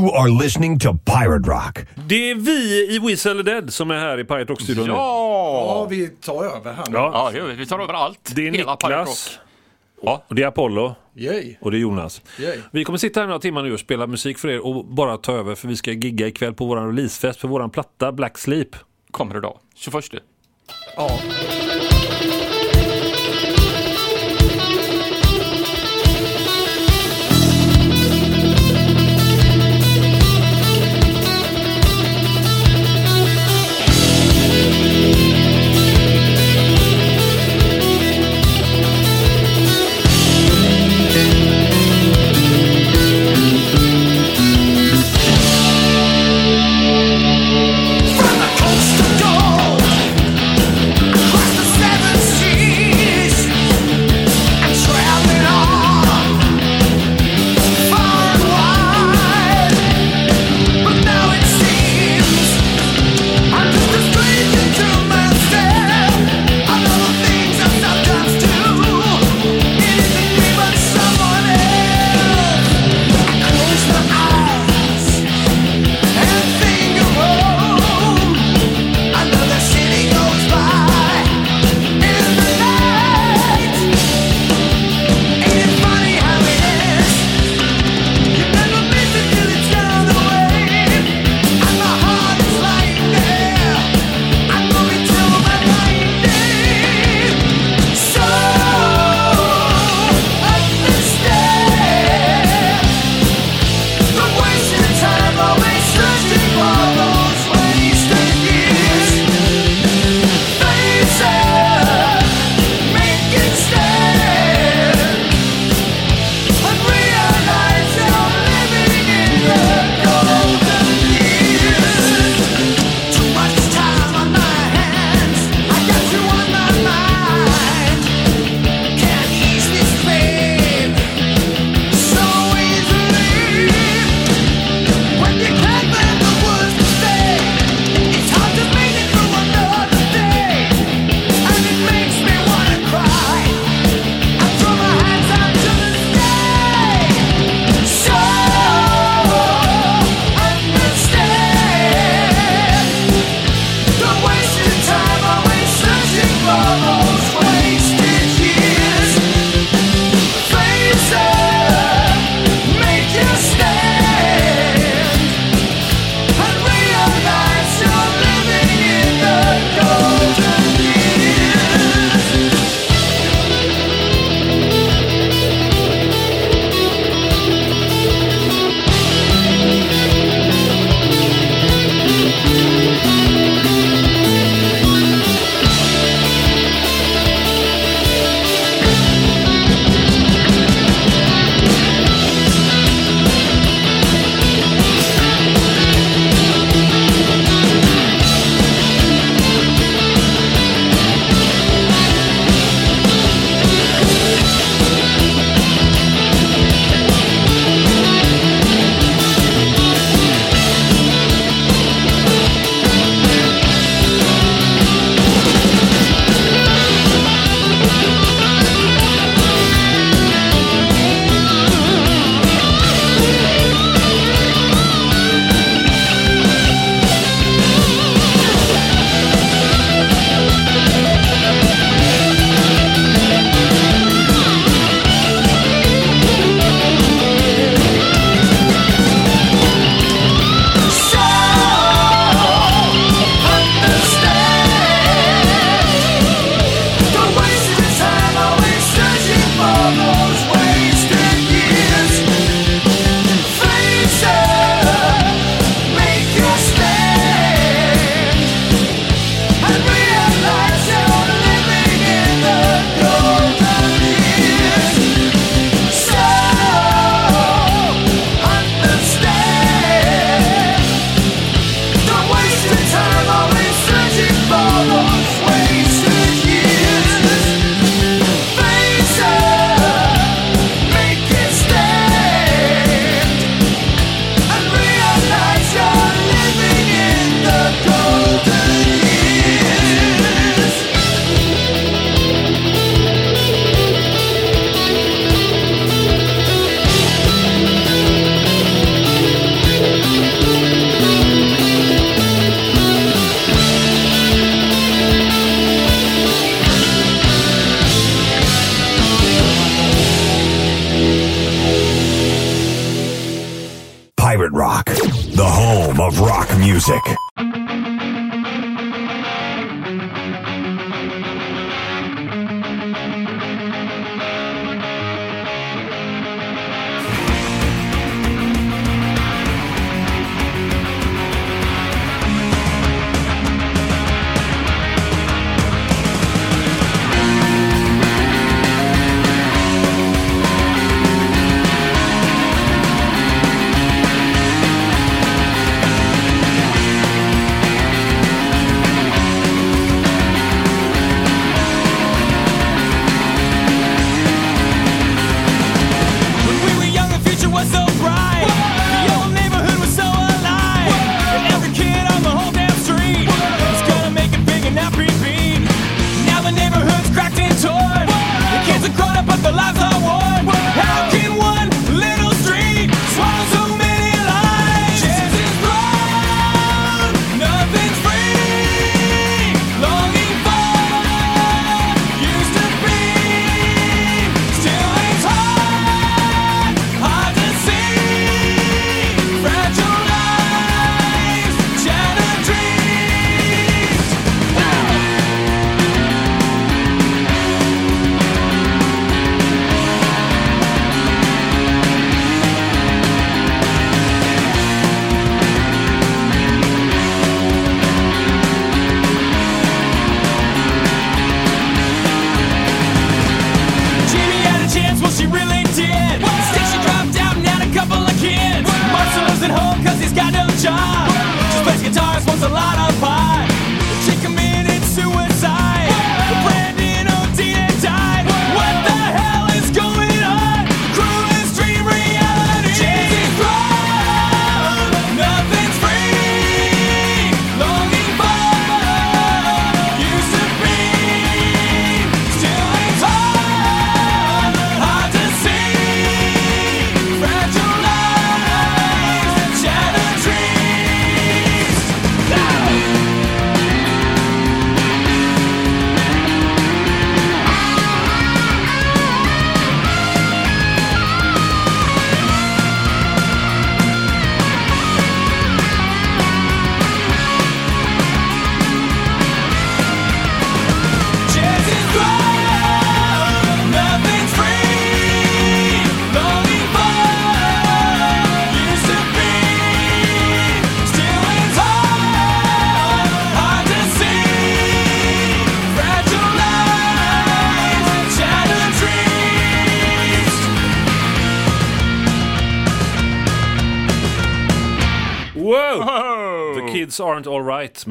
You are listening to Pirate Rock. Det är vi i Whistle Dead som är här i Pirate Rock-studion nu. Ja, Ja, vi tar över här nu. Ja. ja det gör vi. Vi tar över allt. Det är Hela Pirate Niklas. Ja. och det är Apollo Yay. och det är Jonas. Yay. Vi kommer sitta här några timmar nu och spela musik för er och bara ta över för vi ska gigga ikväll på våran releasefest för våran platta Black Sleep. Kommer idag. 21. Ja.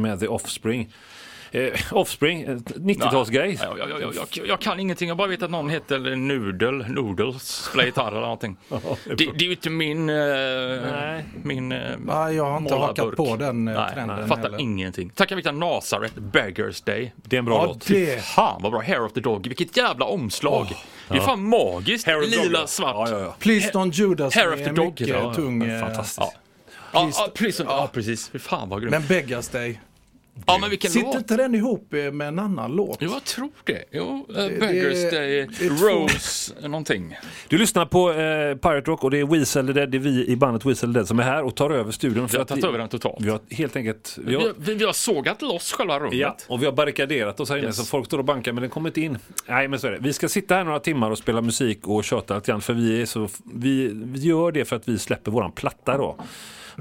Med The Offspring. Eh, offspring, eh, 90-talsgrej. Ja, ja, ja, ja, jag, jag kan ingenting, jag bara vet att någon heter Noodle, Noodles, spelar gitarr eller någonting. det, det är ju inte min... Eh, min eh, Nej, jag har inte hakat på den eh, Nej, trenden nej, fattar heller. ingenting. Tack Victor Nazareth, Beggars Day. Det är en bra Ja, låt. det... Fan vad bra, Hair of the Dog, vilket jävla omslag. det är fan magiskt, lila, ja. svart. Ja, ja, ja. Please don't Judas Hair of the Dog, mycket ja, tung. eh, Fantastiskt. Ja. Ja, ja, precis, ja, precis. Fan vad grymt. Men Beggas Day. Ja, men vilken Sitter låt. inte den ihop eh, med en annan låt? Jo, jag tror det. Jo, uh, Beggars det- Day, det är två- Rose, någonting. Du lyssnar på eh, Pirate Rock och det är Weasel the Dead, det är vi i bandet Weasel the Dead som är här och tar över studion. Vi har att tagit över den totalt. Vi har helt enkelt... Vi Vi har, har, vi, vi har sågat loss själva rummet. Ja, och vi har barrikaderat oss här inne Yes. så folk står och bankar men den kommer inte in. Nej men så är det. Vi ska sitta här några timmar och spela musik och köta lite grann för vi, är så, vi, vi gör det för att vi släpper våran platta då.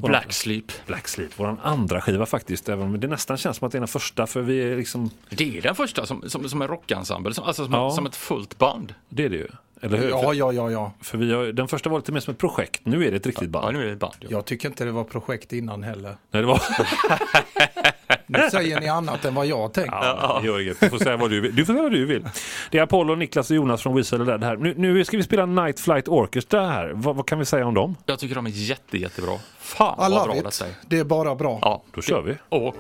Black Sleep. Black Sleep, våran andra skiva faktiskt. Även om det nästan känns som att det är den första för vi är liksom, Det är den första som, som, som en rockensemble, som, alltså som, Ja. som ett fullt band. det är det ju. Eller hur? Ja, ja, ja, ja. för vi har, den första var lite mer som ett projekt, nu är det ett riktigt Ja, band. nu är det ett band. Ja. Jag tycker inte det var projekt innan heller. Nej, det var... Nu säger ni annat än vad jag tänkt. Ja, det gör inget. Du får säga vad du vill. Du får säga vad du vill. Det är Apollo, Niklas och Jonas från Whistle Dead här. Nu, nu ska vi spela Night Flight Orchestra här. Vad, vad kan vi säga om dem? Jag tycker de är jätte, jättebra. Fan I vad bra love detta är. it. Det är bara bra. Ja, Då kör vi. Och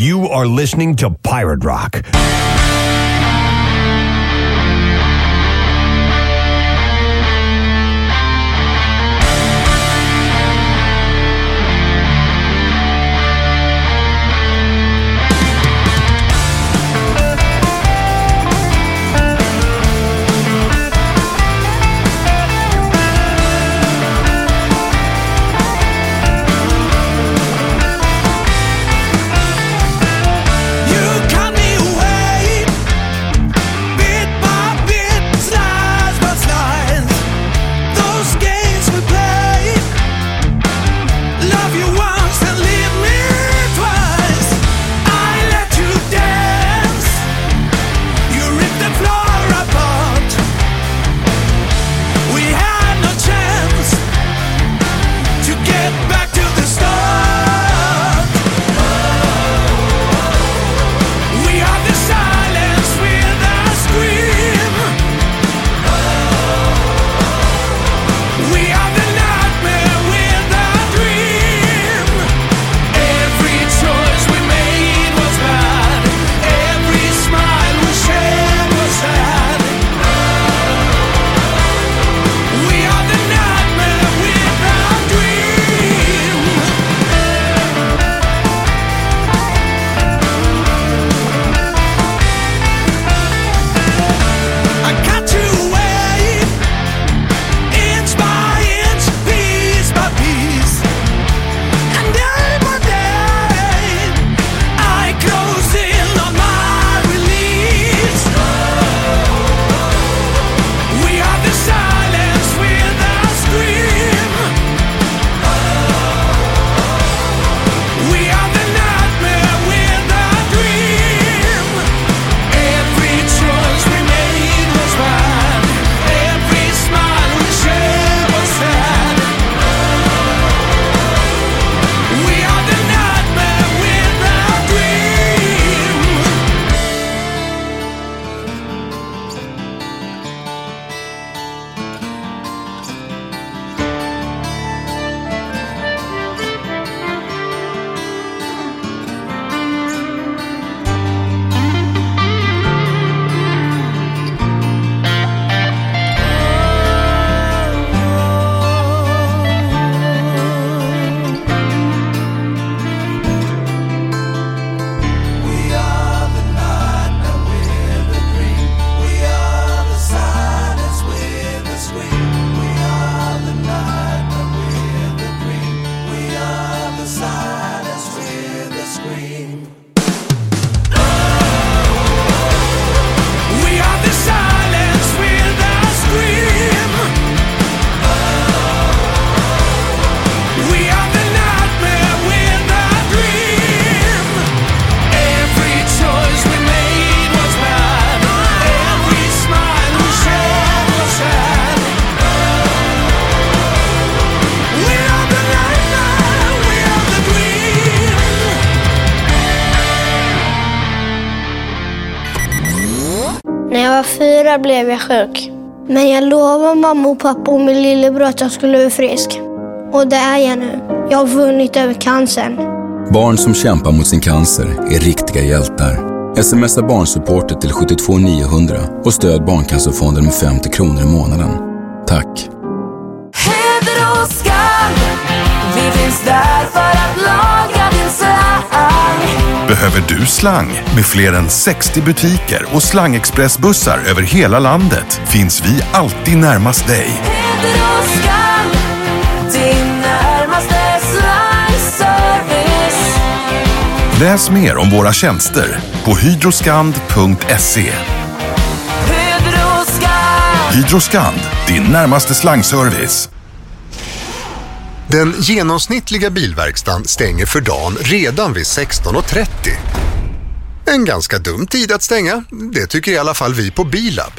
You are listening to Pirate Rock. Blev jag sjuk. Men jag lovade mamma och pappa och min lillebror att jag skulle bli frisk. Och det är jag nu. Jag har vunnit över cancern. Barn som kämpar mot sin cancer är riktiga hjältar. Smsa barnsupporter till 72 900 och stöd Barncancerfonden med 50 kronor i månaden. Tack! Behöver du slang? Med fler än 60 butiker och slangexpressbussar över hela landet finns vi alltid närmast dig. Läs mer om våra tjänster på hydroskand.se. Hydroskand, din närmaste slangservice. Den genomsnittliga bilverkstan stänger för dagen redan vid 16.30. En ganska dum tid att stänga, det tycker i alla fall vi på Bilab.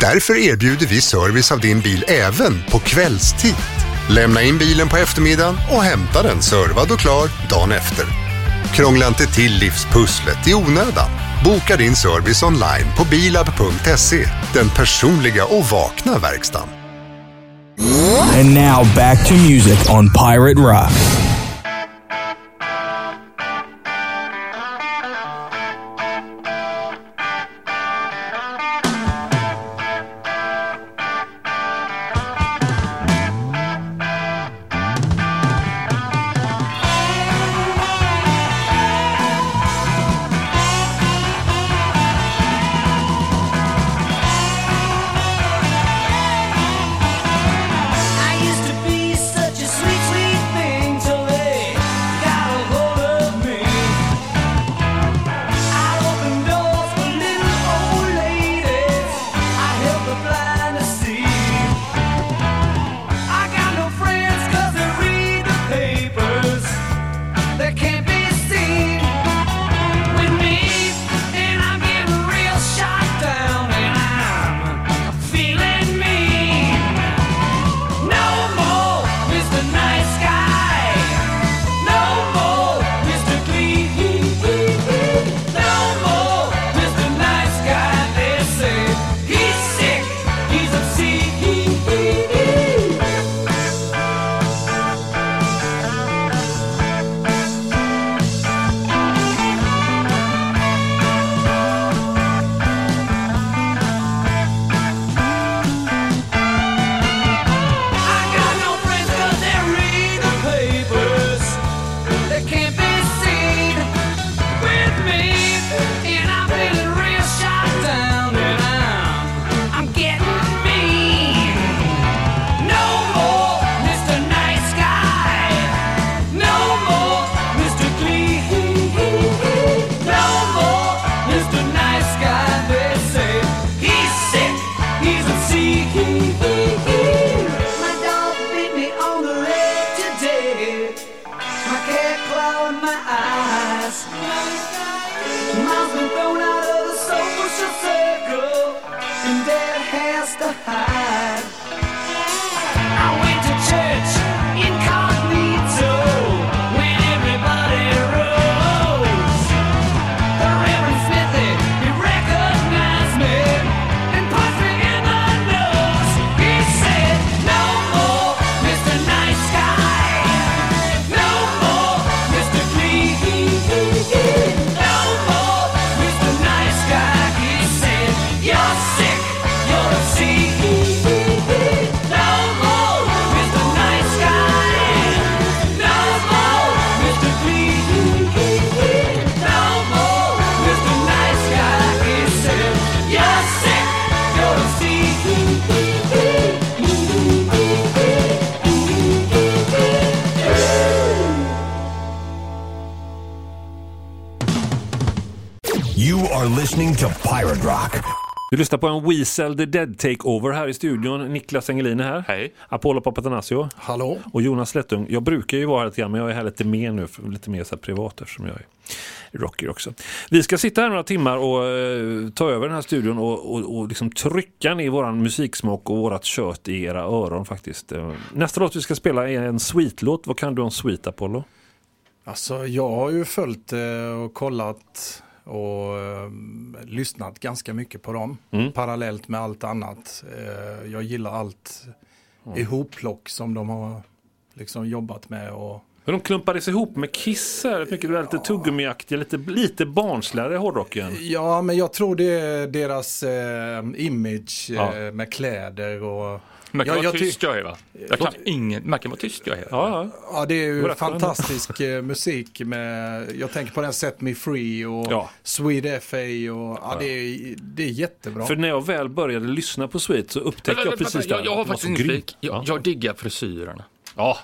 Därför erbjuder vi service av din bil även på kvällstid. Lämna in bilen på eftermiddagen och hämta den servad och klar dagen efter. Krångla inte till livspusslet i onödan. Boka din service online på bilab.se. Den personliga och vakna verkstaden. And now back to music on Pirate Rock. Du lyssnar på en Weasel the Dead Takeover här i studion. Niklas Engelin är här. Hej. Apollo Papatanasio. Hallå? Och Jonas Slättung. Jag brukar ju vara här lite grann, men jag är här lite mer nu, för lite mer så här privat eftersom jag är rocker också. Vi ska sitta här några timmar och eh, ta över den här studion och, och, och liksom trycka ner våran musiksmak och vårat kött i era öron faktiskt. Eh, Nästa låt vi ska spela är en Sweet-låt. Vad kan du om Sweet Apollo? Alltså jag har ju följt eh, och kollat och eh, lyssnat ganska mycket på dem. Mm. Parallellt med allt annat. Eh, jag gillar allt ihopplock som de har liksom jobbat med. Och, Men de klumpades ihop med Kiss här, mycket lite tuggummiaktiga, lite, lite barnsligare hårdrocken. ja, men jag tror det är deras eh, image eh, Ja. med kläder och... Man kan Ja, vara tyst jag är va? Jag kan ingen, man kan vara tyst jag är. Ja, ja. Ja, det är ju Berätta. fantastisk eh, musik med, jag tänker på den Set Me Free och Ja. Sweet FA och ja, det, är, det är jättebra. För när jag väl började lyssna på Sweet så upptäckte jag precis det jag, jag har faktiskt en inflik. Jag, jag diggar frisyrerna. Ja,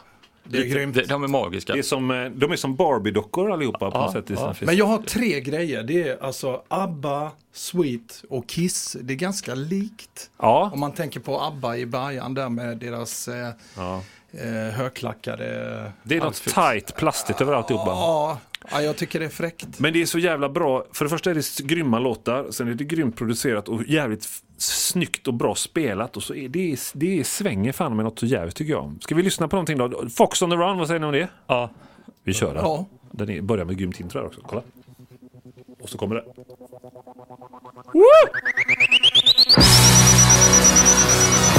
det är grymt. De, de är magiska. det är som, eh, de är som Barbie-dockor allihopa på Ja, sätt. Frisyrer. Men jag har tre grejer. Det är alltså ABBA, Sweet och Kiss. Det är ganska likt. Ja, Om man tänker på ABBA i början där med deras eh, ja. eh, högklackade... det är något tight, plastigt över alltihopa. Ja, ja, jag tycker det är fräckt. Men det är så jävla bra. För det första är det grymma låtar, sen är det grymt producerat och jävligt snyggt och bra spelat. Och så är det, det svänger fan med något så jävligt tycker jag. Ska vi lyssna på någonting då? Fox on the Run, vad säger ni om det? Ja. Vi kör den. Ja. Den är, börjar med grymt intro här också. Kolla. Och så kommer det. Don't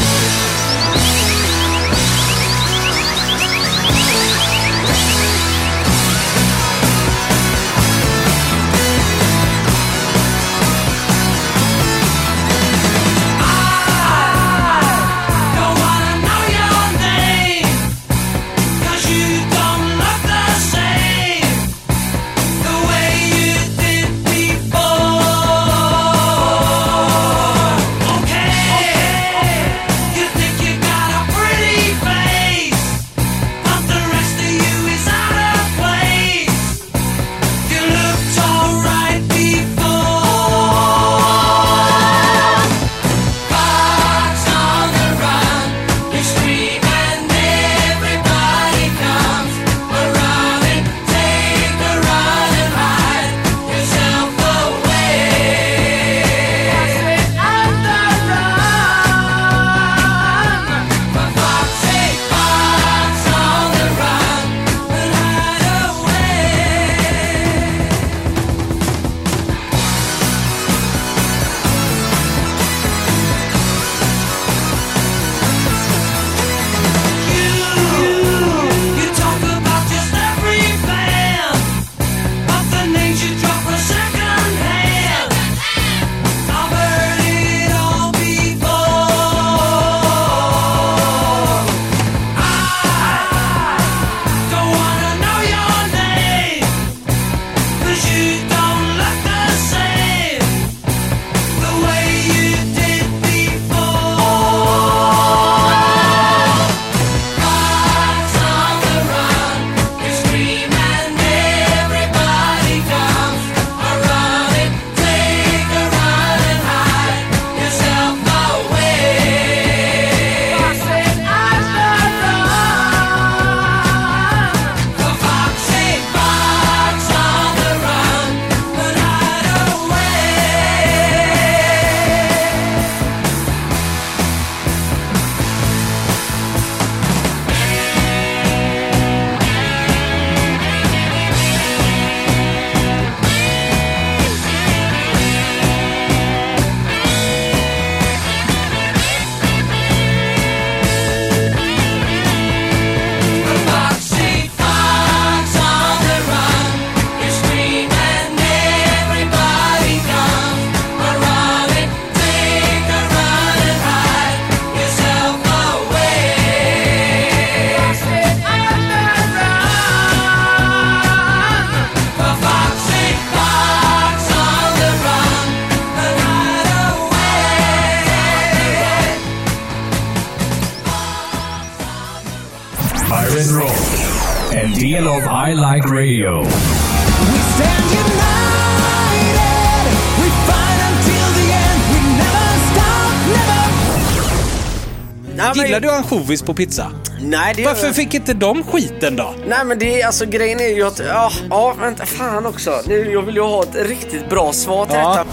Ansjovis på pizza? Nej, det Varför fick inte de skiten då? Nej men det är alltså grejen är ju att, ja, ja vänta, fan också. Nu, jag vill ju ha ett riktigt bra svar till Ja. detta.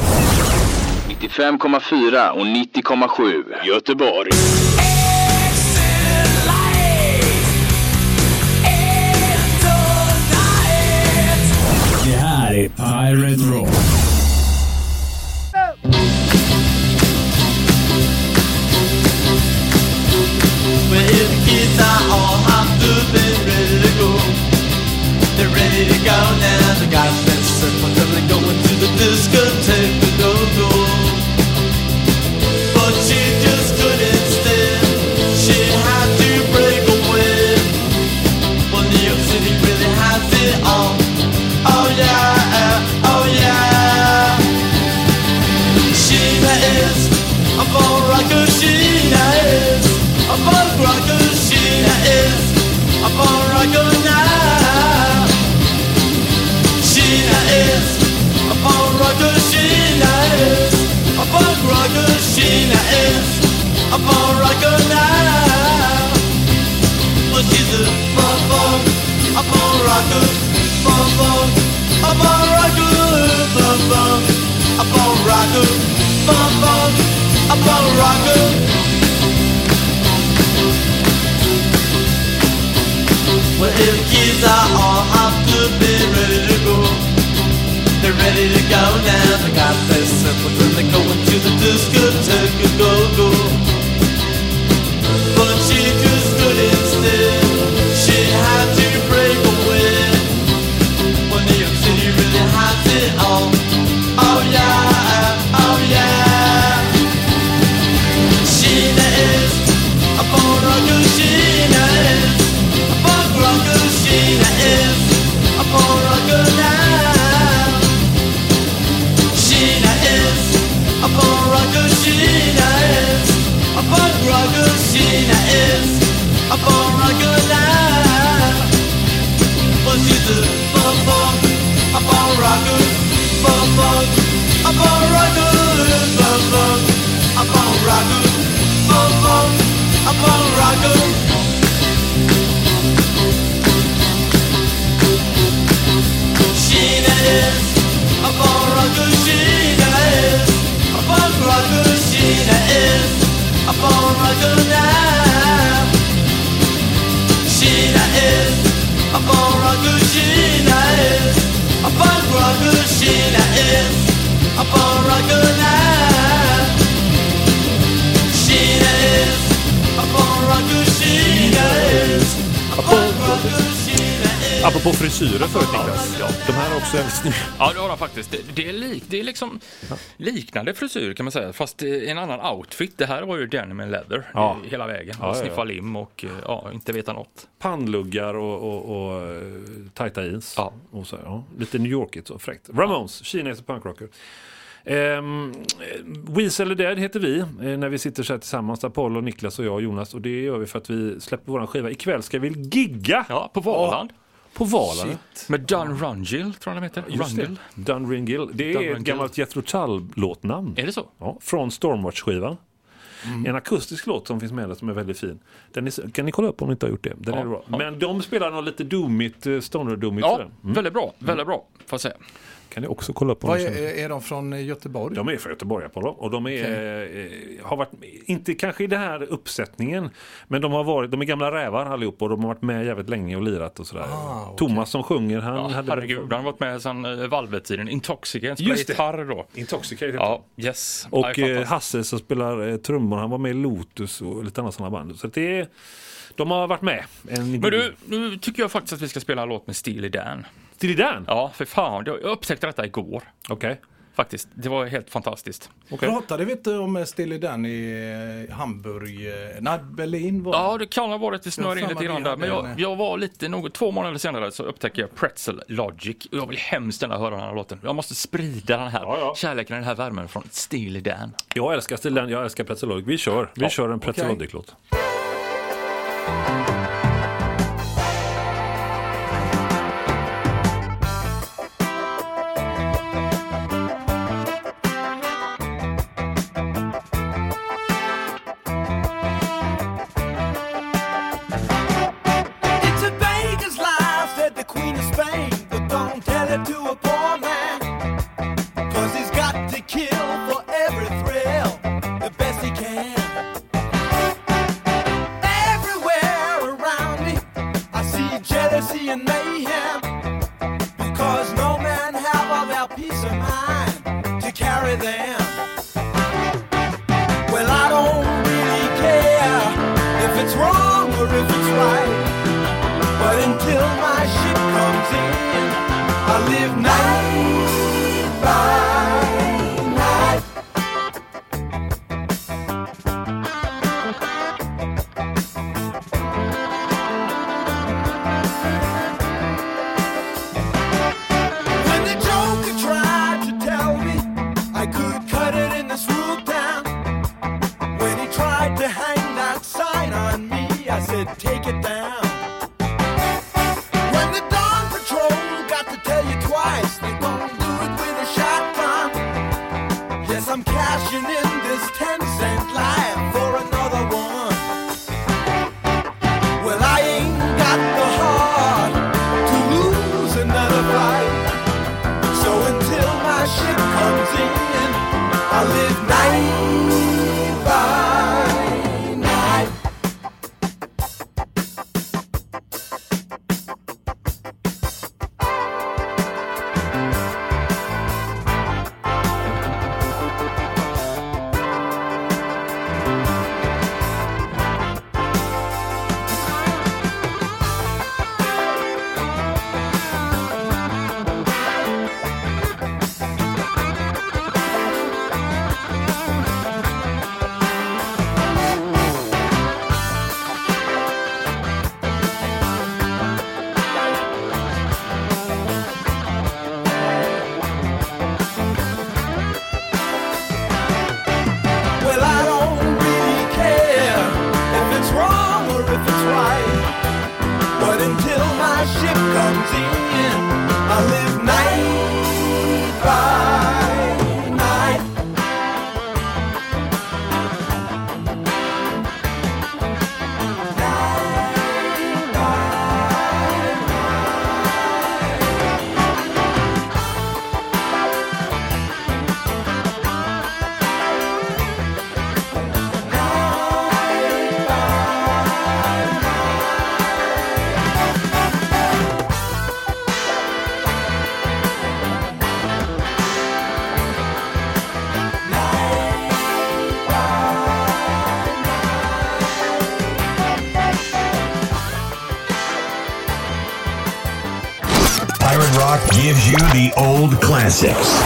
95,4 och 90,7 Göteborg. Det här är Pirate Rock. Frisyr kan man säga, fast är en annan outfit. Det här var ju denim and leather Ja. eh, hela vägen. Ja, ja, sniffa ja. lim och eh, ja, inte veta något. Pannluggar och, och, och eh, tajta jeans. Och så, ja, lite New Yorkigt så fräckt. Ramones, Kines och punkrocker. Um, Weasel är Dead heter vi eh, när vi sitter så här tillsammans, Apollo, Niklas och jag och Jonas. Och det gör vi för att vi släpper våran skiva. Ikväll ska vi gigga! Ja, på Valand. På Valand. Med Dun Rungill, tror jag de heter. Rungill. Dun Ringill. Det Dun är ett Ringill. gammalt Jethro Tull-låtnamn. Är det så? Ja, från Stormwatch-skivan. En akustisk låt som finns med där som är väldigt fin. Den är, kan ni kolla upp om ni inte har gjort det? Den Ja, är bra. ja. Men de spelar nog lite doomigt, eh, stoner-doomigt. Ja. Mm. väldigt bra. Väldigt bra, får jag säga. Kan ni också kolla upp Vad är, är de från eh, Göteborg? De är från Göteborg Apollo och de är, eh, har varit, inte kanske i den här uppsättningen, men de har varit, de är gamla rävar allihop och de har varit med jävligt länge och lirat och sådär. Ah, okej. Thomas som sjunger, han Ja, hade herregud, han har varit med sedan uh, Valvetiden. Intoxicant, spelar Just det. gitarr då. Intoxicate Ja, yes. Och eh. Hasse som spelar eh, trummor, han var med i Lotus och lite andra sådana band. Så det är, de har varit med. En, Men du, nu tycker jag faktiskt att vi ska spela en låt med Steely Dan. Steely Dan? Ja, för fan. Jag upptäckte detta igår. Okej. Faktiskt. Det var helt fantastiskt. Pratade vi inte om eh, Steely Dan i eh, Hamburg? eh, Nej, Berlin var Ja, det kan ha varit. Snör Ja, in lite grann där. Men jag, jag var lite, något, två månader senare så upptäckte jag Pretzel Logic. Och jag vill hemskt gärna höra den här låten. Jag måste sprida den här kärleken, den här värmen från Steely Dan. Jag älskar Steely Dan, jag älskar Pretzel Logic. Vi kör, vi Ja, kör en. Pretzel Logic-låt. Classics.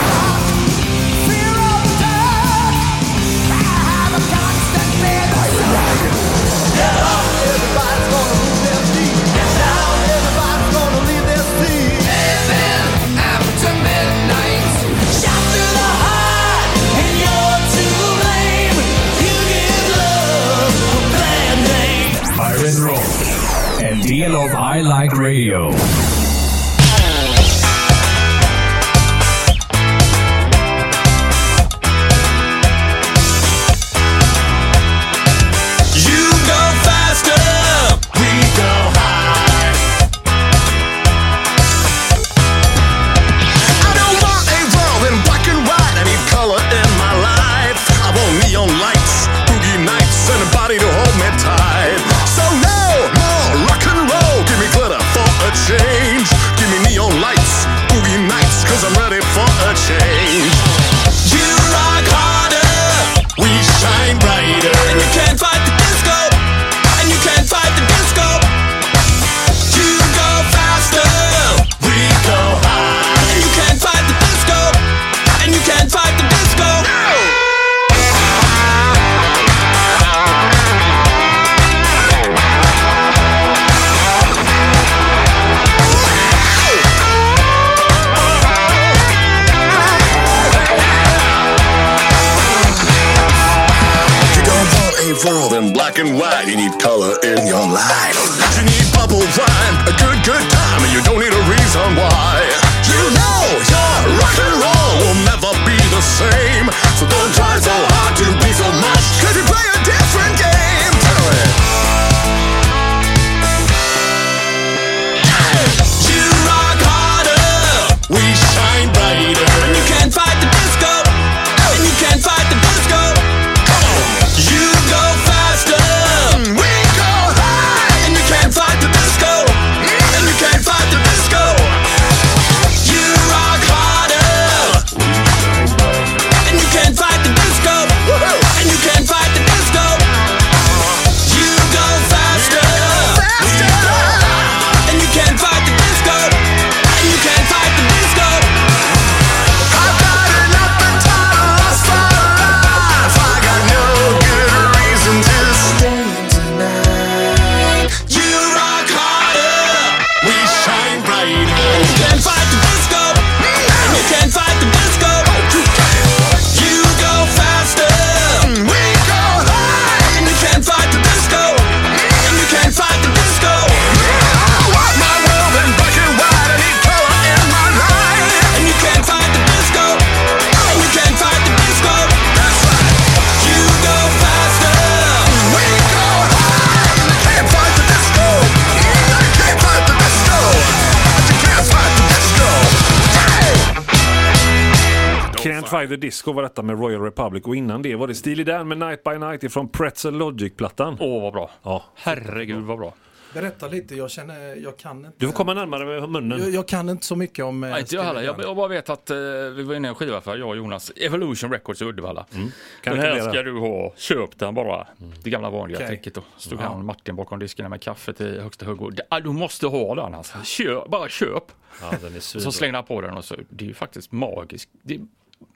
Disco var detta med Royal Republic och innan det var det Steely Dan med Night by Night ifrån Pretzel Logic-plattan. Åh, vad bra. Ja. Herregud, vad bra. Berätta lite, jag känner, jag kan inte. Du får komma närmare med munnen. Jag, jag kan inte så mycket om... eh, Nej, inte jag heller. Jag, jag bara vet att eh, vi var inne i en skivaffär, jag och Jonas. Evolution Records i Uddevalla. Mm. Kan Den här ska du ha. Köp den bara. Det gamla vanliga Okej. tricket då. Stod Ja. han Martin bakom disken med kaffe till högsta hugg. och ah, Du måste ha den alltså. Köp, bara köp. Ja, den är så slängde han på den och så. Det är ju faktiskt magiskt. Det är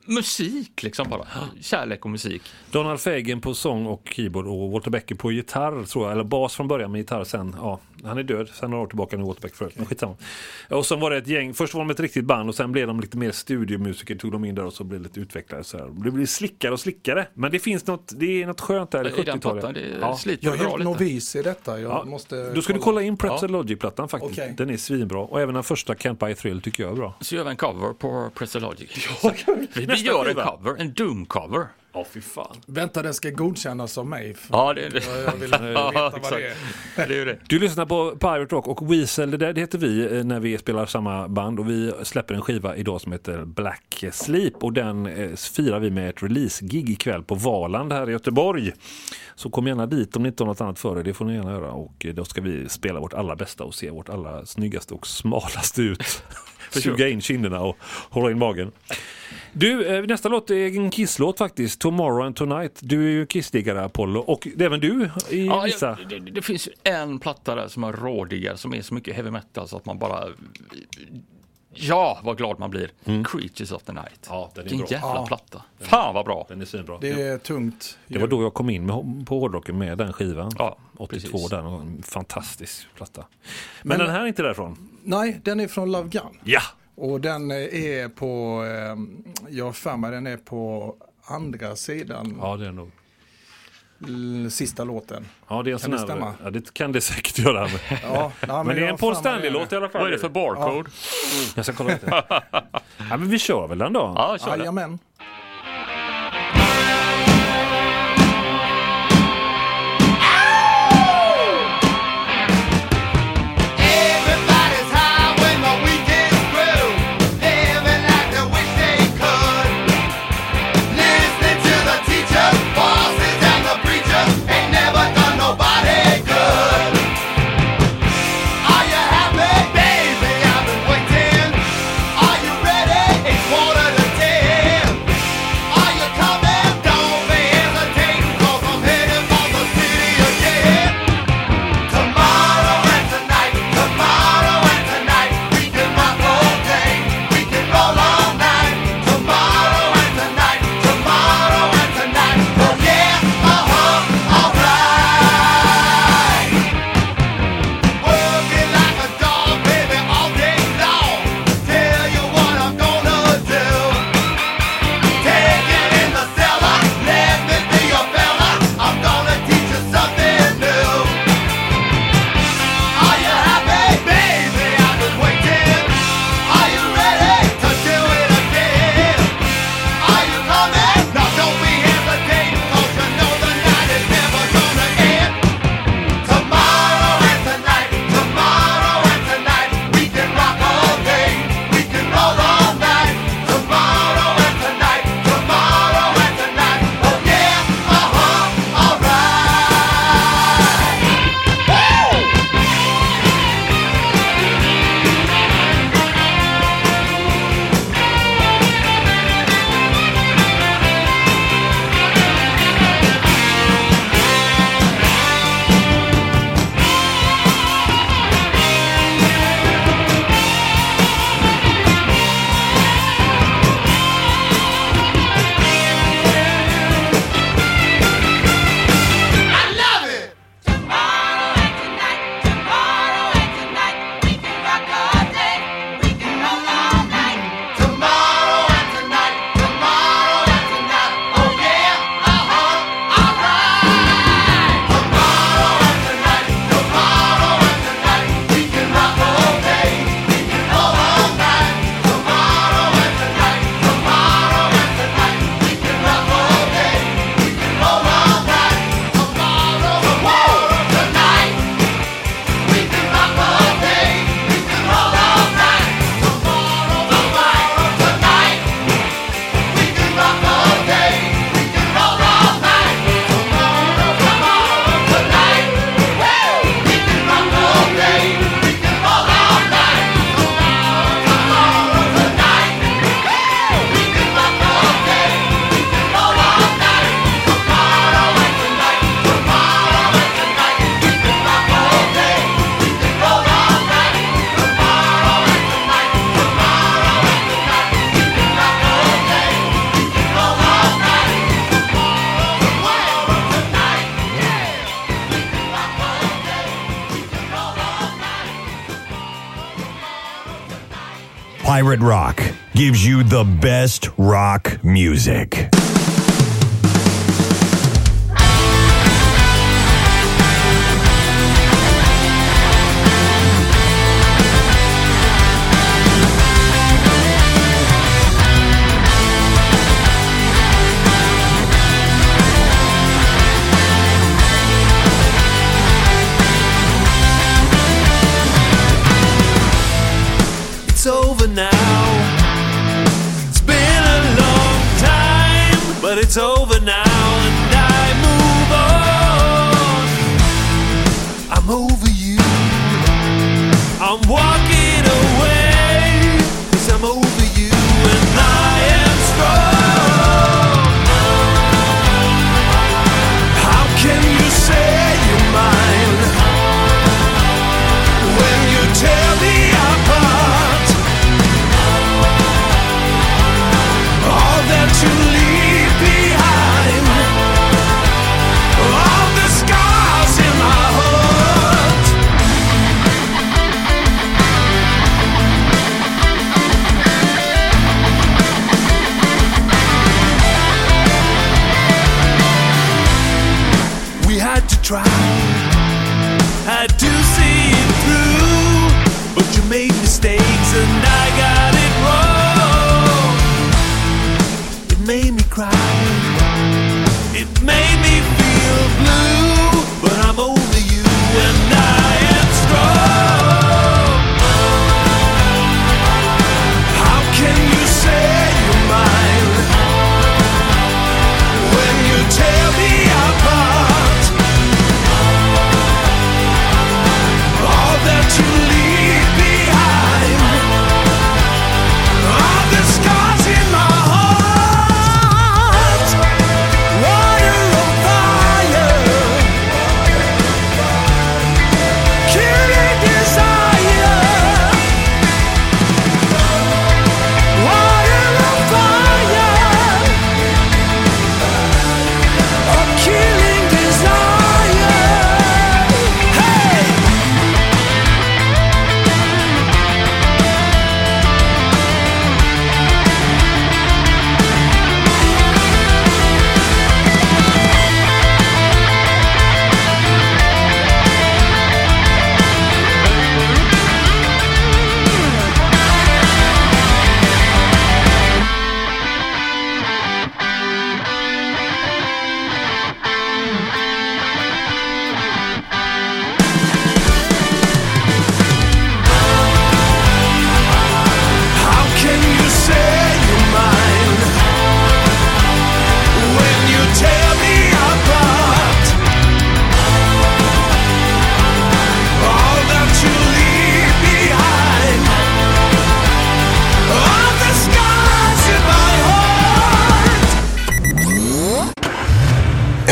musik liksom bara. Kärlek och musik. Donald Fagen på sång och keyboard och Walter Becker på gitarr tror jag, eller bas från början med gitarr sen. Ja, han är död sen några år tillbaka nu Walter Becker förut, men skitsamma. Och så var det ett gäng, först var de ett riktigt band och sen blev de lite mer studiomusiker, tog de in där och så blev det lite utvecklare så här. Det blir slickare och slickare, men det finns något, det är något skönt där i I den 70-talet. plattan, det Ja. sliter Jag är helt novis i detta. Jag Ja, måste Då ska du kolla in Pretzel Logic-plattan faktiskt. Okej. Den är svinbra. Och även den första Can't Buy Thrill tycker jag är bra. Så gör vi en cover på Pretzel Logic. vi, vi gör en cover, en Doom-cover. Ja, fy fan. Vänta, den ska godkännas av mig. Ja, det är det. Jag, vill veta vad det är. Det är ju det. Du lyssnar på Pirate Rock och Weasel, det, där, det heter vi eh, när vi spelar samma band och vi släpper en skiva idag som heter Black Sleep och den eh, firar vi med ett release-gig ikväll på Valand här i Göteborg. Så kom gärna dit om ni inte har något annat för er, det får ni gärna göra och eh, då ska vi spela vårt allra bästa och se vårt allra snyggaste och smalaste ut. Suga in kinderna och hålla in magen. Du, eh, nästa låt är en Kiss-låt faktiskt, Tomorrow and Tonight. Du är ju Kiss-diggare Apollo och även du i Ja, vissa. jag, det, det finns ju en platta där som är rådigare, som är så mycket heavy metal så att man bara Ja, vad glad man blir. Creatures of the Night. Ja, den är Vilken bra. jävla Ja. platta. Fan vad bra. Den är svinbra. Det är tungt. Det var då jag kom in med, på hårdrocken med den skivan. Ja, 82 precis. där, en fantastisk platta. Men, Men- den här är inte därifrån. Nej, den är från Love Gun. Ja! Och den är på, eh, jag har för mig den är på andra sidan, Ja, det är nog. sista låten. Ja, det är Kan det stämma? Ja, det kan det säkert göra. Ja, ja, men, det jag är en Paul det. Stanley-låt i alla fall. Vad är det för barcode? Jag ska kolla lite. ja, men vi kör väl den då? Ja, kör det. Jajamän. Everybody's Pirate Rock gives you the best rock music.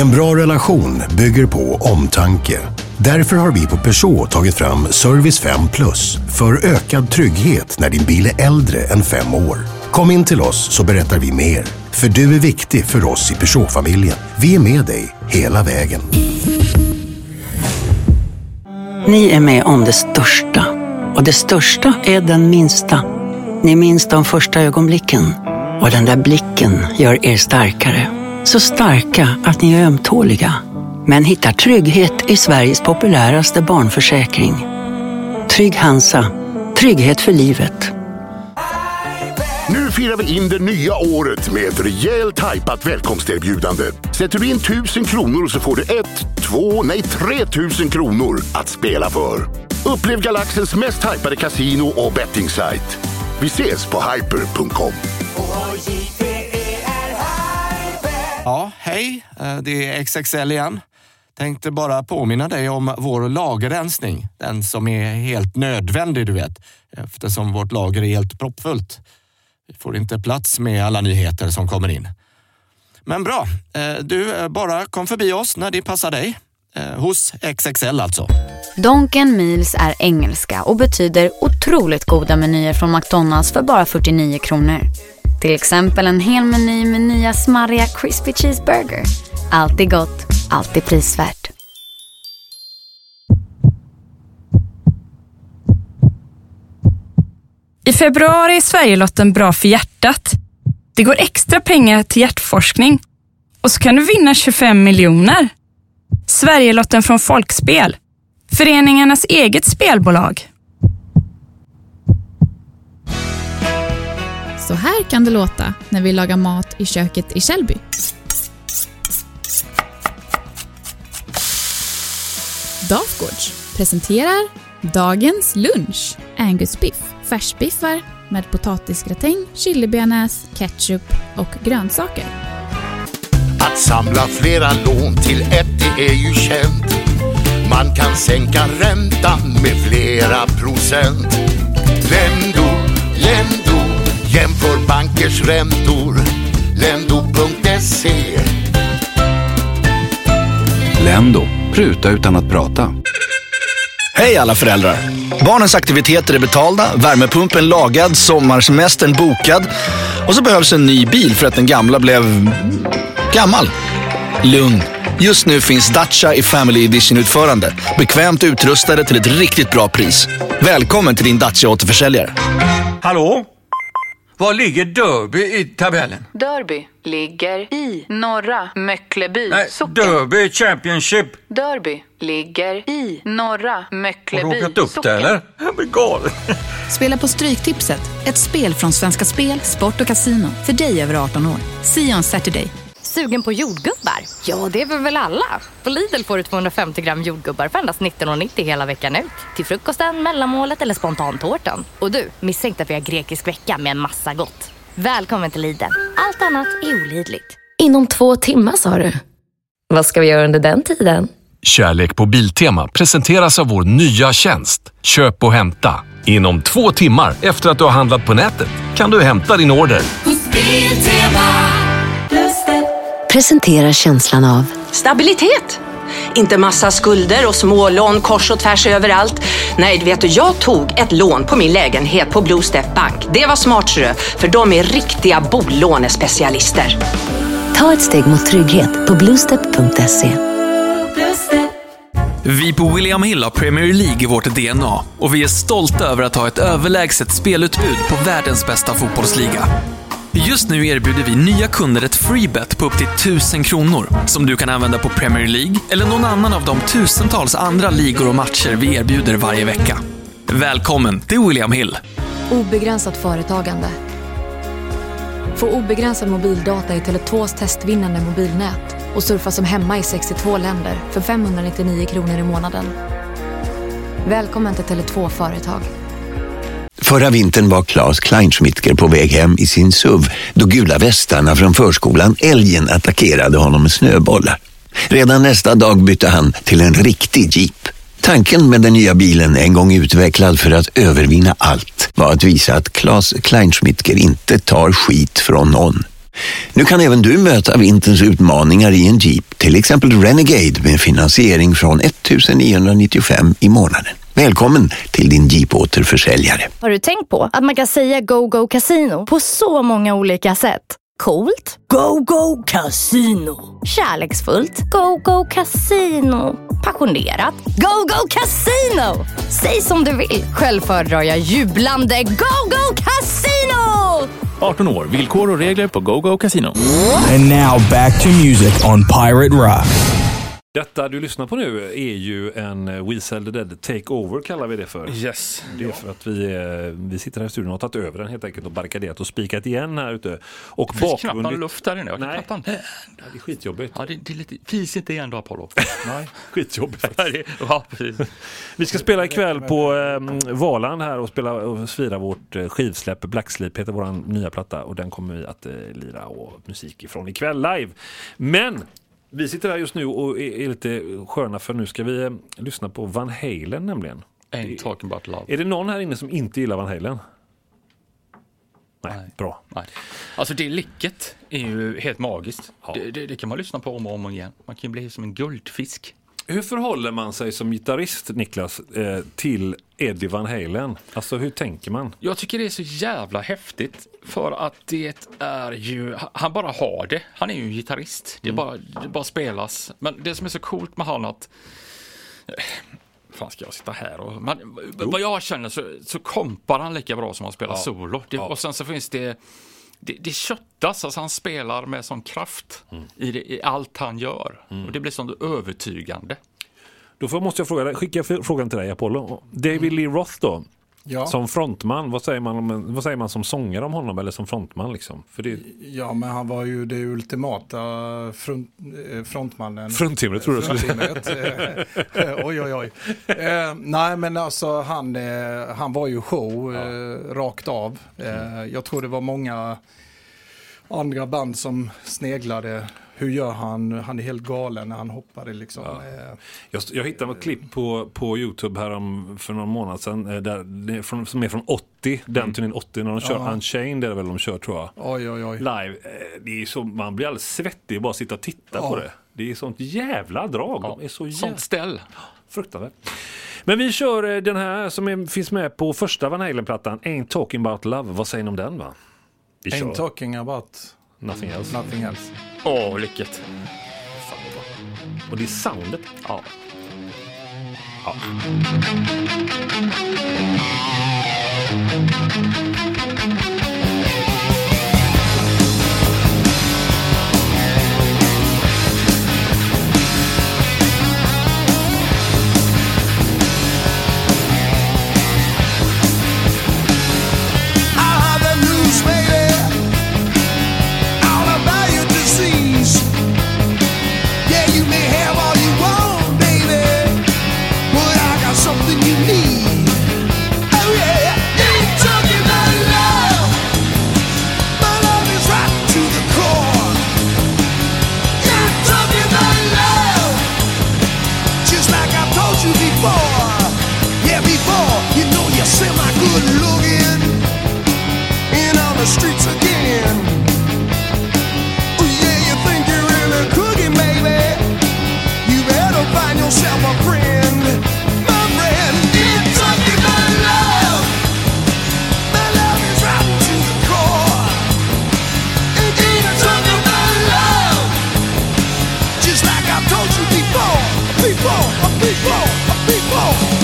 En bra relation bygger på omtanke. Därför har vi på Peugeot tagit fram Service 5 Plus för ökad trygghet när din bil är äldre än fem år. Kom in till oss så berättar vi mer. För du är viktig för oss i Peugeot-familjen. Vi är med dig hela vägen. Ni är med om det största. Och det största är den minsta. Ni minns de första ögonblicken. Och den där blicken gör er starkare. Så starka att ni är ömtåliga. Men hittar trygghet i Sveriges populäraste barnförsäkring. Trygg Hansa. Trygghet för livet. Nu firar vi in det nya året med ett rejält hajpat välkomsterbjudande. Sätter du in 1000 kronor så får du ett, två, nej 3000 kronor att spela för. Upplev galaxens mest hypade kasino och bettingsajt. Vi ses på hyper.com. Ja, hej. Eh, Det är XXL igen. Tänkte bara påminna dig om vår lagerrensning. Den som är helt nödvändig, du vet. Eftersom vårt lager är helt proppfullt. Vi får inte plats med alla nyheter som kommer in. Men bra. Eh, Du, eh, bara kom förbi oss när det passar dig. Hos XXL alltså. Donken Meals är engelska och betyder otroligt goda menyer från McDonalds för bara 49 kronor. Till exempel en hel meny med nya smarriga crispy cheeseburger. Alltid gott, alltid prisvärt. I februari är Sverigelotten bra för hjärtat. Det går extra pengar till hjärtforskning och så kan du vinna 25 miljoner. Sverigelotten från Folkspel, föreningarnas eget spelbolag. Så här kan det låta när vi lagar mat i köket i Källby. Dafgårds presenterar Dagens lunch. Angusbiff, färsbiffar med potatisgratäng, chilibearnaise, ketchup och grönsaker. Att samla flera lån till ett, det är ju känt. Man kan sänka räntan med flera procent. Lendo, Lendo, jämför bankers räntor. Lendo.se Lendo, pruta utan att prata. Hej alla föräldrar! Barnens aktiviteter är betalda, värmepumpen lagad, sommarsemestern bokad och så behövs en ny bil för att den gamla blev... gammal. Lugn! Just nu finns Dacia i Family Edition-utförande. Bekvämt utrustade till ett riktigt bra pris. Välkommen till din Dacia-återförsäljare. Hallå? Var ligger Derby i tabellen? Derby ligger i norra Möckleby Nej, socken. Derby Championship. Derby ligger i norra Har du Möckleby råkat upp socken. det eller? Jag blir galen. Spela på Stryktipset, ett spel från Svenska Spel, Sport och Casino. För dig över 18 år. See you on Saturday. Sugen på jordgubbar? Ja, det är vi väl alla. På Lidl får du 250 gram jordgubbar för endast 19,90 hela veckan ut. Till frukosten, mellanmålet eller spontantårtan. Och du, missa inte att vi har grekisk vecka med en massa gott. Välkommen till Lidl. Allt annat är olidligt. Inom två timmar sa du. Vad ska vi göra under den tiden? Kärlek på Biltema presenteras av vår nya tjänst Köp och hämta. Inom två timmar efter att du har handlat på nätet kan du hämta din order. Presentera känslan av Stabilitet! Inte massa skulder och smålån kors och tvärs överallt. Nej, du vet du, jag tog ett lån på min lägenhet på Blue Step Bank. Det var smart för de är riktiga bolånespecialister. Ta ett steg mot trygghet på bluestep.se. Vi på William Hill har Premier League i vårt DNA och vi är stolta över att ha ett överlägset spelutbud på världens bästa fotbollsliga. Just nu erbjuder vi nya kunder ett freebet på upp till 1000 kronor som du kan använda på Premier League eller någon annan av de tusentals andra ligor och matcher vi erbjuder varje vecka. Välkommen till William Hill! Obegränsat företagande. Få obegränsad mobildata i Tele2s testvinnande mobilnät och surfa som hemma i 62 länder för 599 kronor i månaden. Välkommen till Tele2 Företag. Förra vintern var Claes Kleinschmidtger på väg hem i sin SUV då gula västarna från förskolan Älgen attackerade honom med snöbollar. Redan nästa dag bytte han till en riktig jeep. Tanken med den nya bilen, en gång utvecklad för att övervinna allt, var att visa att Claes Kleinschmidtger inte tar skit från någon. Nu kan även du möta vinterns utmaningar i en Jeep, till exempel Renegade med finansiering från 1995 i månaden. Välkommen till din Jeep-återförsäljare. Har du tänkt på att man kan säga Go Go Casino på så många olika sätt? Coolt? Go Go Casino! Kärleksfullt? Go Go Casino! Passionerat? Go Go Casino! Säg som du vill. Själv föredrar jag jublande Go Go Casino! 18 år. Villkor och regler på GoGo Casino. And now back to music on Pirate Rock. Detta du lyssnar på nu är ju en eh, We Sell the Dead Takeover kallar vi det för. Yes. Det är för att vi, eh, vi sitter här i studion och har tagit över den helt enkelt och barrikaderat och spikat igen här ute. Och Det finns knappt någon luft där inne. Jag Nej. knappt. Det är skitjobbigt. Ja, det, det är lite, fis inte igen då Apollo. Nej, skitjobbigt. ja, precis. Vi ska spela ikväll på eh, Valand här och spela och fira vårt eh, skivsläpp. Black Sleep heter vår nya platta och den kommer vi att eh, lira och musik ifrån ikväll live. Men vi sitter här just nu och är, lite sköna för nu ska vi eh, lyssna på Van Halen nämligen. Ain't talking about love. Är det någon här inne som inte gillar Van Halen? Nej, bra. Nej. Alltså det licket är ju helt magiskt. Det, det, det kan man lyssna på om och om igen. Man kan ju bli som en guldfisk. Hur förhåller man sig som gitarrist, Niklas, eh, till Eddie Van Halen? Alltså hur tänker man? Jag tycker det är så jävla häftigt för att det är ju, han bara har det. Han är ju en gitarrist. Det, är bara, det bara spelas. Men det som är så coolt med han att eh, fan ska jag sitta här och... Men, vad jag känner så, så kompar han lika bra som han spelar Ja. solo. Det, Ja. Och sen så finns det... Det, det köttas, alltså han spelar med sån kraft i, det, i allt han gör. Och det blir sånt övertygande. Då får, måste jag fråga skicka frågan till dig Apollo. David Lee Roth då? Ja. Som frontman, vad säger, man om, vad säger man som sångare om honom eller som frontman? Liksom? För det, Ja, men han var ju det ultimata front, eh, frontmannen. Fruntimret, tror skulle- Fruntimret. Eh, oj, oj, oj. Eh, nej, men alltså han, eh, han var ju show eh, rakt av. Eh, jag tror det var många andra band som sneglade. Hur gör han? Han är helt galen när han hoppade liksom. Eh, jag, jag hittade ett klipp på, på Youtube här om, för någon månad sedan eh, där, från, som är från 80, den turnén 80 när de kör Ja. Unchained, är det väl de kör tror jag. Oj, oj, oj. Live. Eh, Det är så, man blir alldeles svettig att bara sitta och titta Ja. på det. Det är sånt jävla drag. De är så jävla... Sånt ställ. Fruktansvärt. Men vi kör den här som är, finns med på första Van Halen-plattan, Ain't Talking About Love. Vad säger ni om den va? Vi Ain't kör. talking about Nothing else. nothing else. Åh, lycket. Och det är soundet. Ja. ja.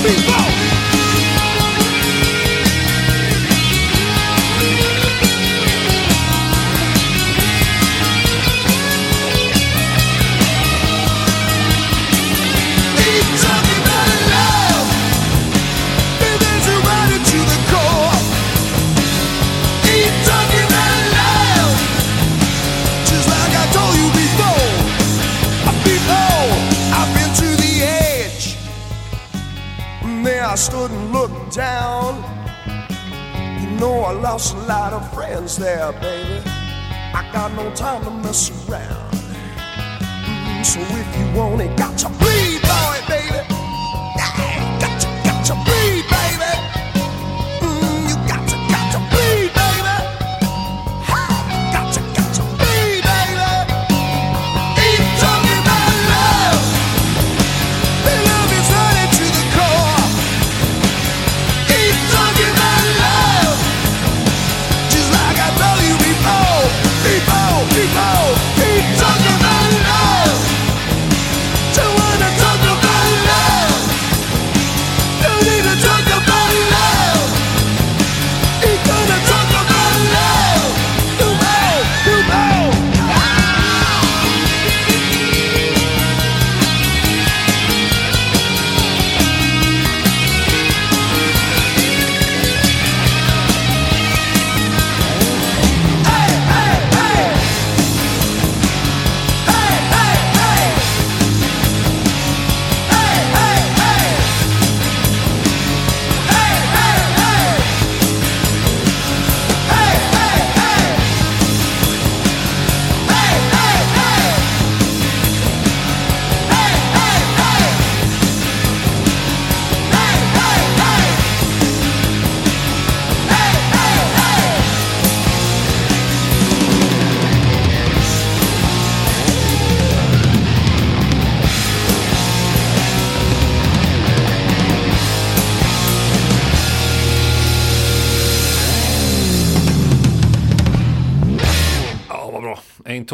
be stood and looked down. You know I lost a lot of friends there, baby. I got no time to mess around. Mm, so if you want it, got to bleed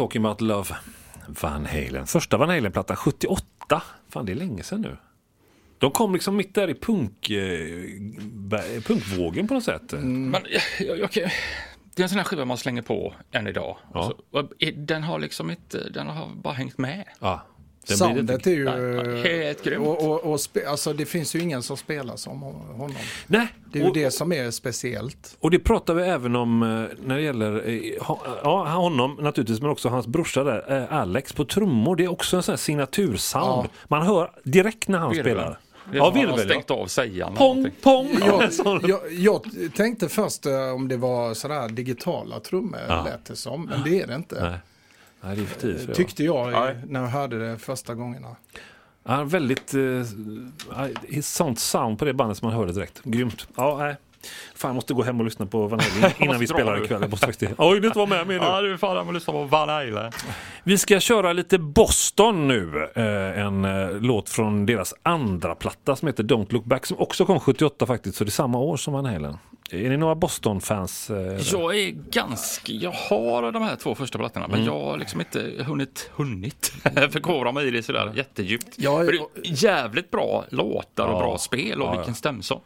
talking about love. Van Halen. Första Van Halen-plattan 78. Fan, det är länge sedan nu. De kom liksom mitt där i punk, eh, bä- punkvågen på något sätt. Men jag, jag, kan- det är en sån här skiva man slänger på än idag. Ja. Så, och den har liksom inte, den har bara hängt med. Ja. Soundet är ju... Nej, helt grymt. Och, och, och spe, alltså det finns ju ingen som spelar som honom. Nej. Det är ju och, det som är speciellt. och det pratar vi även om eh, när det gäller eh, ha- ja, honom naturligtvis, men också hans brorsa där, eh, Alex på trummor. Det är också en sån här signatursound. Ja. Man hör direkt när han Virvel. spelar. Det Ja, man har virvel. stängt av sägan. Pong, pong. Jag, jag, jag tänkte först eh, om det var sådär digitala trummor Ja. lät det som, men det är det inte. Nej. Nej, det är för tidigt för jag. Tyckte jag eh, Nej. när jag hörde det första gångerna. Ja, väldigt eh, sånt sound på det bandet som man hörde direkt. Grymt. Ja, nej. Fan, jag måste gå hem och lyssna på Van Halen innan vi spelar ikväll. Jag måste faktiskt... Oj, du inte vara med mig nu. Ja, du är fan med lyssna på Van Halen. Vi ska köra lite Boston nu. Eh, en eh, låt från deras andra platta som heter Don't Look Back som också kom 78 faktiskt, så det är samma år som Van Halen. Är ni några Boston-fans? Eh, Jag är ganska, jag har de här två första plattorna men Mm. jag har liksom inte hunnit, hunnit förkovra mig i det sådär jättedjupt. Ja, Men det är jävligt bra låtar och Ja. bra spel och Ja, ja. vilken stämsång.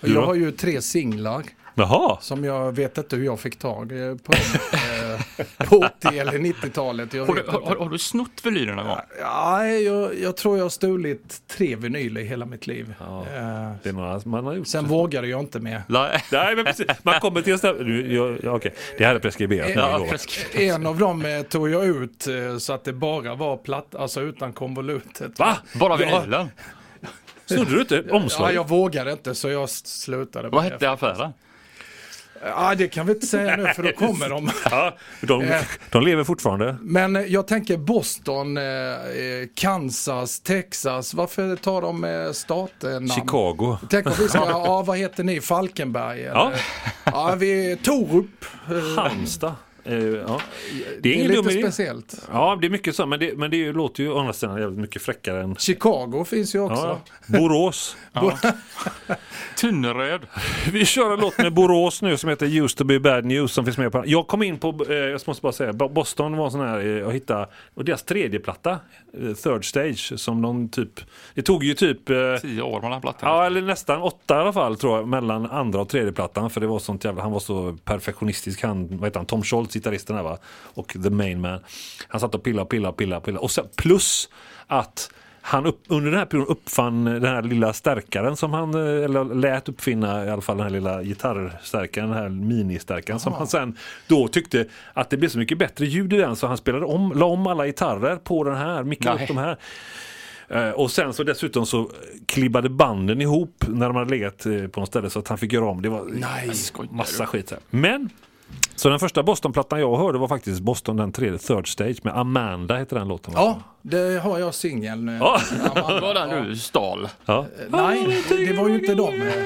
Du Jag då? har ju tre singlar Jaha! som jag vet inte hur jag fick tag eh, på. eh, på 80 eller 90-talet. Jag Har har, har du snott vinylen någon gång? Ja, jag, jag tror jag har stulit tre vinyler i hela mitt liv. Ja. Eh, Det är några man har gjort. sen vågade jag inte mer. Nej. Men precis. Man kommer till en ja, okej. Det här är preskriberat. Ja, jag lovar. En av dem eh, tog jag ut eh, så att det bara var platt, alltså utan konvolutet. Va? Bara Ja. Snodde du inte Ja, omslaget? jag vågade inte så jag slutade. Vad hette affären? Ja, det kan vi inte säga nu för då kommer de. Ja, de, Eh. de lever fortfarande. Men jag tänker Boston, eh, eh, Kansas, Texas. Varför tar de statnamn? Chicago. Tänk om vi ska, ja vad heter ni, Falkenberg? Eller? Ja. ja vi, Torup. Halmstad. Eh, ja. Det är ingen lite dum idé. speciellt. Ja, det är mycket så, men det, men det är låter ju å andra sidan jävligt mycket fräckare än... Chicago finns ju också. Ja, Borås. Tynnered. Vi kör en låt med Borås nu som heter Used to be bad news som finns med på Jag kom in på, eh, jag måste bara säga, Bo- Boston var en sån här, eh, jag hittade, och deras tredje platta, eh, Third Stage, som de typ, det tog ju typ... Eh, Tio år mellan plattan. Ja, eller nästan åtta i alla fall tror jag, mellan andra och tredje plattan För det var sånt jävla, han var så perfektionistisk, han, vad heter han, Tom Scholz, gitarristen här va? Och The Main Man. Han satt och pillade, pillade, pillade, pillade. Och sen, plus att han upp, under den här perioden uppfann den här lilla stärkaren som han, eh, eller lät uppfinna i alla fall den här lilla gitarrstärkaren, den här ministärkaren som han sen då tyckte att det blev så mycket bättre ljud i den så han spelade om, la om alla gitarrer på den här, mickade upp de här. Eh, Och sen så dessutom så klibbade banden ihop när de hade legat eh, på något ställe så att han fick göra om. Det var Nej. massa skit. Här. Men så den första Boston-plattan jag hörde var faktiskt Boston den tredje, Third Stage med Amanda heter den låten. Ja, det har jag singeln. eh, Ja. Det var den du stal. Ja. Nej, det var ju inte de. eh.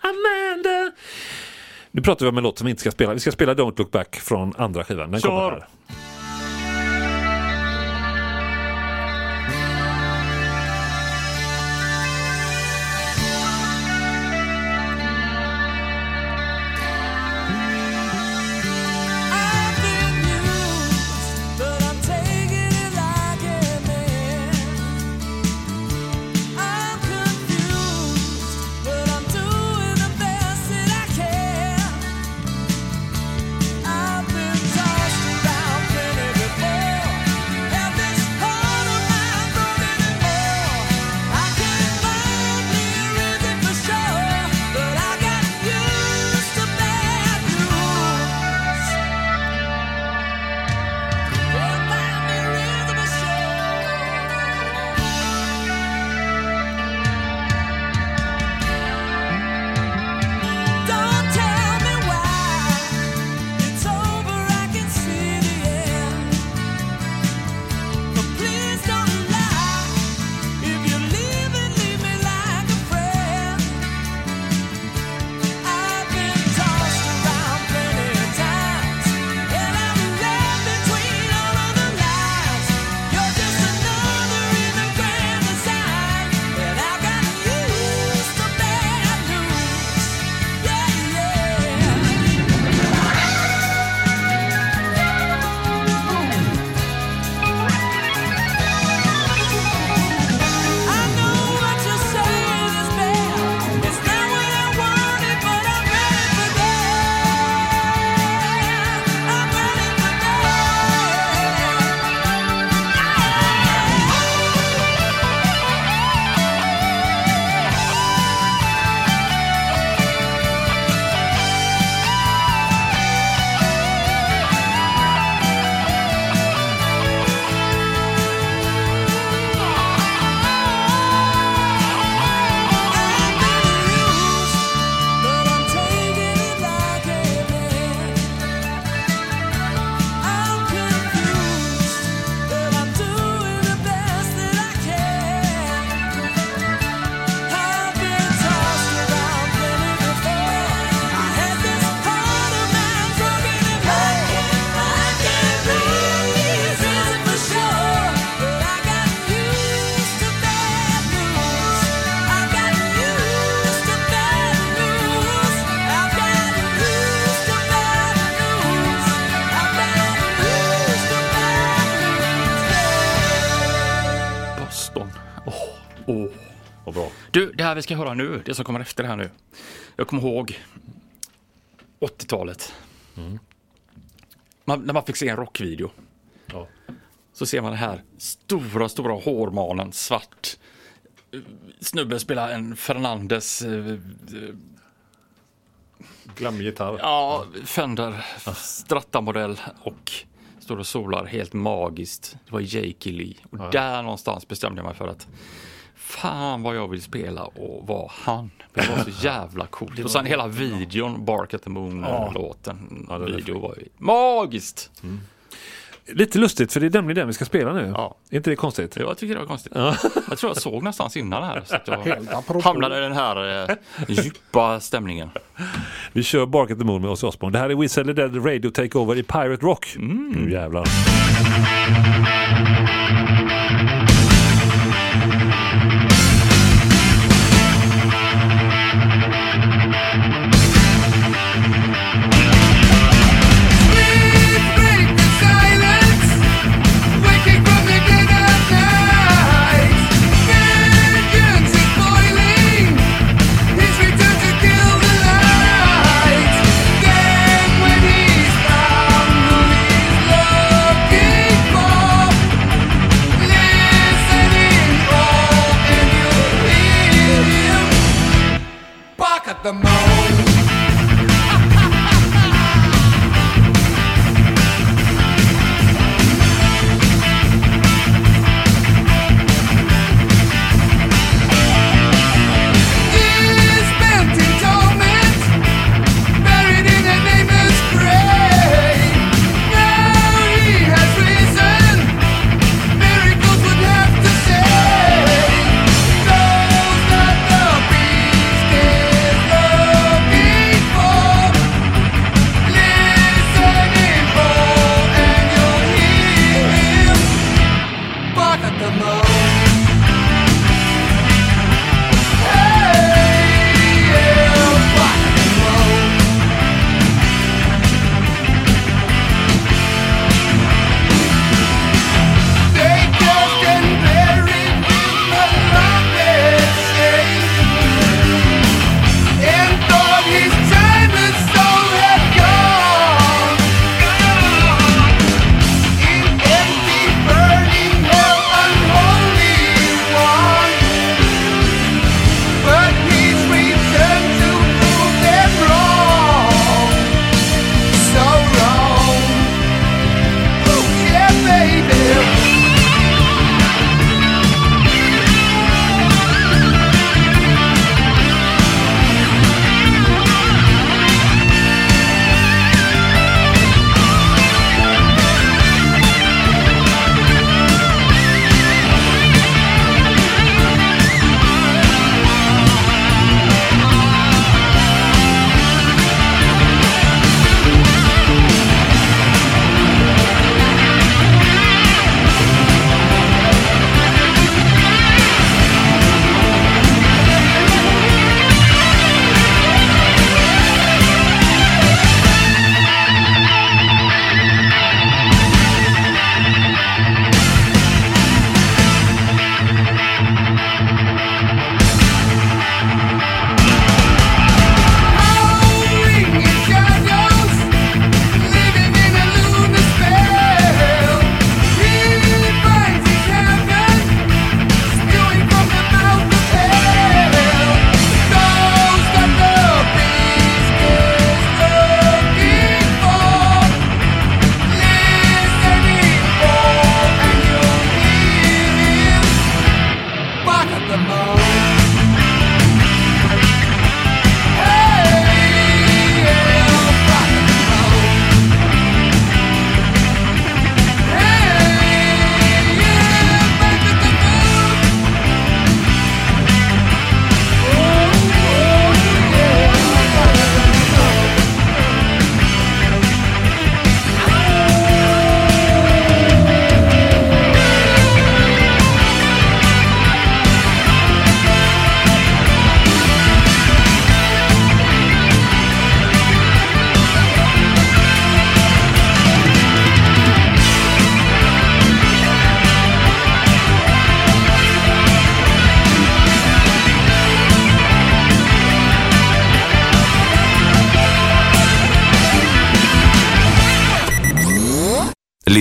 Amanda. Nu pratar vi om en låt som vi inte ska spela. Vi ska spela Don't Look Back från andra skivan. Den kommer här. Här vi ska höra nu, det som kommer efter det här nu. Jag kommer ihåg 80-talet. Man, när man fick se en rockvideo. Ja. Så ser man det här stora, stora hårmanen, svart. Snubben spelar en Fernandes eh, eh, Glammig gitarr. Ja, Fender Strata-modell och står och solar helt magiskt. Det var Jakey Lee. Och där någonstans bestämde jag mig för att Fan vad jag vill spela och vara han. Det var så jävla coolt. Och sen hela videon, Bark at the. Moon-låten. Ja, video var ju magiskt. Lite lustigt för det är nämligen den vi ska spela nu. Ja. Är inte det konstigt? Jag tycker det var konstigt. Ja. Jag tror jag såg någonstans innan här. Så jag hamnade i den här eh, djupa stämningen. Vi kör Bark at the Moon med Ozzy Osbourne. Det här är We Sell Dead Radio Takeover i Pirate Rock. Nu jävlar.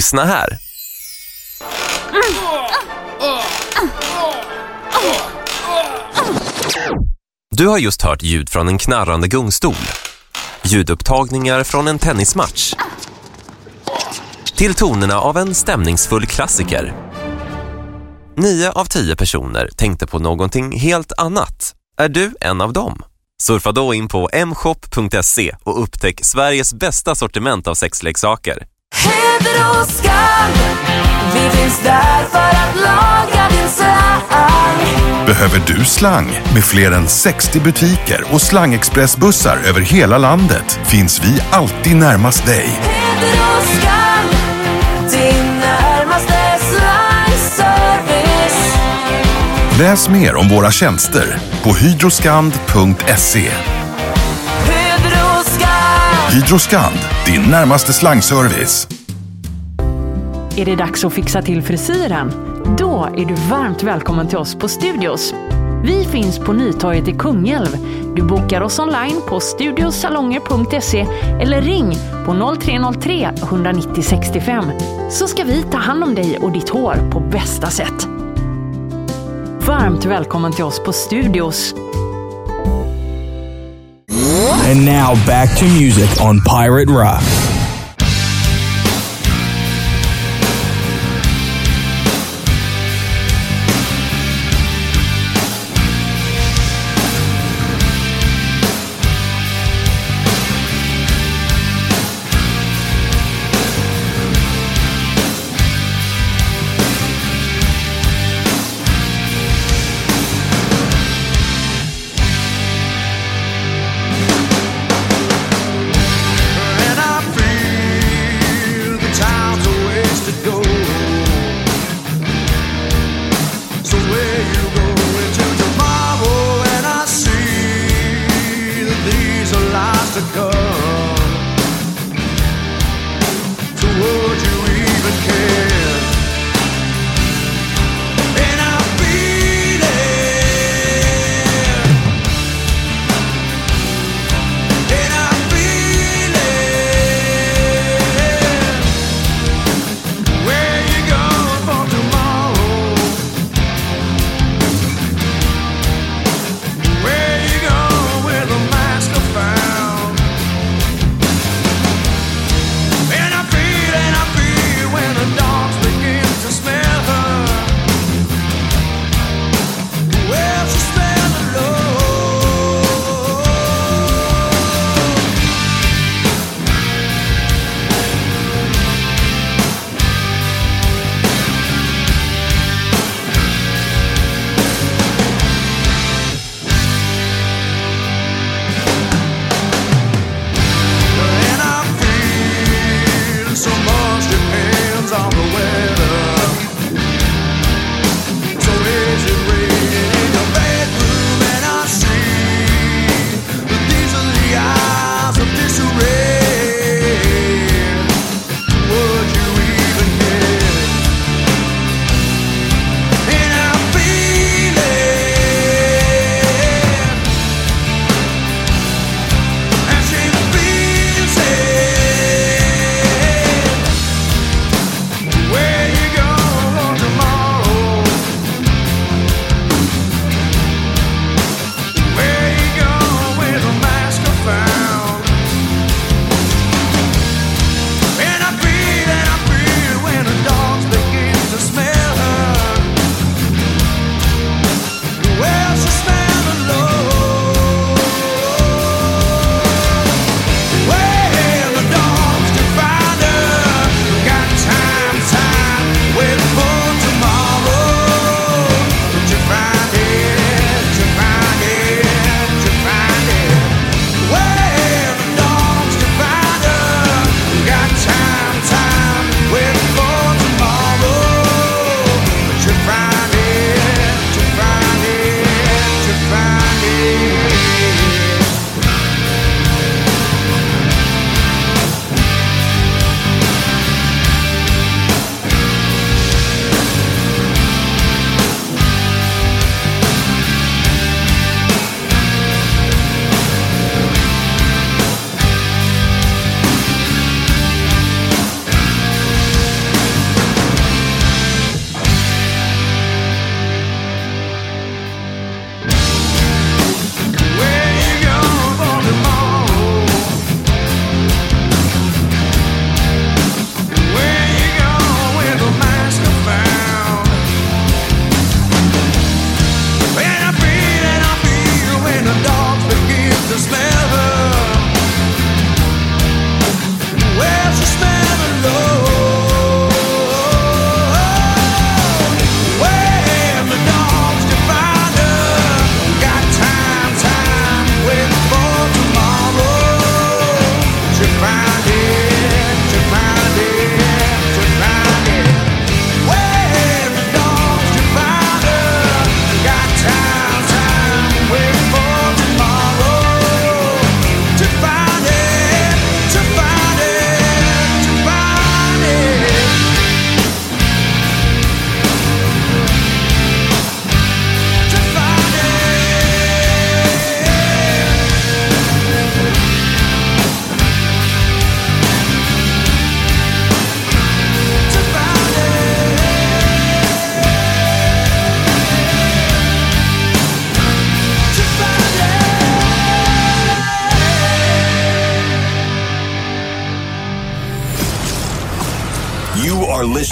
Lyssna här. Du har just hört ljud från en knarrande gungstol. Ljudupptagningar från en tennismatch. Till tonerna av en stämningsfull klassiker. Nio av tio personer tänkte på någonting helt annat. Är du en av dem? Surfa då in på mshop.se och upptäck Sveriges bästa sortiment av sexleksaker. Och skam, vi finns där för att laga din slang. Behöver du slang? Med fler än 60 butiker och slangexpressbussar över hela landet finns vi alltid närmast dig. Läs mer om våra tjänster på hydroskand.se. Hydroskand, din närmaste slangservice. Är det dags att fixa till frisyren? Då är du varmt välkommen till oss på Studios. Vi finns på Nytorget i Kungälv. Du bokar oss online på studiosalonger.se eller ring på 0303 190 65 så ska vi ta hand om dig och ditt hår på bästa sätt. Varmt välkommen till oss på Studios. And now back to music on Pirate Rock.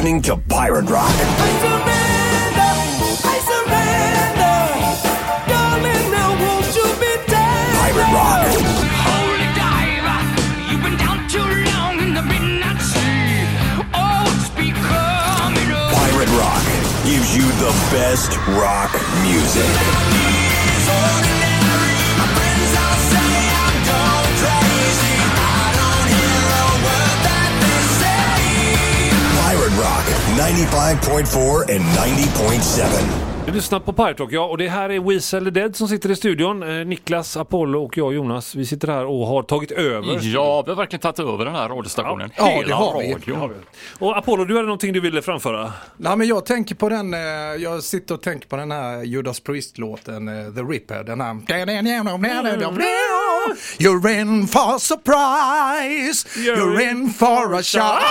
Listening to på Pirate Rock, ja, och det här är Weasel the Dead som sitter i studion. Eh, Niklas, Apollo och jag Jonas, vi sitter här och har tagit över. Ja, vi har verkligen tagit över den här radiostationen. Ja, Hela det har vi. radion. Och Apollo, du hade någonting du ville framföra? Nej, men jag tänker på den, eh, jag sitter och tänker på den här Judas Priest-låten, eh, The Ripper, den här... You're in for surprise, you're in for a shot.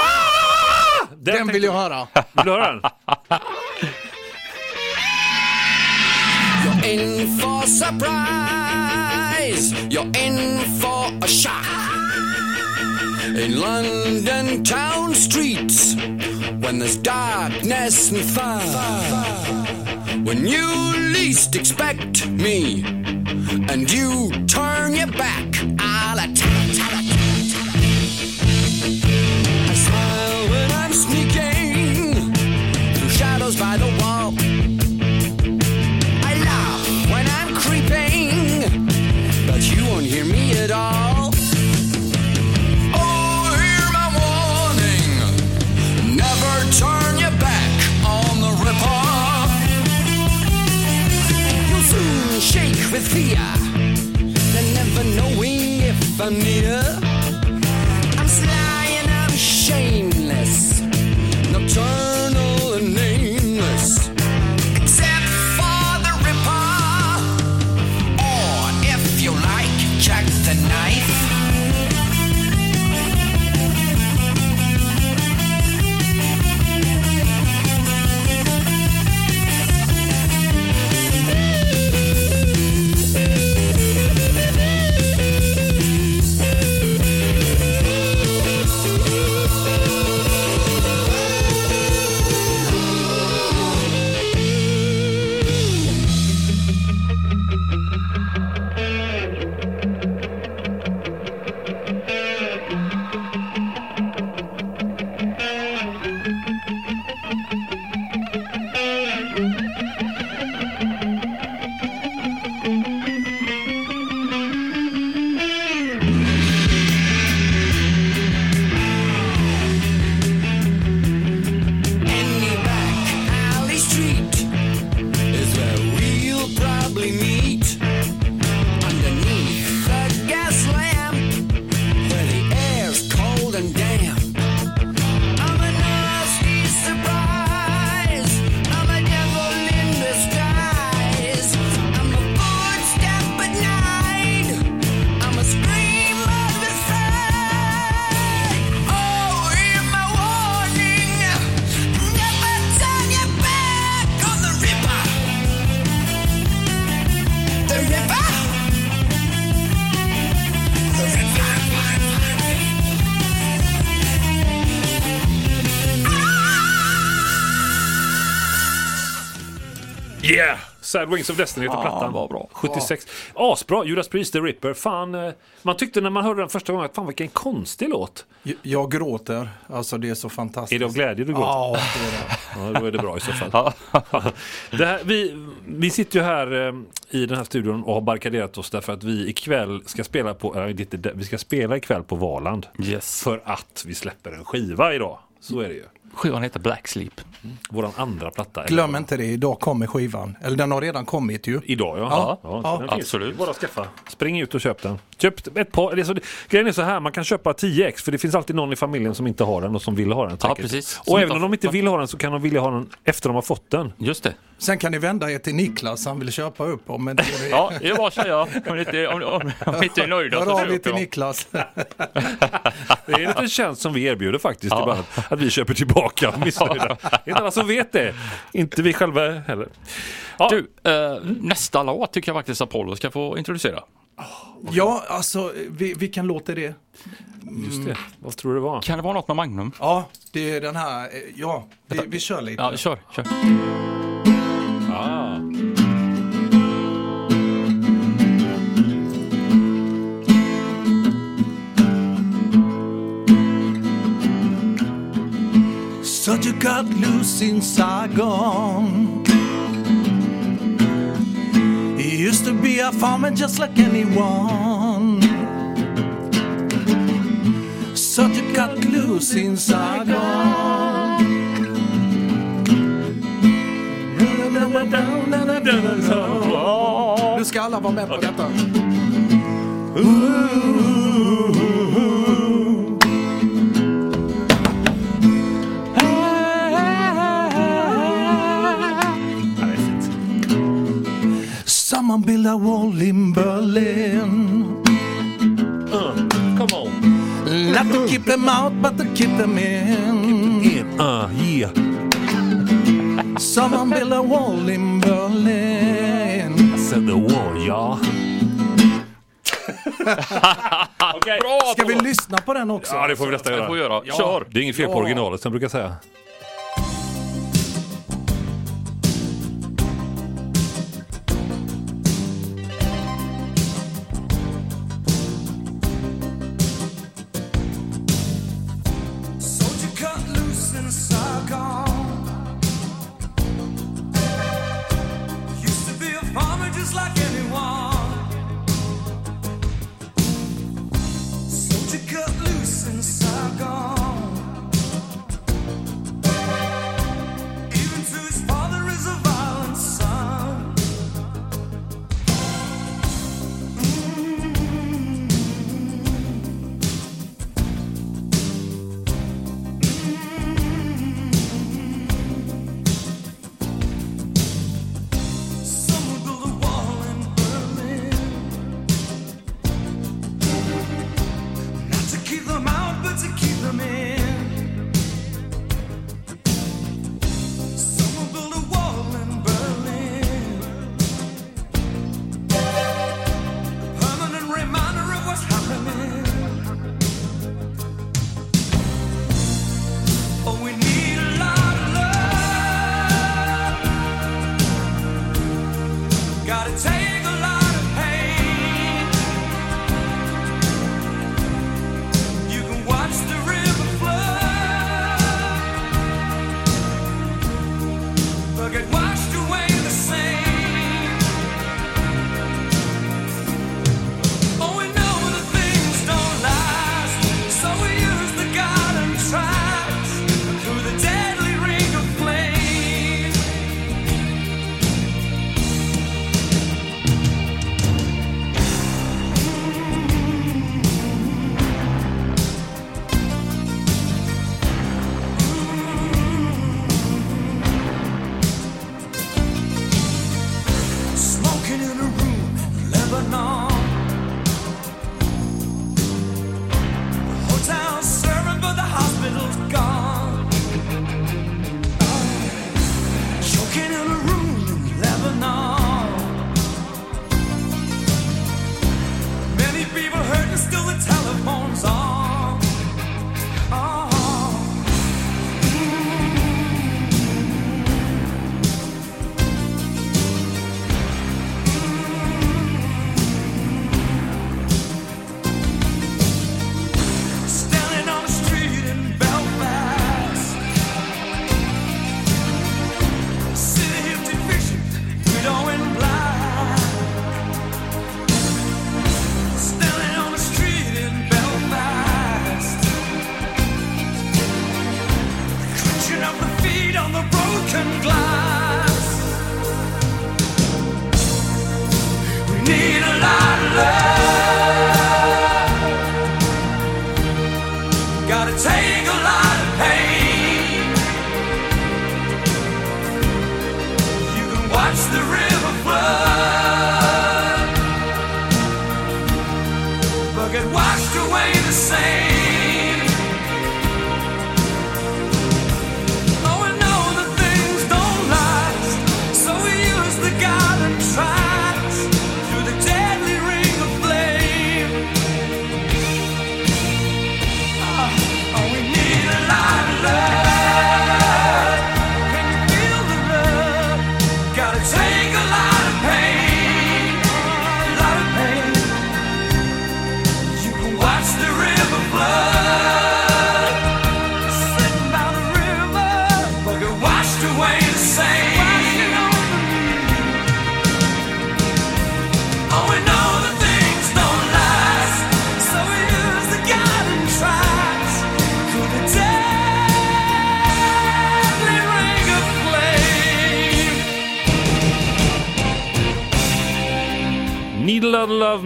Den vill jag höra. Vill du höra den? In for surprise. You're in for a shock. In London town streets, when there's darkness and fire, when you least expect me, and you turn your back, I'll attack. I smile when I'm sneaking through shadows by the at all. Oh, hear my warning. Never turn your back on the. You'll soon shake with fear, then never knowing if near. I'm Sad Wings of Destiny heter Ja, plattan. vad bra. 76. Asbra, Judas Priest, The Ripper. Fan, eh, man tyckte när man hörde den första gången att fan vilken konstig låt. Jag, jag gråter, alltså det är så fantastiskt. Är det av glädje du gråter? Ja, det är det. Ja, då är det bra i så fall. det här, vi, vi sitter ju här eh, i den här studion och har barrikaderat oss därför att vi ikväll ska spela på, äh, vi ska spela ikväll på Valand. Yes. För att vi släpper en skiva idag. Så är det ju. Skivan heter Black Sleep. Våran andra platta. Glöm inte det, idag kommer skivan. Eller den har redan kommit ju. Idag ja. Ja, ja, ja. finns. absolut. Bara skaffa. Spring ut och köp den. Köp ett par. Det är så, grejen är så här, man kan köpa 10 ex för det finns alltid någon i familjen som inte har den och som vill ha den. Ja, precis. Som Och inte även om de inte vill ha den så kan de vilja ha den efter de har fått den. Just det. Sen kan ni vända er till Niklas, han vill köpa upp om det. Ja, det är bara att säga. Om ni inte, om, om, om inte är nöjda så Hör av köper er till. Niklas. Det är en liten tjänst som vi erbjuder faktiskt Ja. Att vi köper tillbaka missnöjda. Det är inte alla som vet det. Inte vi själva heller. Ja, Du, eh, nästa låt tycker jag faktiskt Apollo ska få introducera. Ja, alltså vi, vilken låt är det? Just det. Vad tror du det var? Kan det vara något med Magnum? Ja, det är den här. eh, Ja, vi, vi kör lite. Ja, kör, kör. Ah. Soldier got loose in Saigon. He used to be a farmer just like anyone. Soldier got loose in Saigon. Nu ska alla vara med på detta. Someone build a wall in Berlin. come on. Not to keep them out, but to keep them in. Uh, yeah. Someone build a wall in Berlin. I said the wall, ja. Okej. Ska vi lyssna på den också? Ja, det får vi nästan Det göra. får vi göra. Ja. Kör! Det är inget fel på originalet som jag brukar säga.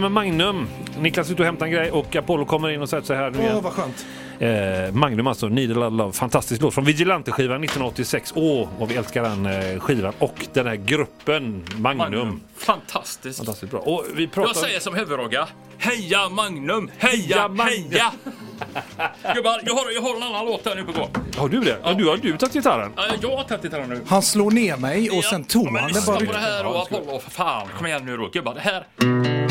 Med Magnum. Niklas ute och hämtar en grej och Apollo kommer in och sätter sig här nu Åh, igen. vad skönt. Eh, Magnum alltså, Need a Love. Fantastisk låt från Vigilante-skivan 1986. Åh, vad vi älskar den eh, skivan och den här gruppen Magnum. Fantastiskt. Fantastiskt bra. Och vi pratar... Jag säger som huvudrogga. Heja Magnum! Heja, heja! Gubbar, jag har, jag har en annan låt här nu på gång. Har du det? Ja. Du har du tagit gitarren? Eh, Jag har tagit gitarren nu. Han slår ner mig och sen tog han det lyssna bara. på det här och Apollo, för fan. Kom igen nu då, gubbar. Det här.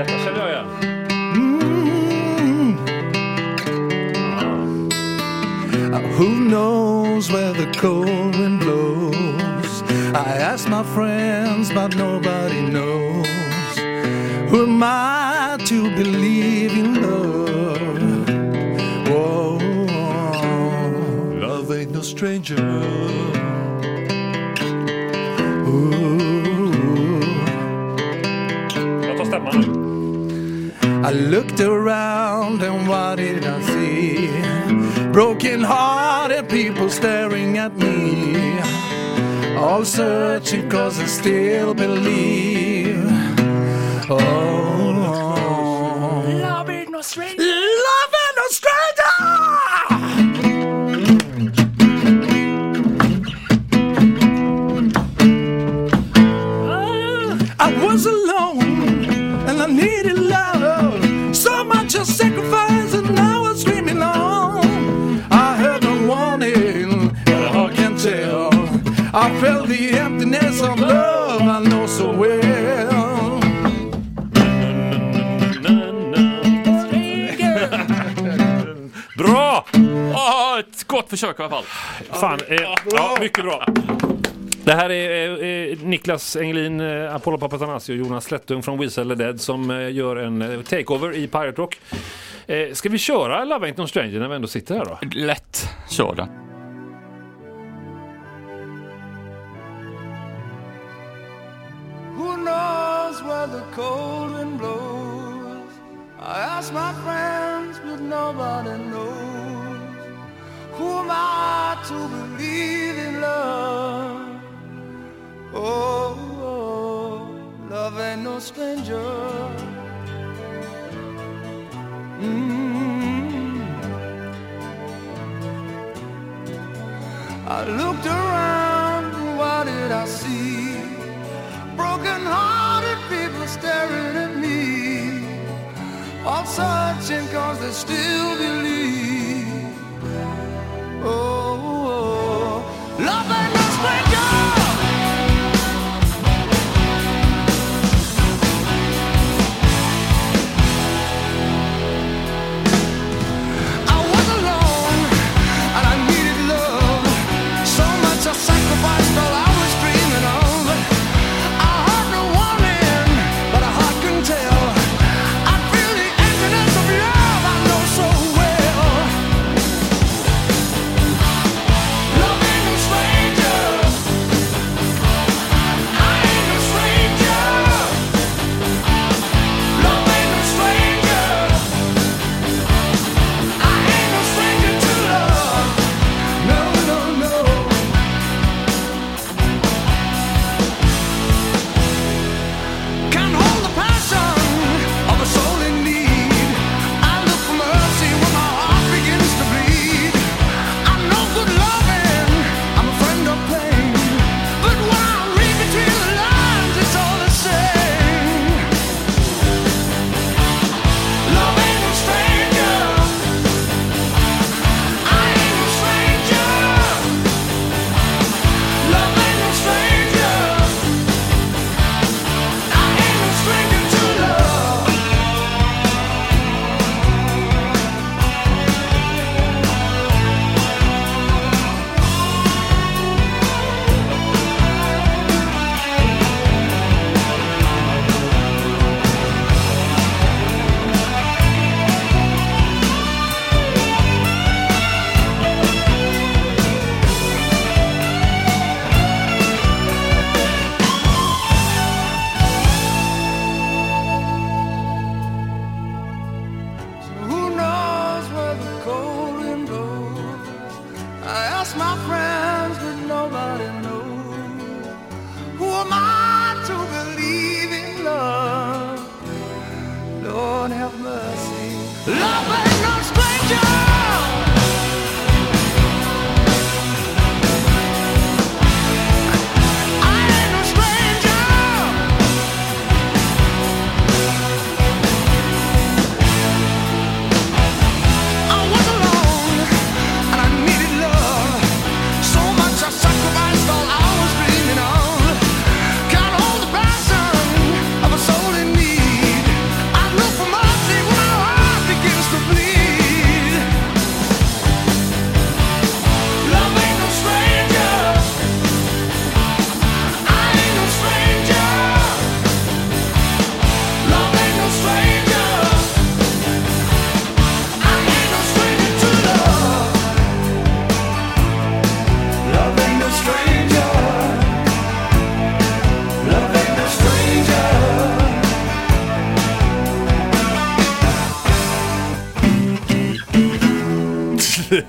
Detta känner jag igen. Who knows where the cold wind blows? I ask my friends, but nobody knows. Who am I to believe in love? Whoa, love ain't no stranger. I looked around and what did I see? Broken hearted people staring at me. All searching cause they still believe. Oh, Love ain't no stranger. love ain't no stranger! So much I sacrificed and I was screaming on. I heard no warning, but I can tell. I felt the emptiness of love I know so well. Bra! Ah, ett gott försök i alla fall. Fan, eh, ja, mycket bra. Det här är eh, eh, Niklas Engelin, eh, Apollo Papatanasio och Jonas Slättung från Weasel Dead som gör en takeover i Pirate Rock. Ska vi köra Love Ain't No Stranger när vi ändå sitter här då? Lätt. Kör den. Who knows where the cold wind blows? I ask my friends, but nobody knows. Who am I to believe in love? Oh, oh, love ain't no stranger. Mm. I looked around, what did I see? Broken hearted people staring at me, all searching cause they still believe. Oh, oh, love ain't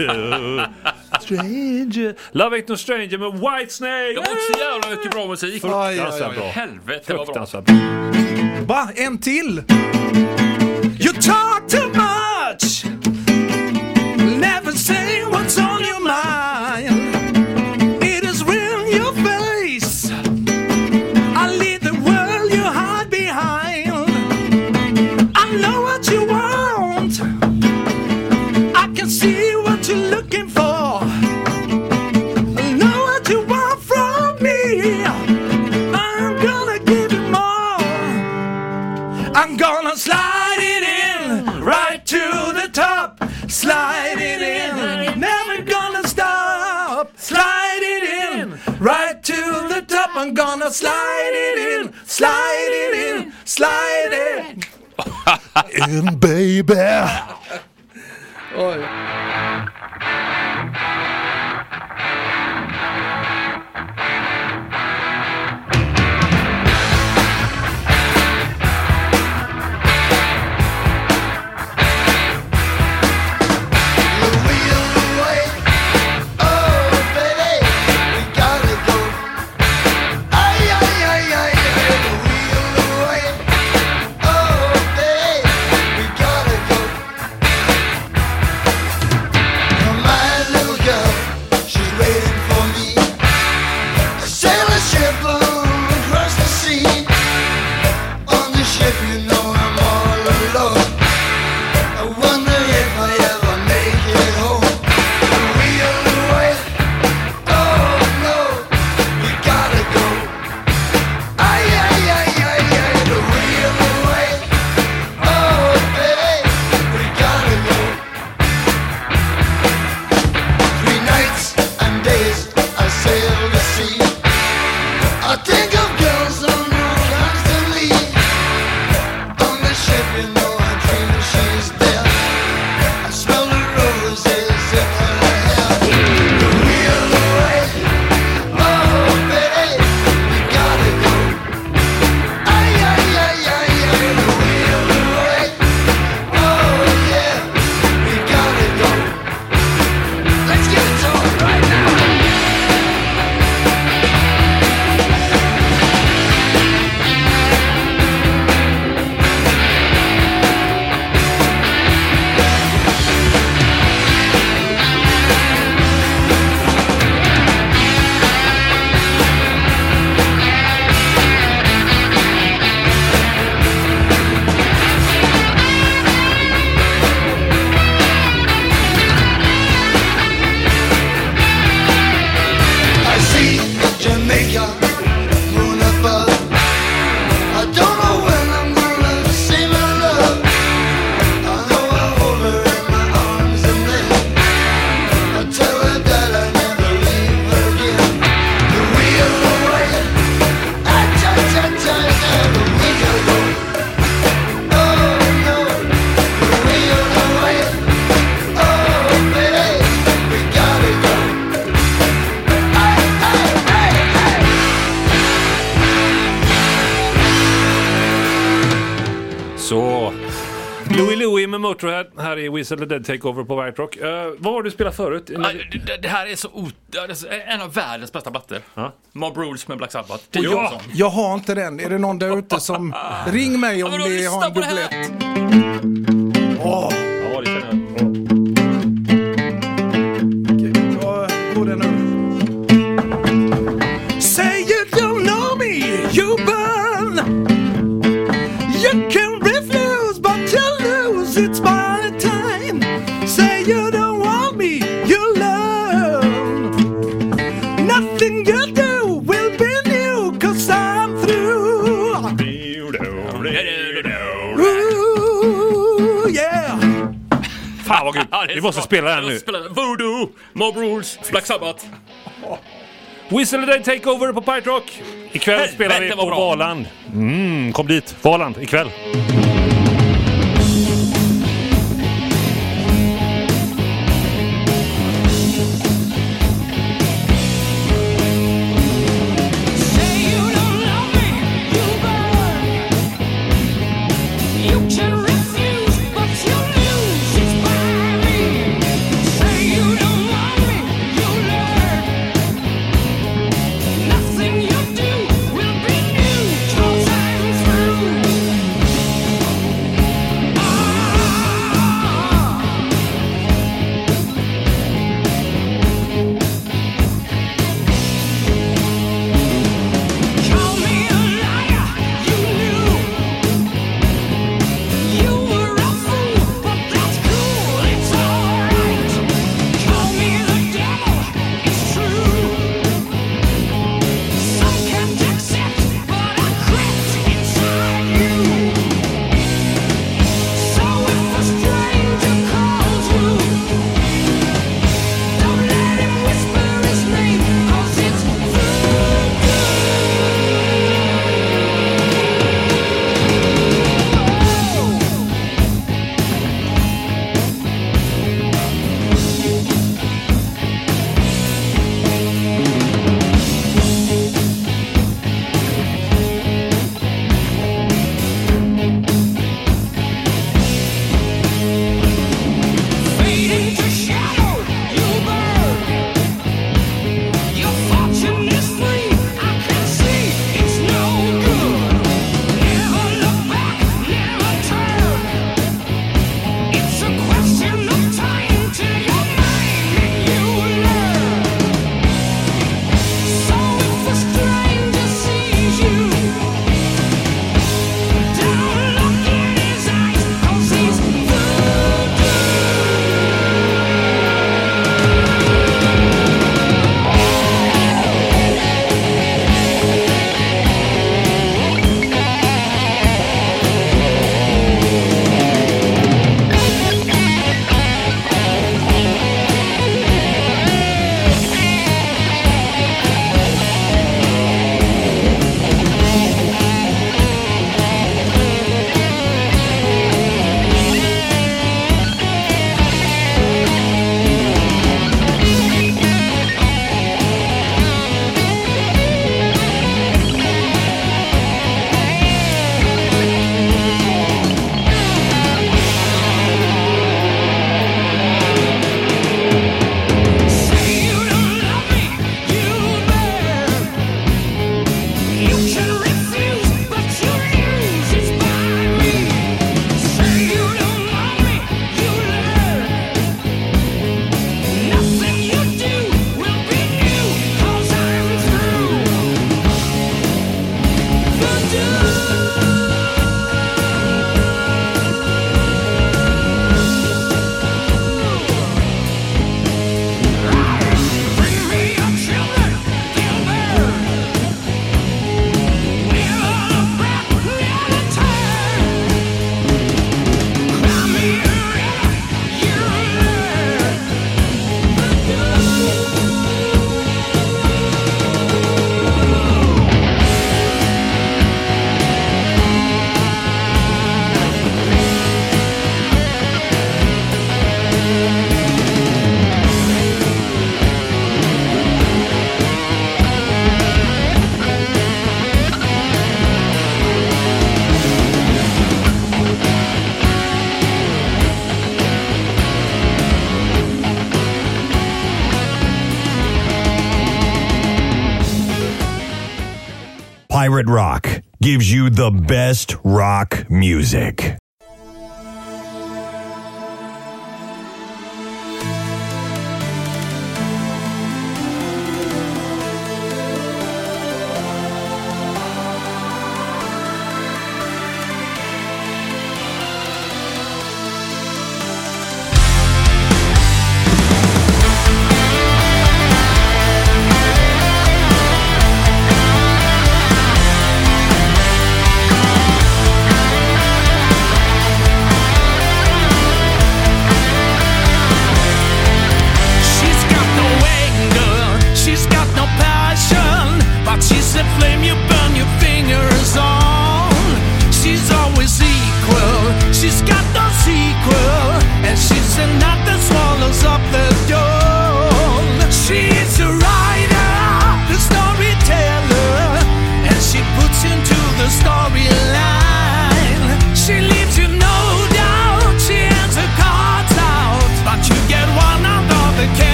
stranger. Love ain't no stranger med Whitesnake! Det var också jävla mycket bra musik. Fruktansvärt bra. Helvete vad bra. Va? En till? You I'm gonna slide it in, slide it in, slide it in, baby. Oj. Eller Dead Takeover på White Rock. Uh, vad har du spelat förut? Ah, det, det här är så o... en av världens bästa plattor. Ah. Mob Rules med Black Sabbath. Ja. Jag har inte den. Är det någon där ute som... Ring mig om ni har en dubblett. Vi måste spela den nu. Voodoo, Mob Rules, Black Sabbath. Whistle The Day Takeover på Pirate Rock. Ikväll spelar vi på Valand. Mm, kom dit, Valand, ikväll. The best rock music.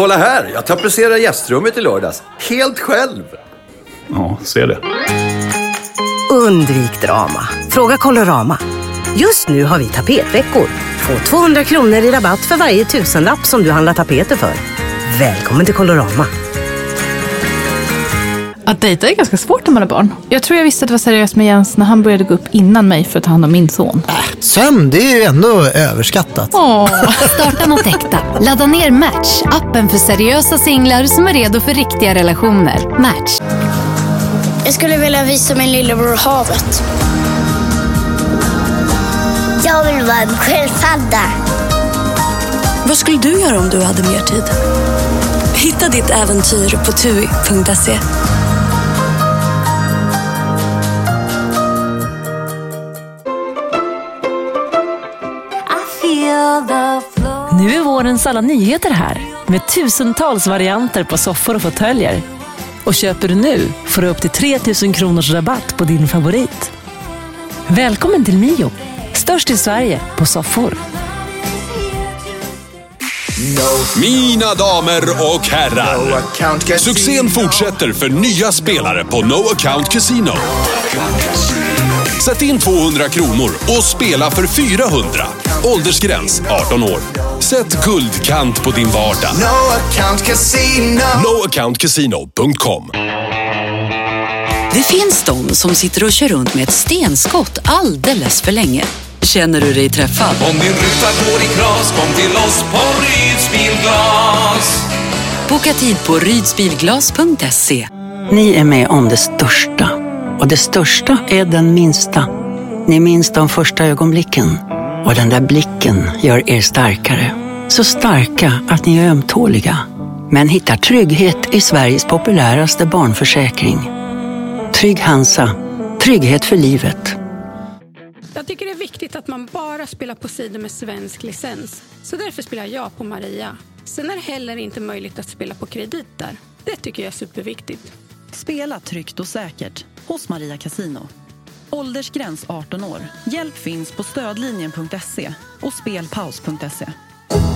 Kolla här, jag tapetserar gästrummet i lördags. Helt själv. Ja, ser det. Undvik drama. Fråga Colorama. Just nu har vi tapetveckor. Få 200 kronor i rabatt för varje tusenlapp som du handlar tapeter för. Välkommen till Colorama. Att dejta är ganska svårt när man har barn. Jag tror jag visste att det var seriöst med Jens när han började gå upp innan mig för att ta hand om min son. Sömn, det är ju ändå överskattat. Starta något äkta. Ladda ner Match, appen för seriösa singlar som är redo för riktiga relationer. Match. Jag skulle vilja visa min lillebror havet. Jag vill vara en sköldpadda. Vad skulle du göra om du hade mer tid? Hitta ditt äventyr på tui.se. Vårens alla nyheter här med tusentals varianter på soffor och fåtöljer. Och köper du nu får du upp till 3 000 kronors rabatt på din favorit. Välkommen till Mio, störst i Sverige på soffor. Mina damer och herrar. Succén fortsätter för nya spelare på No Account Casino. Sätt in 200 kronor och spela för 400. Åldersgräns 18 år. Sätt guldkant på din vardag. No account casino. NoAccountCasino.com Det finns de som sitter och kör runt med ett stenskott alldeles för länge. Känner du dig träffad? Om din ruta går i kras, kom till oss på Ryds Bilglas. Boka tid på rydsbilglas.se. Ni är med om det största. Och det största är den minsta. Ni minns de första ögonblicken. Och den där blicken gör er starkare. Så starka att ni är ömtåliga. Men hittar trygghet i Sveriges populäraste barnförsäkring. Trygg Hansa. Trygghet för livet. Jag tycker det är viktigt att man bara spelar på sidor med svensk licens. Så därför spelar jag på Maria. Sen är det heller inte möjligt att spela på kredit där. Det tycker jag är superviktigt. Spela tryggt och säkert hos Maria Casino. Åldersgräns 18 år. Hjälp finns på stödlinjen.se och spelpaus.se.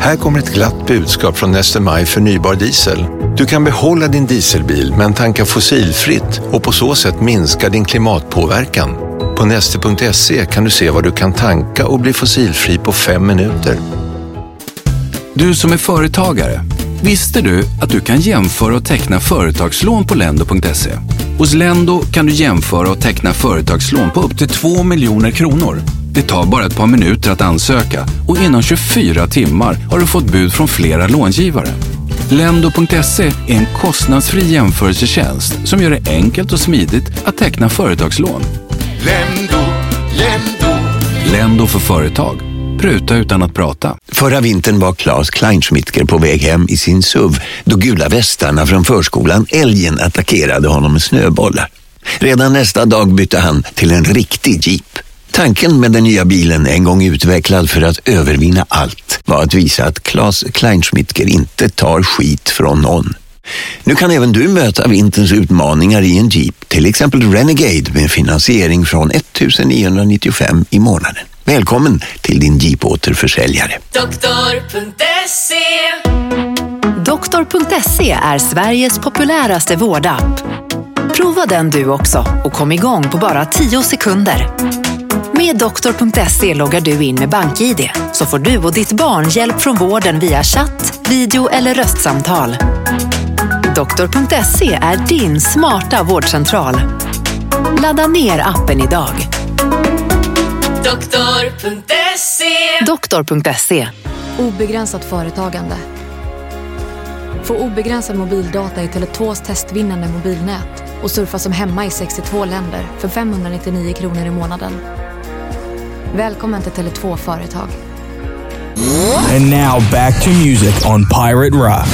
Här kommer ett glatt budskap från Neste Maj Förnybar Diesel. Du kan behålla din dieselbil men tanka fossilfritt och på så sätt minska din klimatpåverkan. På neste.se kan du se vad du kan tanka och bli fossilfri på fem minuter. Du som är företagare, visste du att du kan jämföra och teckna företagslån på lendo.se? Hos Lendo kan du jämföra och teckna företagslån på upp till 2 miljoner kronor. Det tar bara ett par minuter att ansöka och inom 24 timmar har du fått bud från flera långivare. Lendo.se är en kostnadsfri jämförelsetjänst som gör det enkelt och smidigt att teckna företagslån. Lendo, Lendo. Lendo för företag. Pruta utan att prata. Förra vintern var Claes Kleinschmittger på väg hem i sin SUV då gula västarna från förskolan Älgen attackerade honom med snöbollar. Redan nästa dag bytte han till en riktig jeep. Tanken med den nya bilen, en gång utvecklad för att övervinna allt, var att visa att Claes Kleinschmittger inte tar skit från någon. Nu kan även du möta vinterns utmaningar i en Jeep, till exempel Renegade med finansiering från 1995 i månaden. Välkommen till din Jeep-återförsäljare. Doktor.se Doktor.se är Sveriges populäraste vårdapp. Prova den du också och kom igång på bara 10 sekunder. Med Doktor.se loggar du in med BankID så får du och ditt barn hjälp från vården via chatt, video eller röstsamtal. Doktor.se är din smarta vårdcentral. Ladda ner appen idag. Doktor.se Doktor.se Obegränsat företagande. Få obegränsad mobildata i Tele2s testvinnande mobilnät och surfa som hemma i 62 länder för 599 kronor i månaden. Välkommen till Tele2 Företag. And now back to music on Pirate Rock.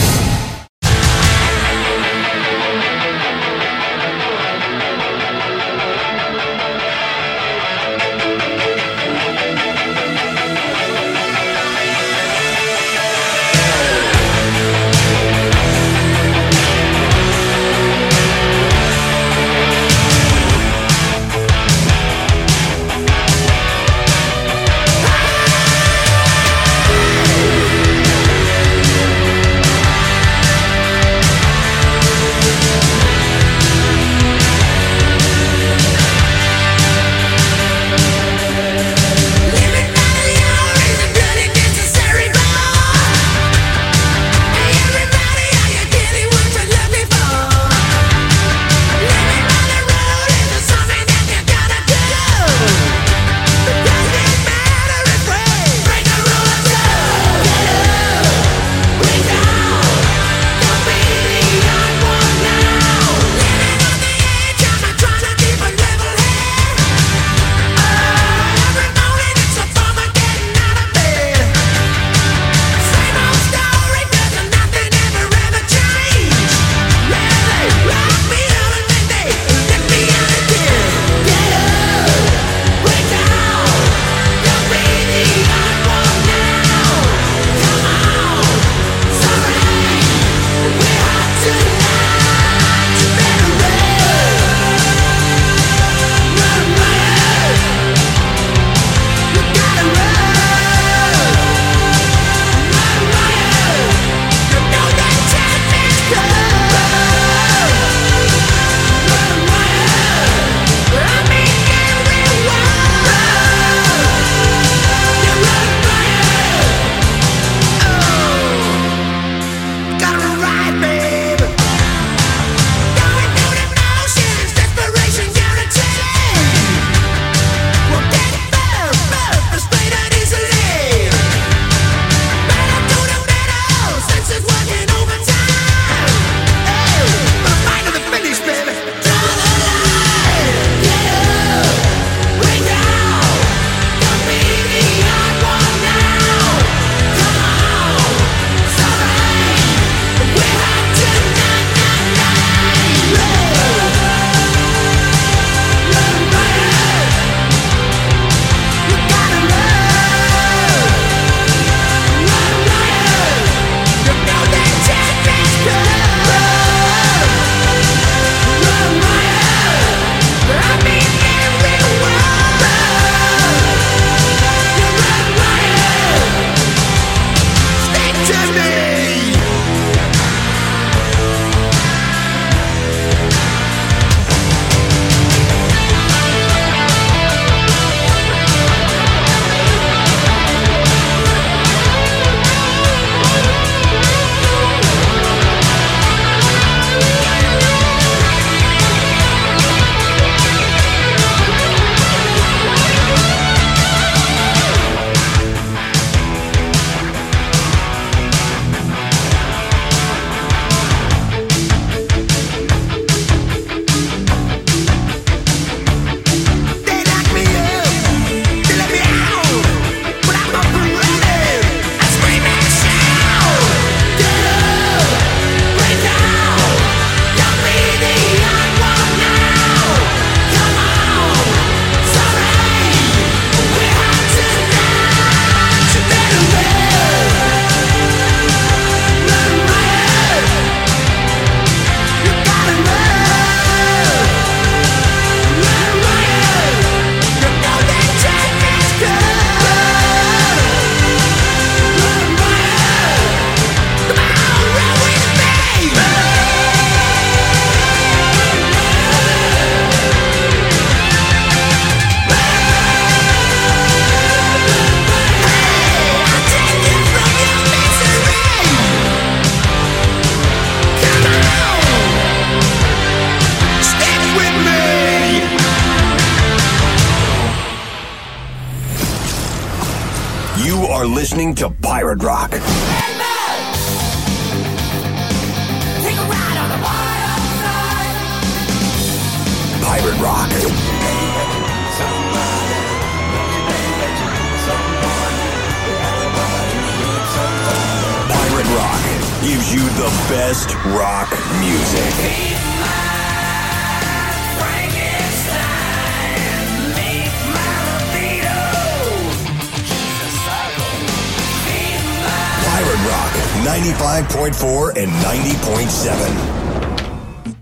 95.4 and 90.7.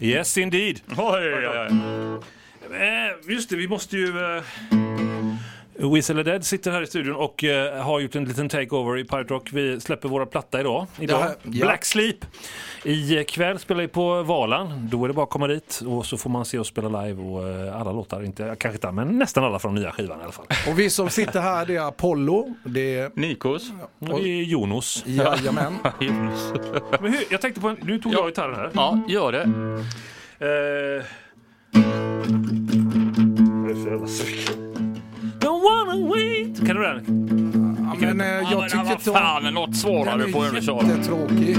Yes indeed. Oj, oj, oj. Eh, Just det, vi måste ju... Whistle Dead sitter här i studion och eh, har gjort en liten takeover i Pirate Rock. Vi släpper våra platta idag. idag. Ja, ja. Black Sleep. I kväll spelar vi på Valan. Då är det bara att komma dit och så får man se oss spela live och eh, alla låtar, inte, kanske inte men nästan alla från nya skivan i alla fall. Och vi som sitter här det är Apollo, det är Nikos och det är Jonos. Jajamän. Men hur, jag tänkte på, en- nu tog jag gitarren här. Ja, gör det. Eh... Jag wanna wait. Kan du den? Ja, men, eh, jag tycker inte fan, är något svårare Den på är Eurovision. jättetråkig.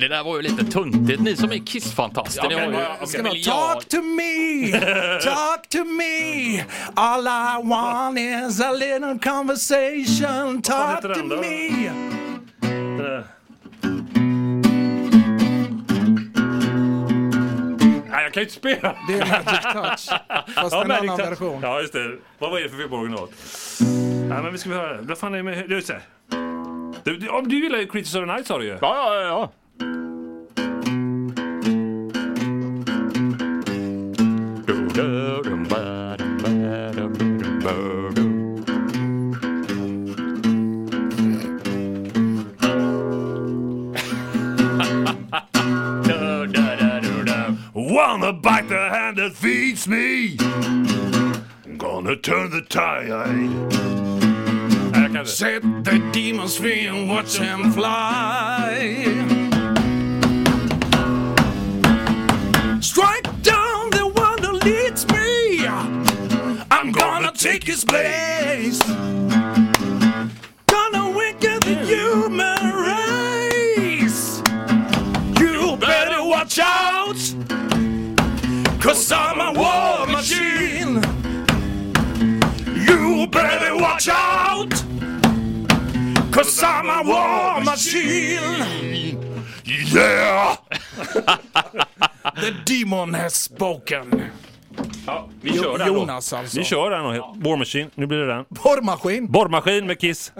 Det där var ju lite tuntigt. Ni som är Kiss-fantaster, ni har ju Ska en talk to me, talk to me All I want is a little conversation Talk to me Nej, jag kan ju inte spela. Det är Magic Touch, fast en Magic annan Touch. version. Ja, just det. Vad var det för fel på original? Nej, men vi ska höra. Vad fan är det med... Du, du, om du gillar ju Creatures of the Night sa du ju. Ja, ja, ja, ja. Wanna bite the hand that feeds me? Gonna turn the tide. Set the demons free and watch them fly take his place. Gonna weaken the human race. You better watch out Cause I'm a war machine. You better watch out Cause I'm a war machine. Yeah. The demon has spoken Ja, vi kör den Jonas då. alltså. Vi kör den då. War Machine. Nu blir det den. Borrmaskin Borrmaskin med Kiss.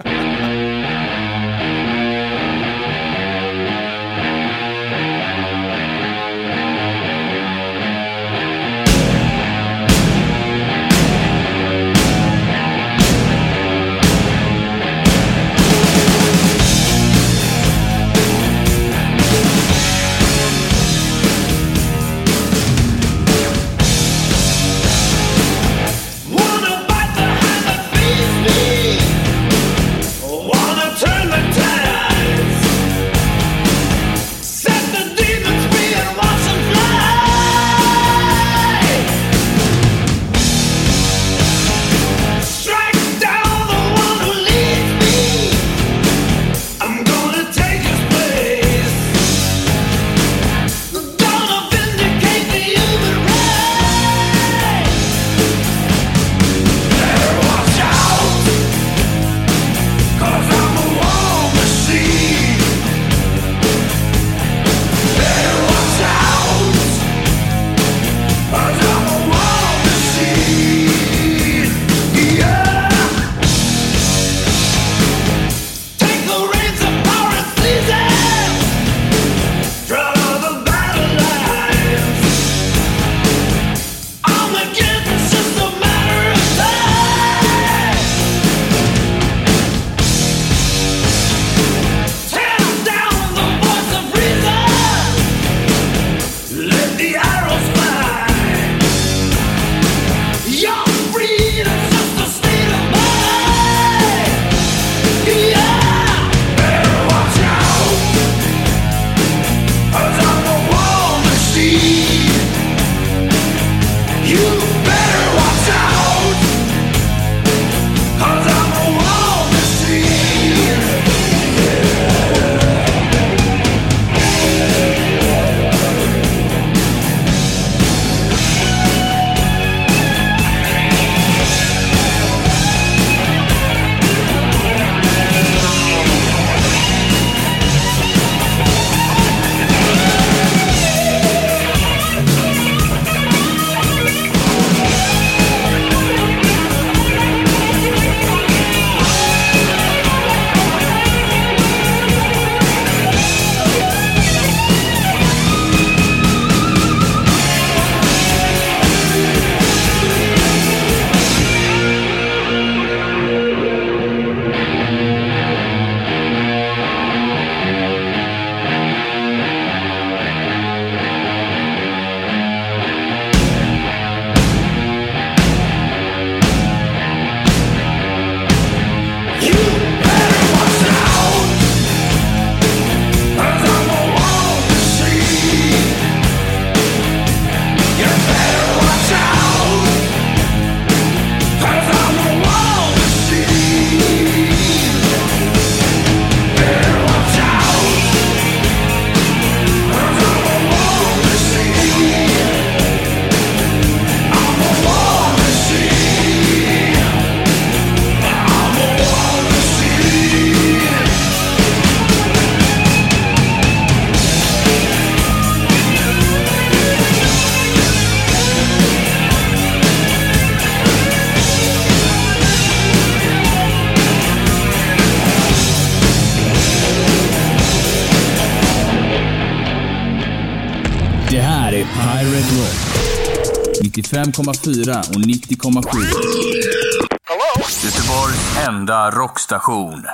95,4 och 90,7. Göteborgs enda rockstation.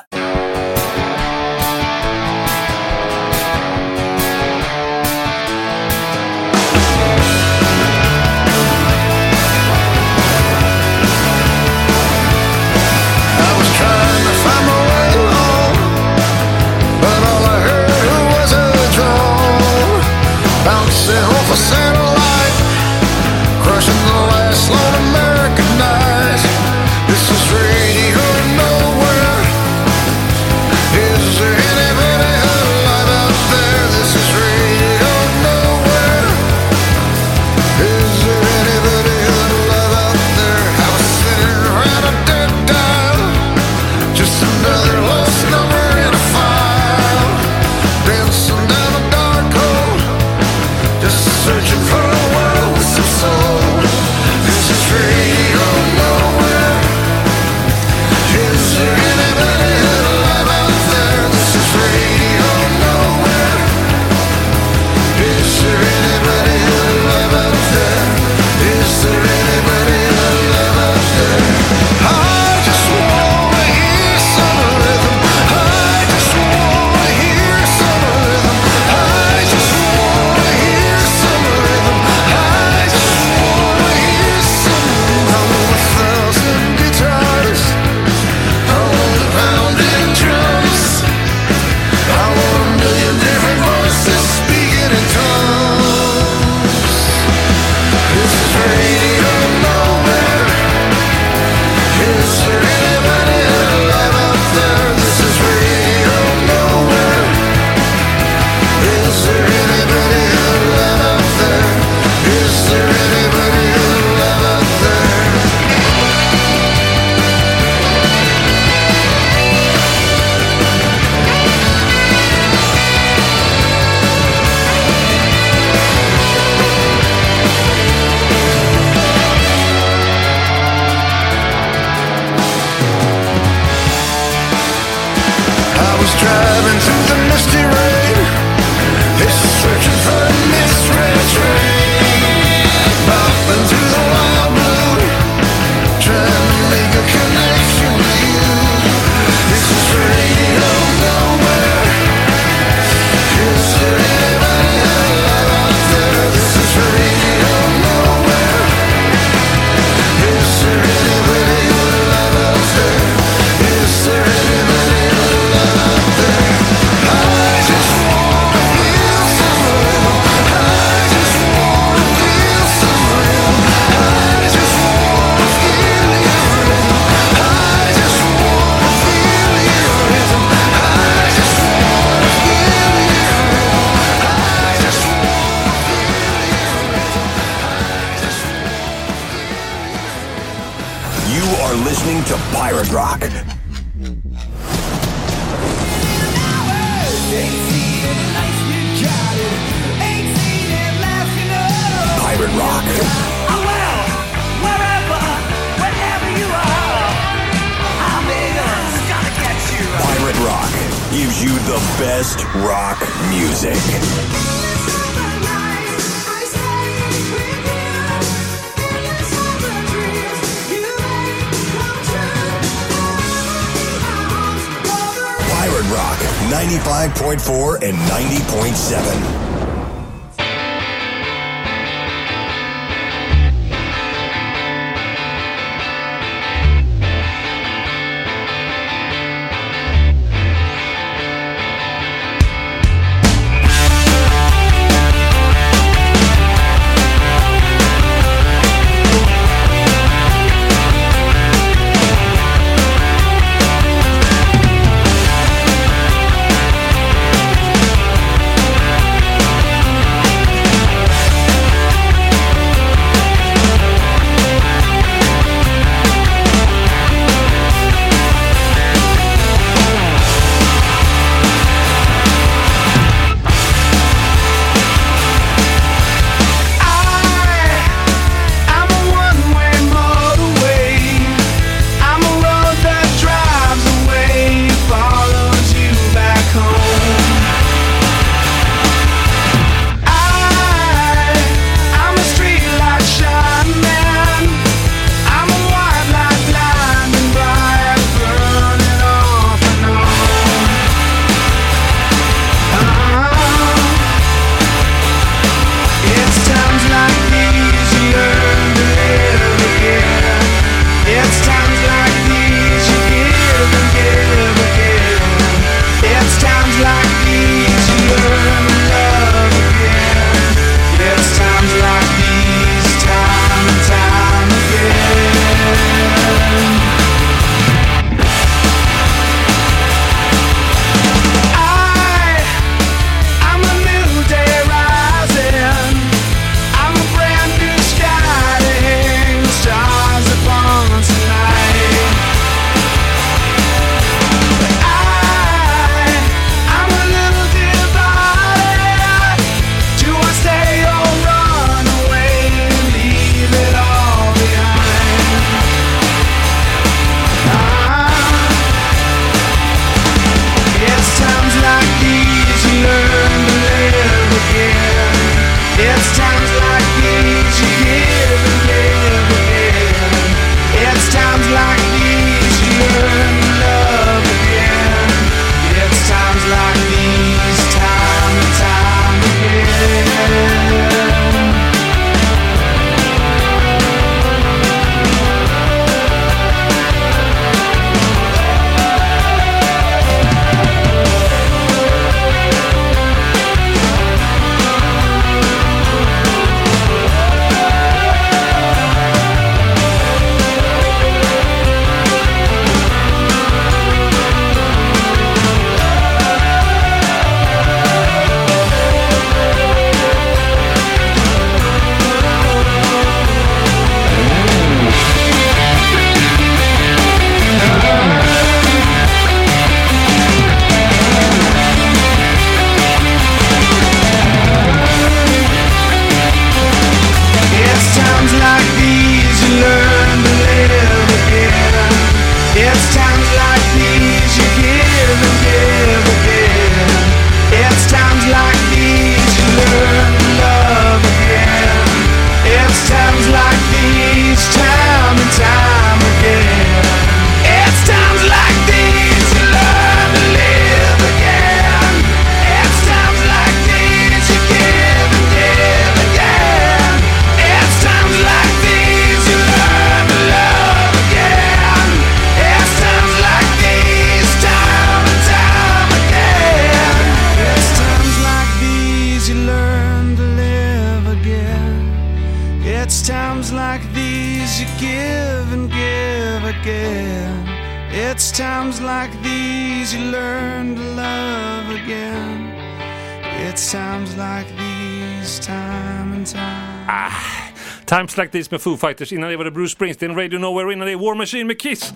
This med Foo Fighters. Innan det var det Bruce Springsteen, Radio Nowhere. Innan det War Machine med Kiss.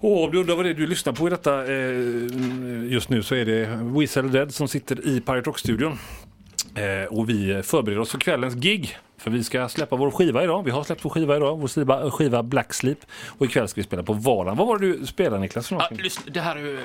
Och om du undrar vad det är du lyssnar på i detta eh, just nu så är det Weasel Dead som sitter i Pirate Rock-studion. Eh, och vi förbereder oss för kvällens gig. För vi ska släppa vår skiva idag. Vi har släppt vår skiva idag. Vår skiva, skiva Black Sleep. Och ikväll ska vi spela på Valand. Vad var det du spelade Niklas? för Ja, någonting? lyssna, det här är ju...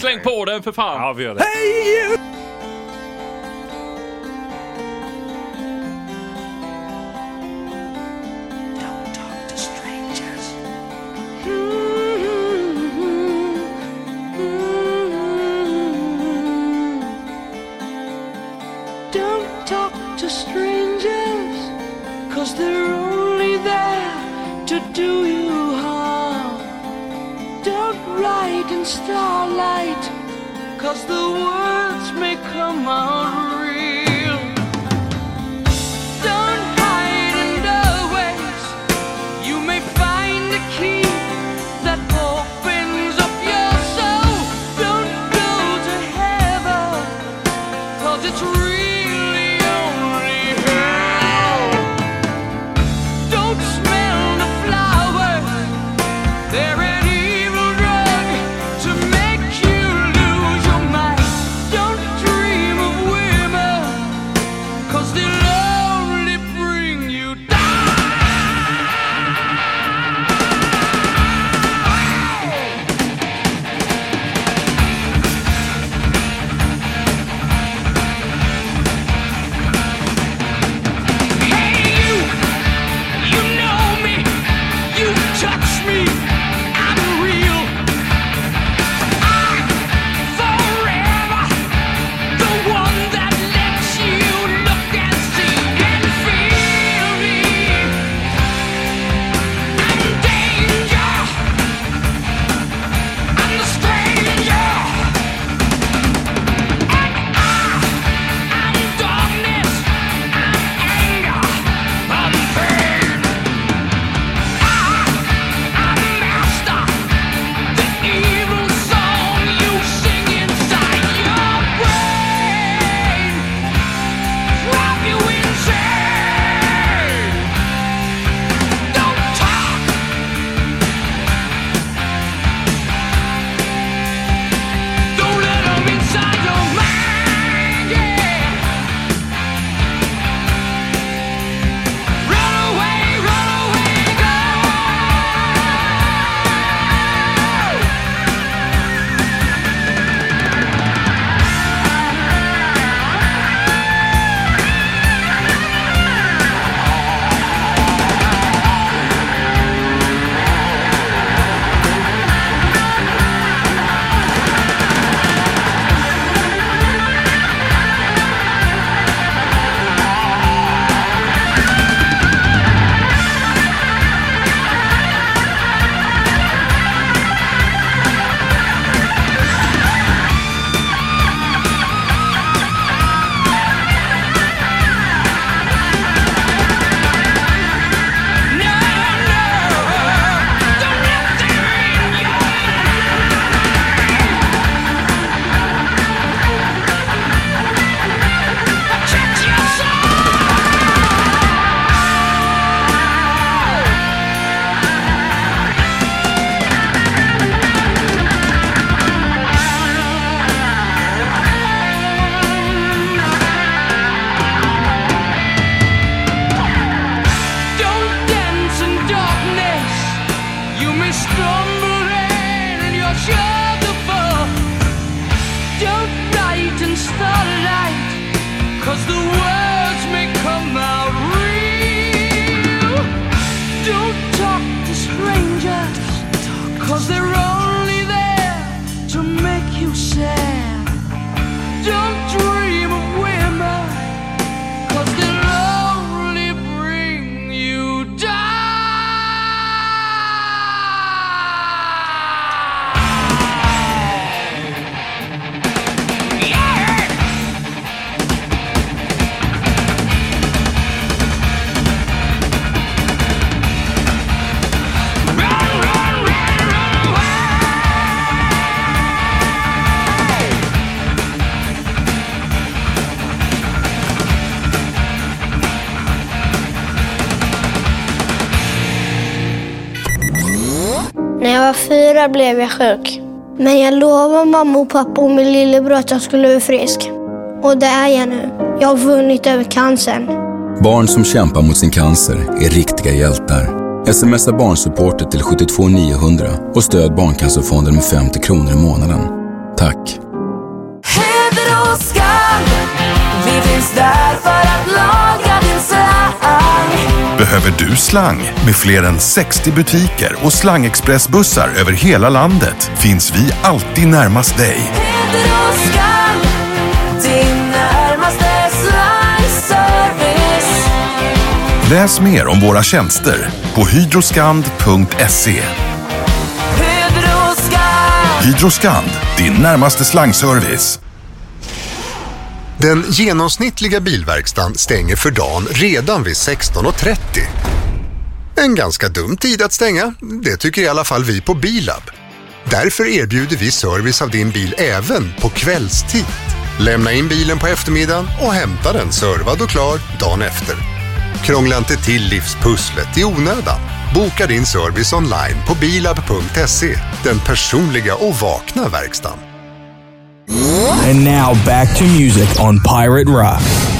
Släng på den för fan! Ja, vi gör det. Hey you! Starlight, cause the words may come out fyra blev jag sjuk. Men jag lovade mamma och pappa och min lillebror att jag skulle bli frisk. Och det är jag nu. Jag har vunnit över cancern. Barn som kämpar mot sin cancer är riktiga hjältar. Smsa barnsupportet till 72 900 och stöd Barncancerfonden med 50 kronor i månaden. Behöver du slang? Med fler än 60 butiker och slangexpressbussar över hela landet finns vi alltid närmast dig. Läs mer om våra tjänster på hydroskand.se. Hydroskand, din närmaste slangservice. Den genomsnittliga bilverkstan stänger för dagen redan vid 16.30. En ganska dum tid att stänga, det tycker i alla fall vi på Bilab. Därför erbjuder vi service av din bil även på kvällstid. Lämna in bilen på eftermiddagen och hämta den servad och klar dagen efter. Krångla inte till livspusslet i onödan. Boka din service online på bilab.se. Den personliga och vakna verkstaden. And now back to music on Pirate Rock.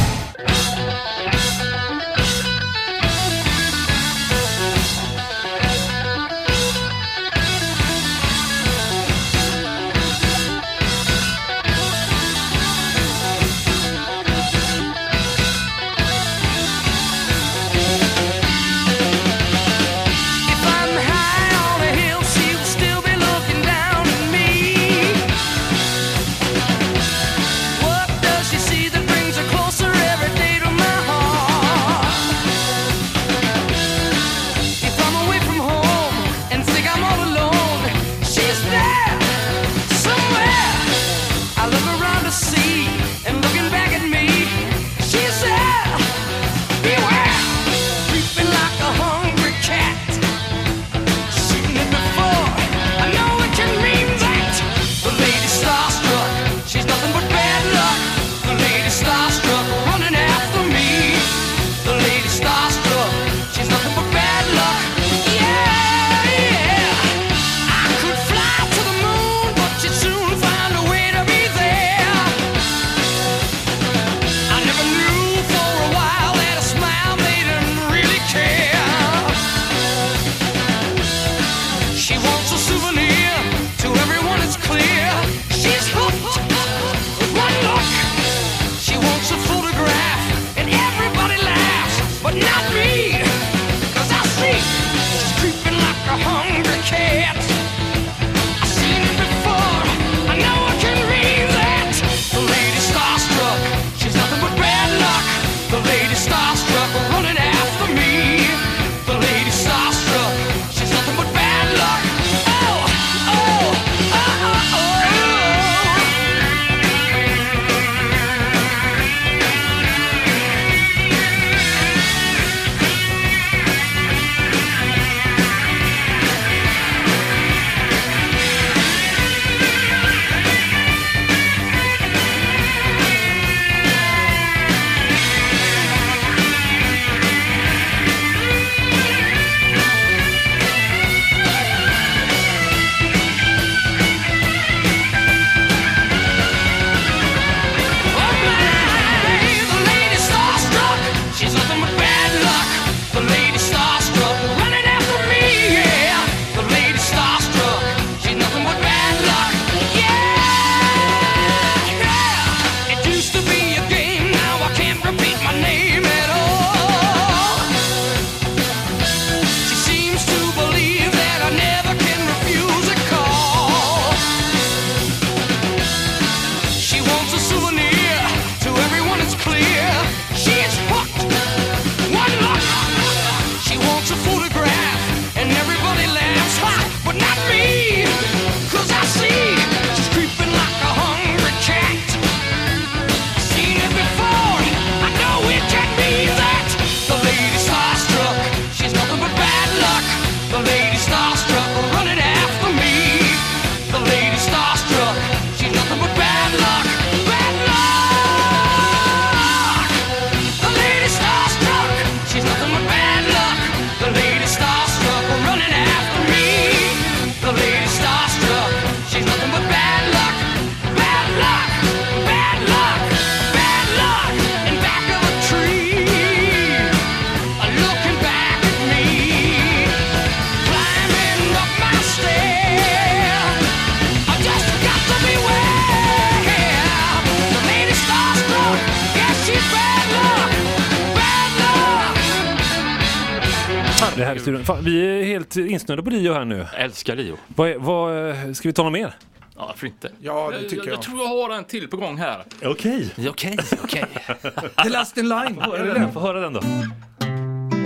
Studion. Fan, vi är helt insnöade på Rio här nu. Älskar Rio. Vad, vad, eh, ska vi ta något mer? Ja, varför inte? Ja, det tycker jag. jag. Jag tror jag har en till på gång här. Okej. Okej, okej. The Last in Line. Är det den? Få höra den då.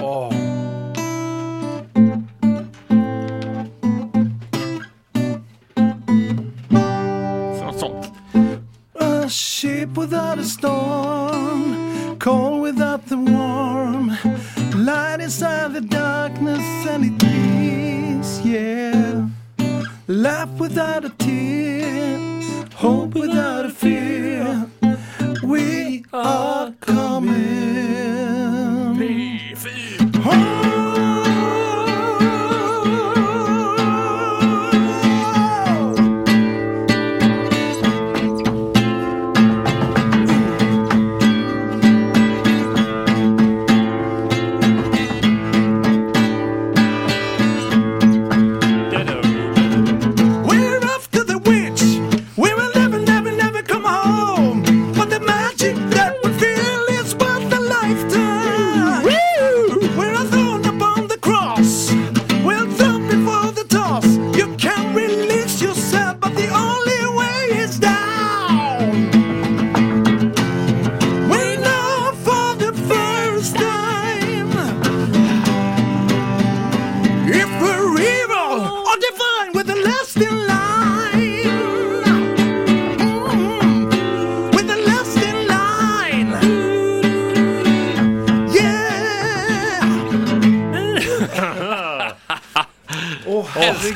Åh. Något sånt. A ship without a storm, cold without the warm, light inside the darkness and it peace, yeah. Laugh without a tear, hope without a fear. We are coming. We're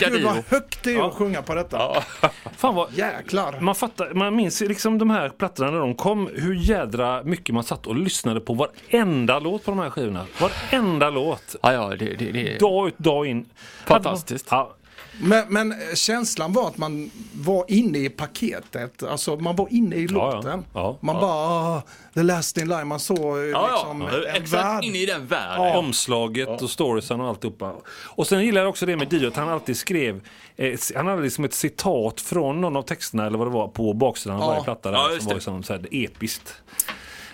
Herregud vad Dio. högt det är att sjunga på detta. Fan vad, Jäklar. man, fattar, man minns liksom de här plattorna när de kom, hur jädra mycket man satt och lyssnade på varenda låt på de här skivorna. Varenda låt. Ja, ja, det, det, det Dag ut, dag in. Fantastiskt. Ja, Men, men känslan var att man var inne i paketet, alltså man var inne i ja. låten. Ja, Man ja. bara, ah, the last in line, man såg eh, Ja, liksom ja, en exakt värld. in i den världen. Ja. Omslaget och storiesen och alltihopa. Och sen gillar jag också det med Dio att han alltid skrev, eh, han hade liksom ett citat från någon av texterna eller vad det var på baksidan av Ja. varje platta där, Ja, som var liksom så här episkt.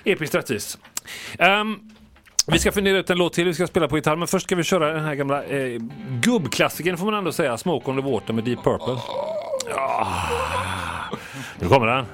Episkt rättvist. Ehm, vi ska fundera ut en låt till vi ska spela på gitarr, men först ska vi köra den här gamla eh, gubbklassikern får man ändå säga, Smoke on the Water med Deep Purple. Ja. Nu kommer den.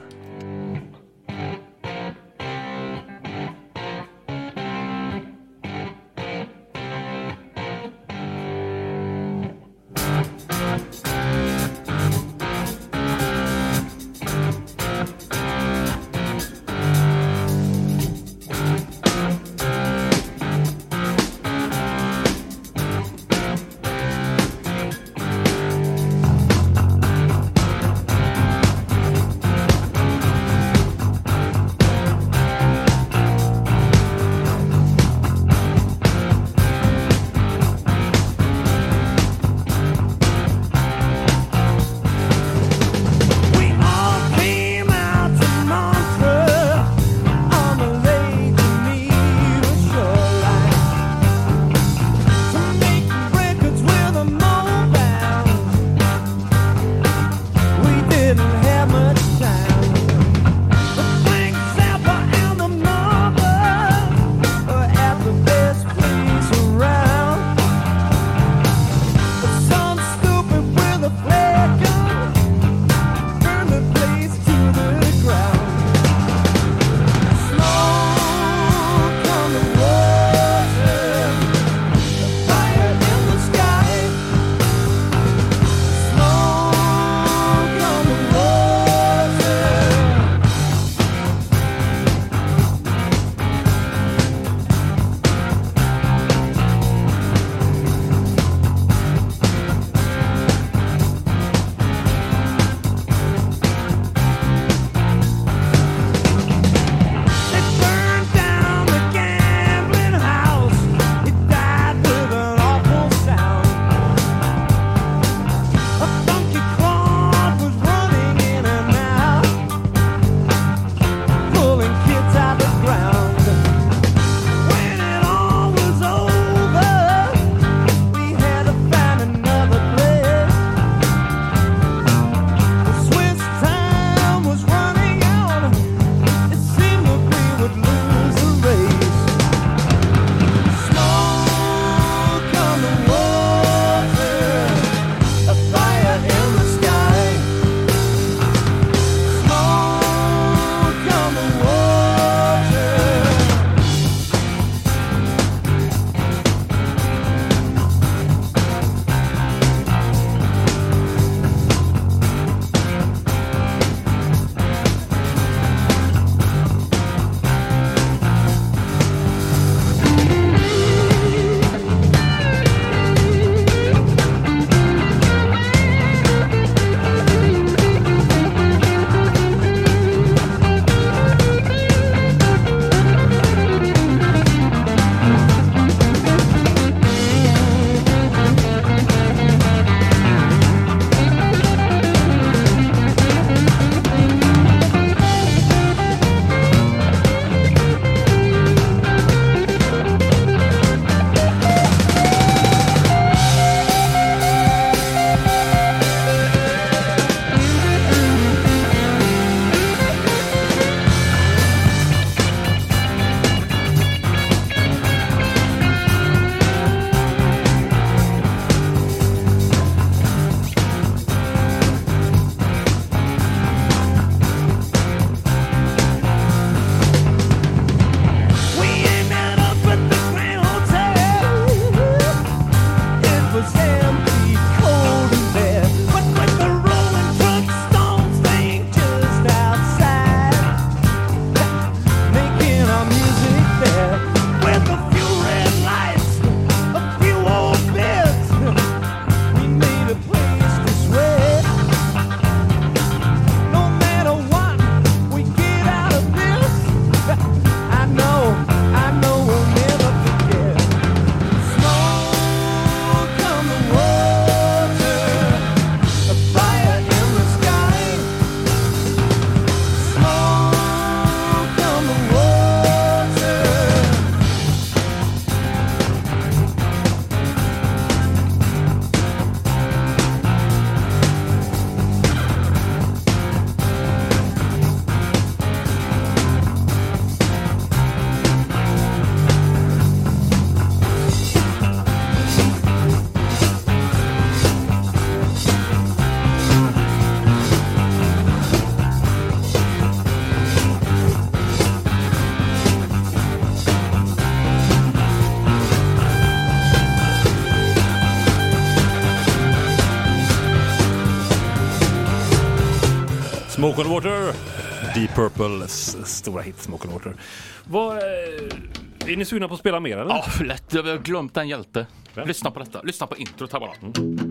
Smoke on Water. Deep Purples stora hit Smoke on Water. Vad, eh, är ni sugna på att spela mer eller? Ja, lätt. Jag har glömt en hjälte. Vem? Lyssna på detta. Lyssna på introt här bara. Mm.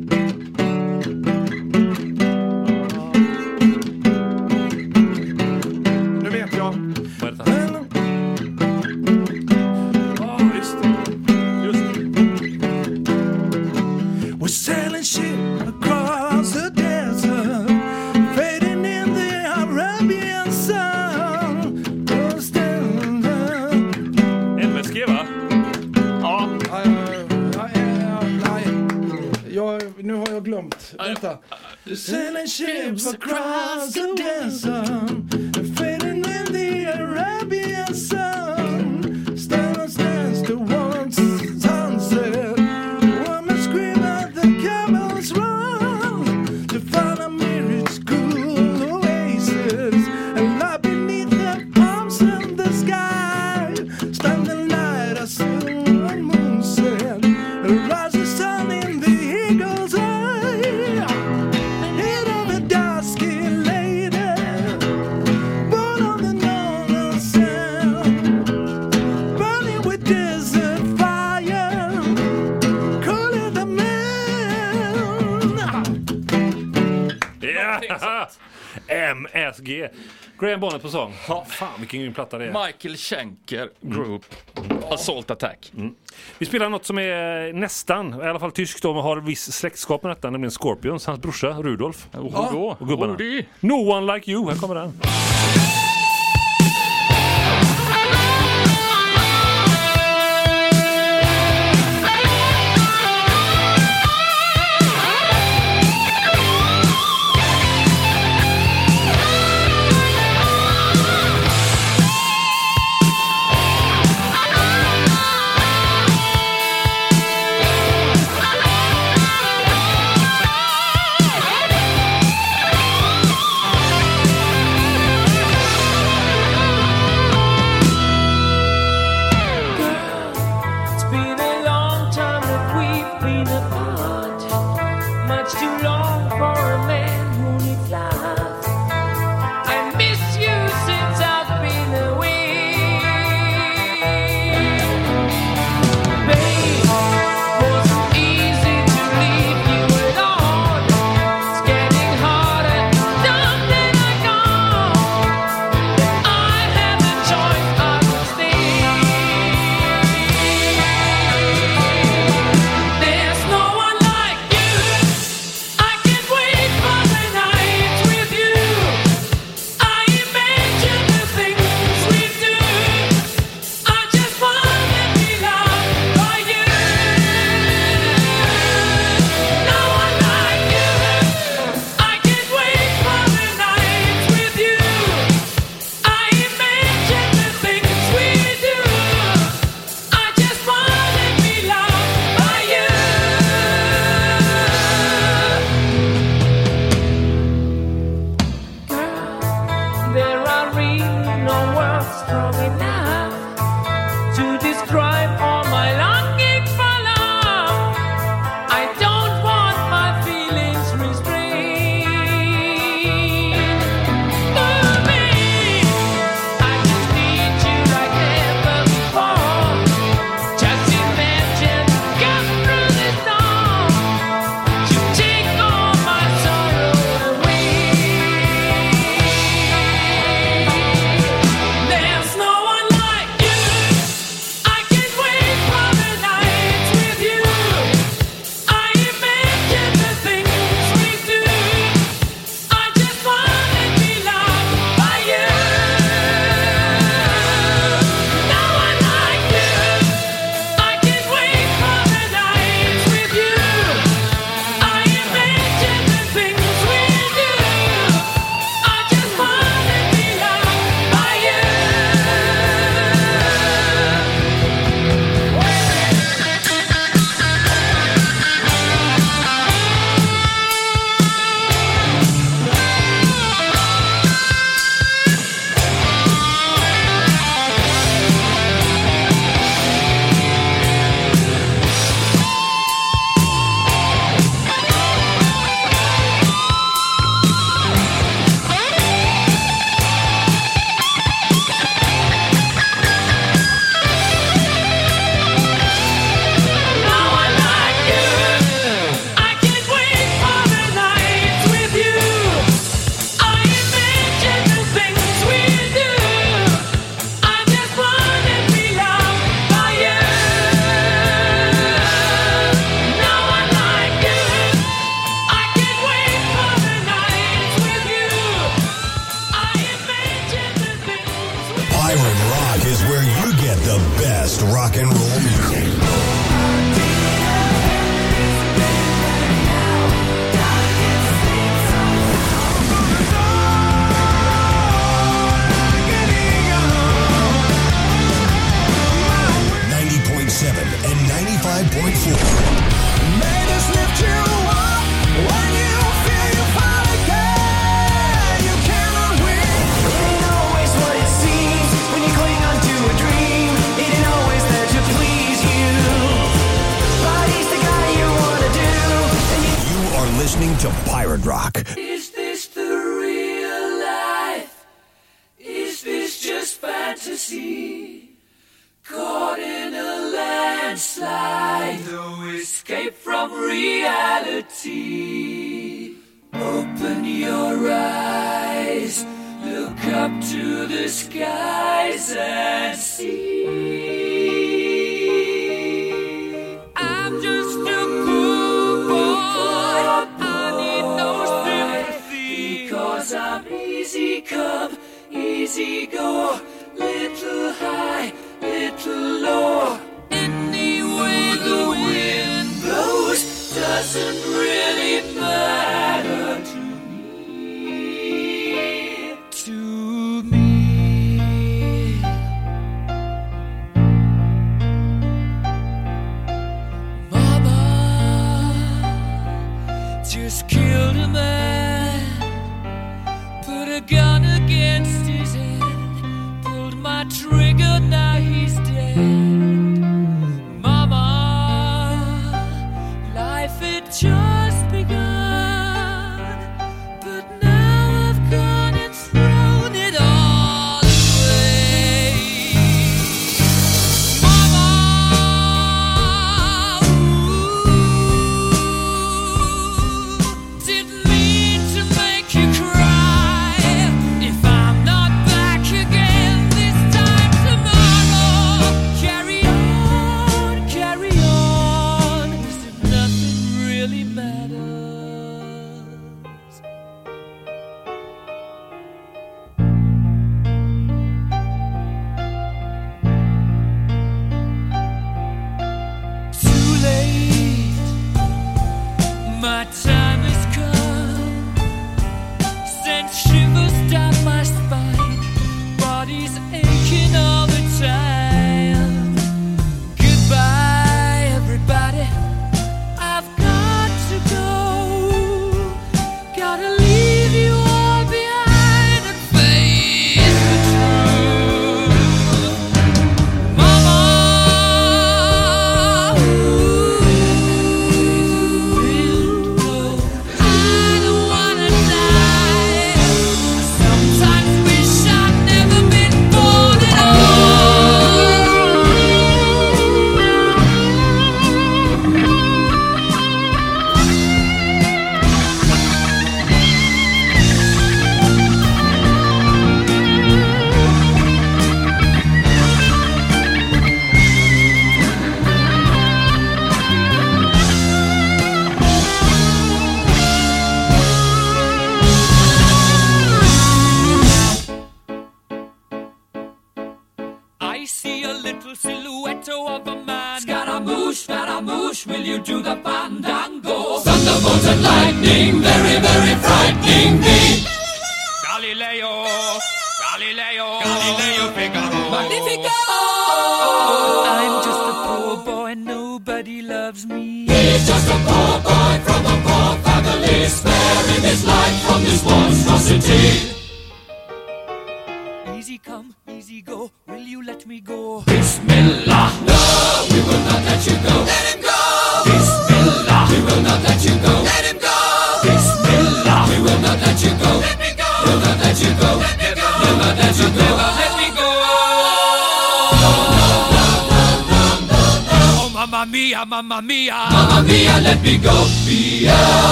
vilken platta det är. Michael Schenker Group, Assault Attack. Mm. Vi spelar något som är nästan, i alla fall tyskt om och har viss släktskap med detta, nämligen Scorpions, hans brorsa Rudolf. Och gubbarna. Noah Like You, här kommer den.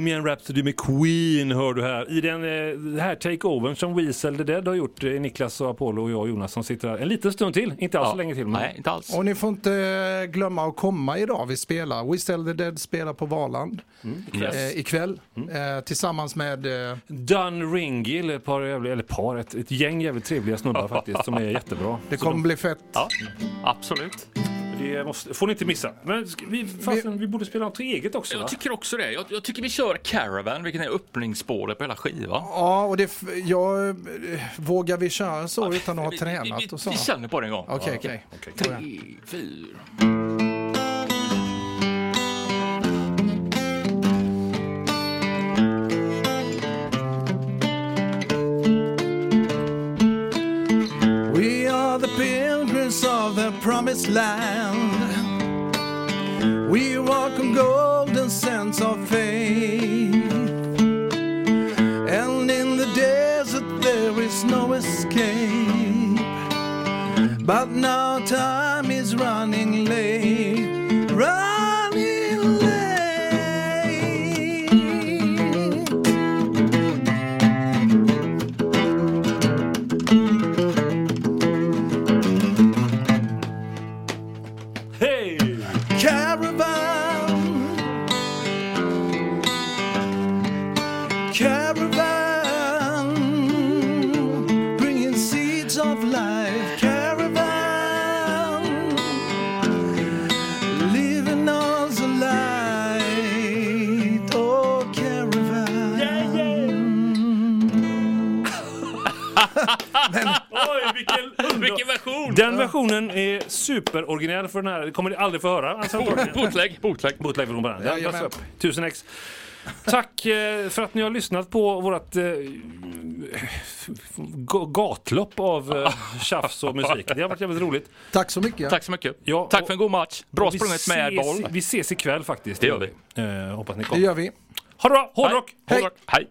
Bohemian Rhapsody med Queen hör du här. I den eh, här takeovern som Weasel the Dead har gjort, eh, Niklas och Apollo och jag och Jonas som sitter här en liten stund till. Inte alls så länge till. Men... Nej, inte alls. Och ni får inte eh, glömma att komma idag. Vi spelar We Still the Dead spelar på Valand Yes. eh, ikväll eh, tillsammans med eh, Dun Ringill, ett par, jävla- eller par, ett, ett gäng jävligt trevliga snubbar faktiskt som är jättebra. Det kommer de- bli fett. Ja, absolut. Det måste, får ni inte missa. Men vi, fasen, vi borde spela något eget också va? Jag tycker också det. Jag, jag tycker vi kör Caravan, vilket är öppningsspåret på hela skivan. Ja, och det, jag, eh, vågar vi köra så utan att ha tränat och så? Vi känner på det en gång. Okej, okej. Tre, fyra. Promised land. We walk on golden sands of faith. And in the desert there is no escape. But now time is running late. Vilken, Vilken version! Den versionen är superoriginell för den här. Det kommer ni aldrig få höra. Alltså, Boot- bootleg, bootleg. Bootleg version på den. Den tas upp. 1000 ex. Tack eh, för att ni har lyssnat på vårt eh, ga- gatlopp av eh, tjafs och musik. Det har varit jävligt roligt. Tack så mycket. Tack så mycket. Ja, Tack för en god match. Bra sprunget med ses- boll. Vi ses ikväll faktiskt. Det gör vi. Eh, hoppas ni Det kommer. gör vi. Ha det bra! Hårdrock! Hej. Hårdrock. Hej.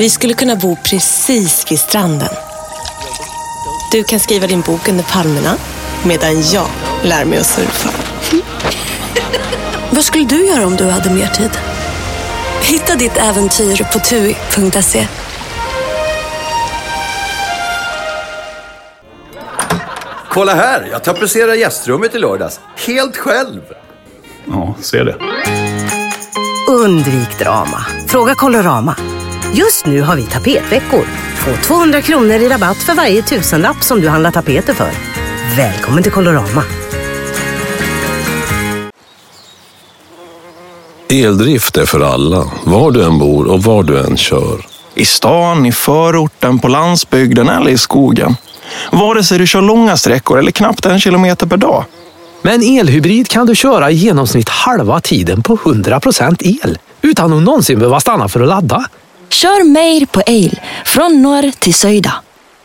Vi skulle kunna bo precis vid stranden. Du kan skriva din bok under palmerna medan jag lär mig att surfa. Vad skulle du göra om du hade mer tid? Hitta ditt äventyr på tui.se. Kolla här, jag tapetserade gästrummet i lördags. Helt själv. Ja, ser det. Undvik drama. Fråga Colorama. Just nu har vi tapetveckor. Få 200 kronor i rabatt för varje tusenlapp som du handlar tapeter för. Välkommen till Colorama. Eldrift är för alla, var du än bor och var du än kör. I stan, i förorten, på landsbygden eller i skogen. Vare sig du kör långa sträckor eller knappt en kilometer per dag. Med en elhybrid kan du köra i genomsnitt halva tiden på 100% el utan att någonsin behöva stanna för att ladda. Kör mer på el från norr till söder.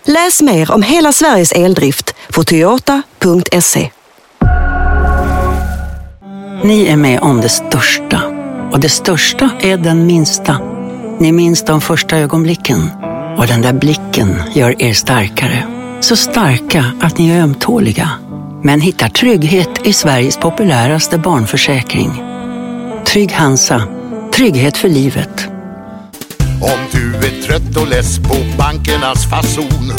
Läs mer om hela Sveriges eldrift på toyota.se. Ni är med om det största. Och det största är den minsta. Ni minns de första ögonblicken. Och den där blicken gör er starkare. Så starka att ni är ömtåliga. Men hittar trygghet i Sveriges populäraste barnförsäkring. Trygg Hansa. Trygghet för livet. Om du är trött och less på bankernas fason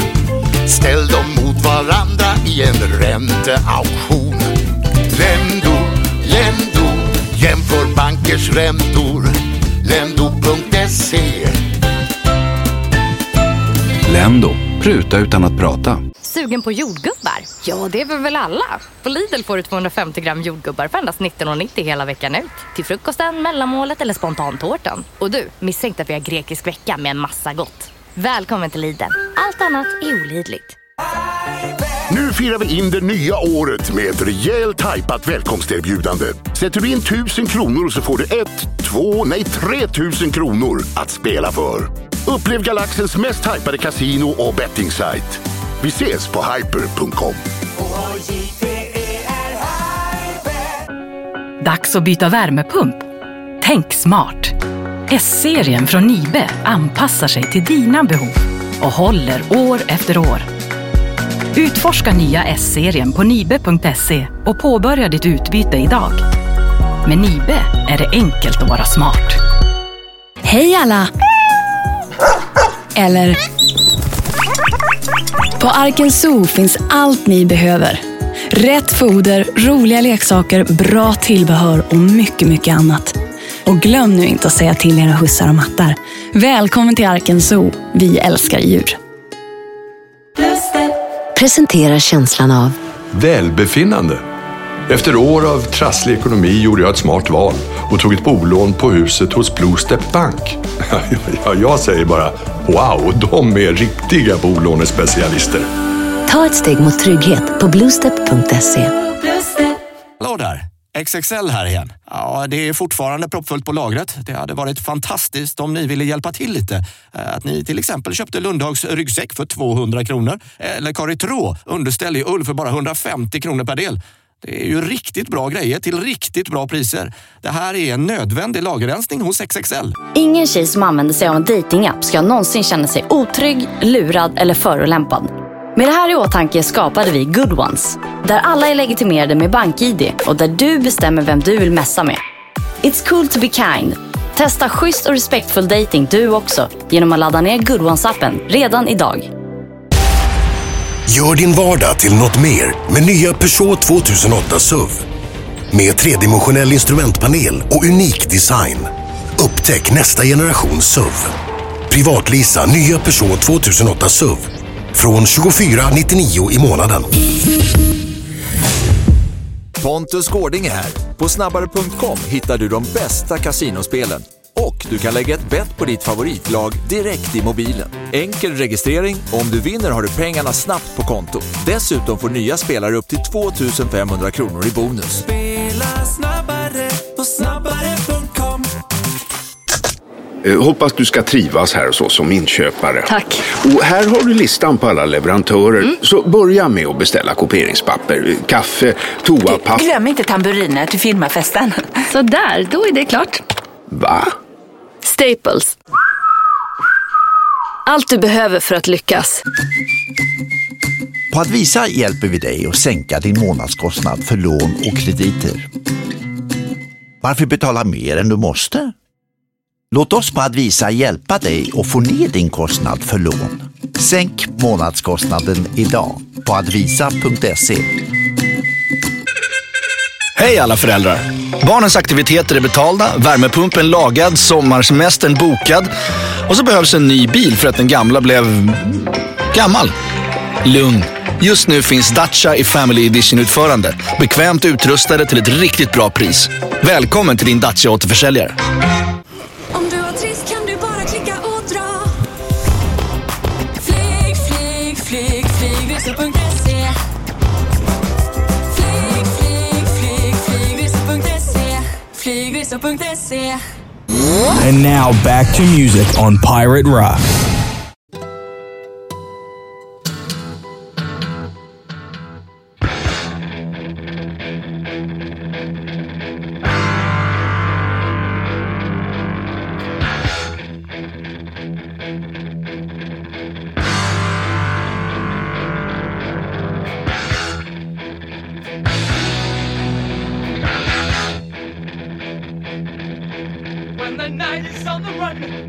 Ställ dem mot varandra i en ränteauktion. Lendo, Lendo, jämför bankers räntor. Lendo.se Lendo, pruta utan att prata. Sugen på jordgubbar? Ja, det är vi väl alla. På Lidl får du 250 gram jordgubbar för endast 19,90 hela veckan ut. Till frukosten, mellanmålet eller spontantårtan. Och du, missa inte att vi har grekisk vecka med en massa gott. Välkommen till Lidl. Allt annat är olidligt. Nu firar vi in det nya året med ett rejält hajpat välkomsterbjudande. Sätter du in 1000 kronor så får du ett, två, nej 3000 kronor att spela för. Upplev galaxens mest hajpade kasino och bettingsajt. Vi ses på hyper.com. Dags att byta värmepump. Tänk smart. S-serien från Nibe anpassar sig till dina behov och håller år efter år. Utforska nya S-serien på nibe.se och påbörja ditt utbyte idag. Med Nibe är det enkelt att vara smart. Hej alla! Eller... På Arken Zoo finns allt ni behöver. Rätt foder, roliga leksaker, bra tillbehör och mycket, mycket annat. Och glöm nu inte att säga till era hussar och mattar. Välkommen till Arken Zoo. Vi älskar djur. Presenterar känslan av Välbefinnande. Efter år av trasslig ekonomi gjorde jag ett smart val och tog ett bolån på huset hos Blue Step Bank. Ja, jag säger bara wow, de är riktiga bolånespecialister. Ta ett steg mot trygghet på bluestep.se. Hallå där! XXL här igen. Ja, det är fortfarande proppfullt på lagret. Det hade varit fantastiskt om ni ville hjälpa till lite. Eh, Att ni till exempel köpte Lundhags ryggsäck för 200 kronor. Eller Caritro underställ i ull för bara 150 kronor per del. Det är ju riktigt bra grejer till riktigt bra priser. Det här är en nödvändig lagerrensning hos XXL. Ingen tjej som använder sig av en datingapp ska någonsin känna sig otrygg, lurad eller förolämpad. Med det här i åtanke skapade vi Good Ones, där alla är legitimerade med BankID och där du bestämmer vem du vill messa med. It's cool to be kind. Testa schysst och respektfull dating du också genom att ladda ner Good Ones-appen redan idag. Gör din vardag till något mer med nya Peugeot 2008 SUV. Med tredimensionell instrumentpanel och unik design. Upptäck nästa generation SUV. Privatlisa nya Peugeot 2008 SUV från 2499 i månaden. Pontus Gårding är här. På snabbare.com hittar du de bästa kasinospelen. Och du kan lägga ett bett på ditt favoritlag direkt i mobilen. Enkel registrering och om du vinner har du pengarna snabbt på kontot. Dessutom får nya spelare upp till 2500 kronor i bonus. Spela snabbare på snabbare.com Eh, Hoppas du ska trivas här hos oss som inköpare. Tack. Och här har du listan på alla leverantörer. Så börja med att beställa kopieringspapper, eh, kaffe, toapapper. Glöm inte tamburiner till firmafesten. Så där, då är det klart. Va? Staples. Allt du behöver för att lyckas. På att visa hjälper vi dig att sänka din månadskostnad för lån och krediter. Varför betala mer än du måste? Låt oss på att visa hjälpa dig att få ner din kostnad för lån. Sänk månadskostnaden idag på advisa.se. Hej alla föräldrar! Barnens aktiviteter är betalda, värmepumpen lagad, sommarsemestern bokad och så behövs en ny bil för att den gamla blev gammal. Lugn! Just nu finns Dacia i Family Edition-utförande. Bekvämt utrustade till ett riktigt bra pris. Välkommen till din Dacia-återförsäljare. See ya. And now back to music on Pirate Rock.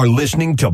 are listening to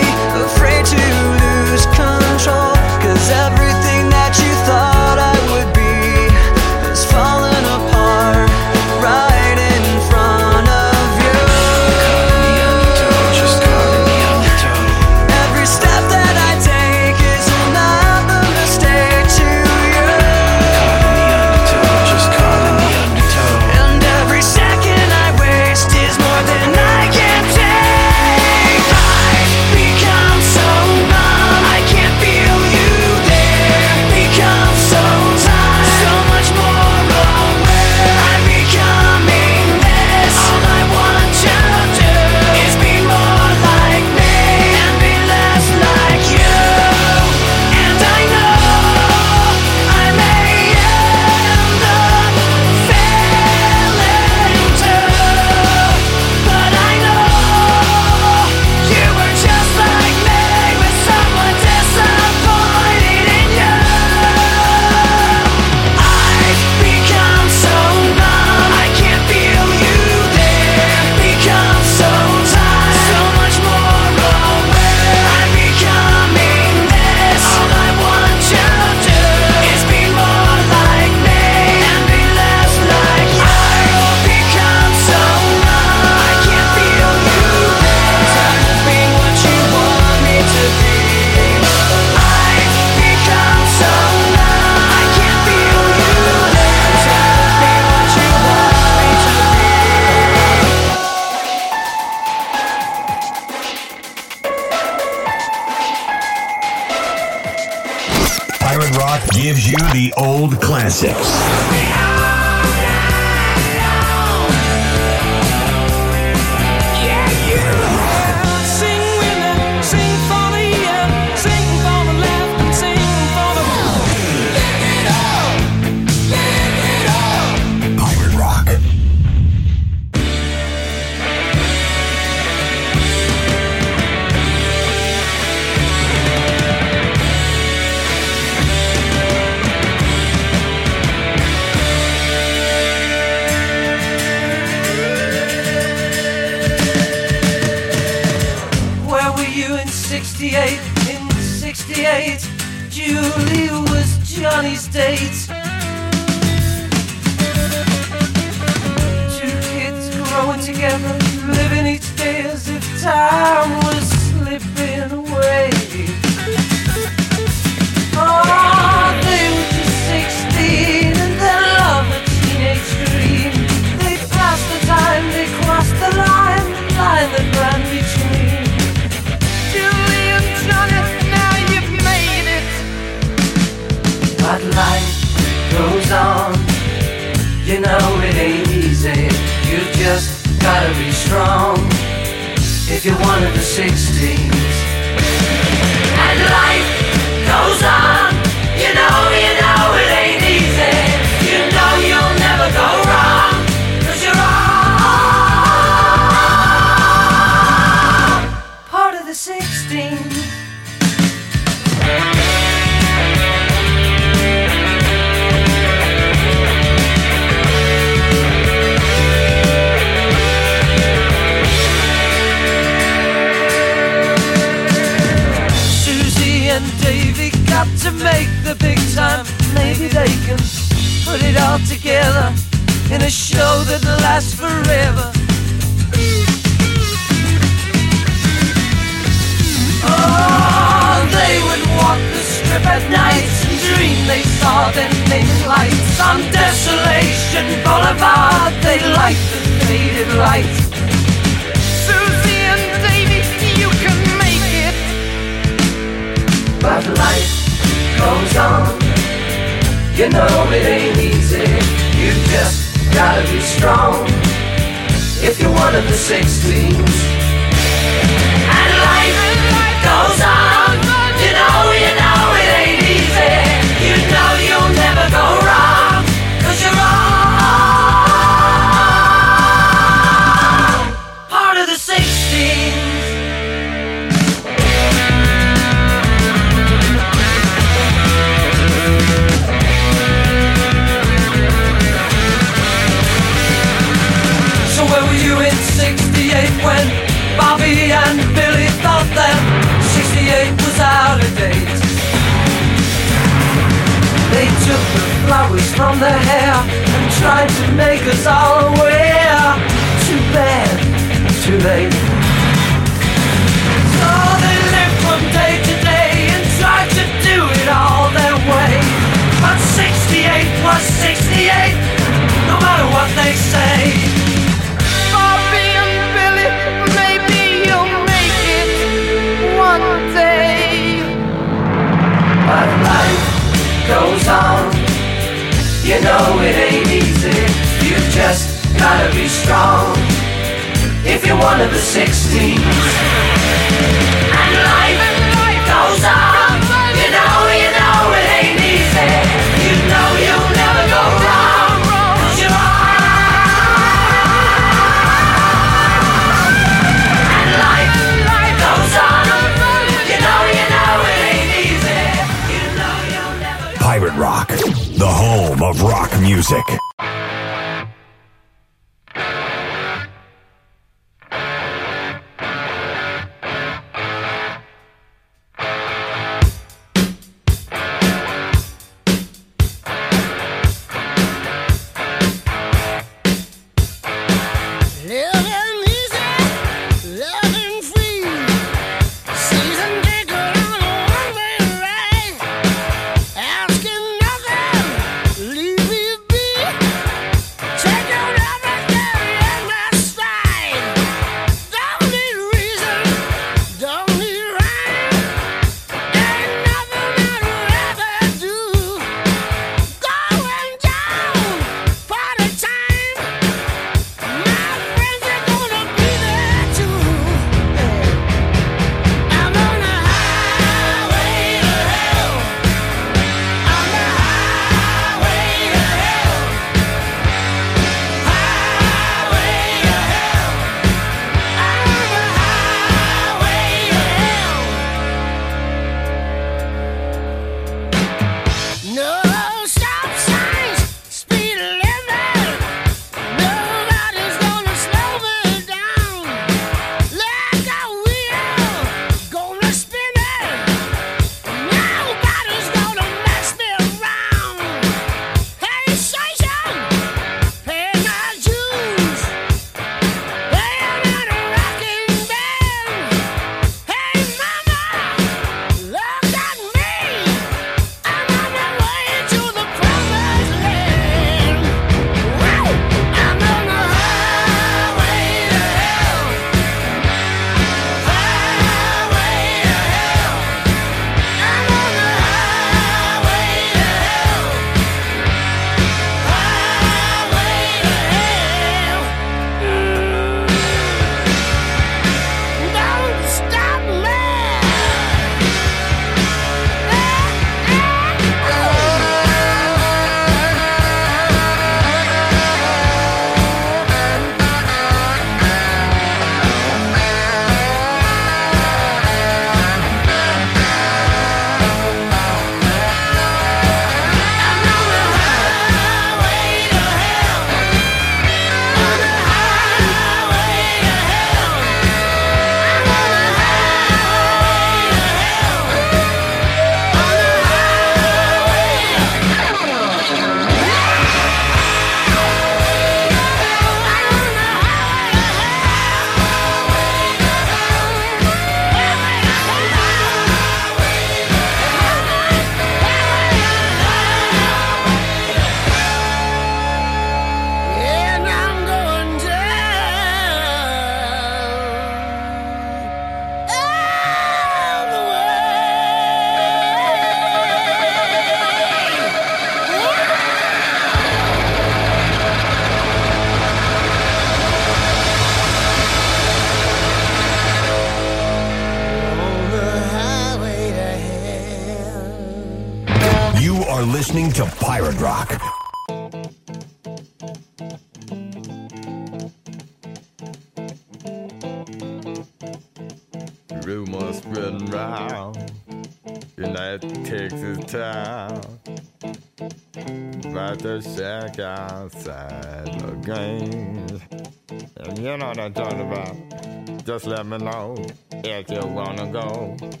you wanna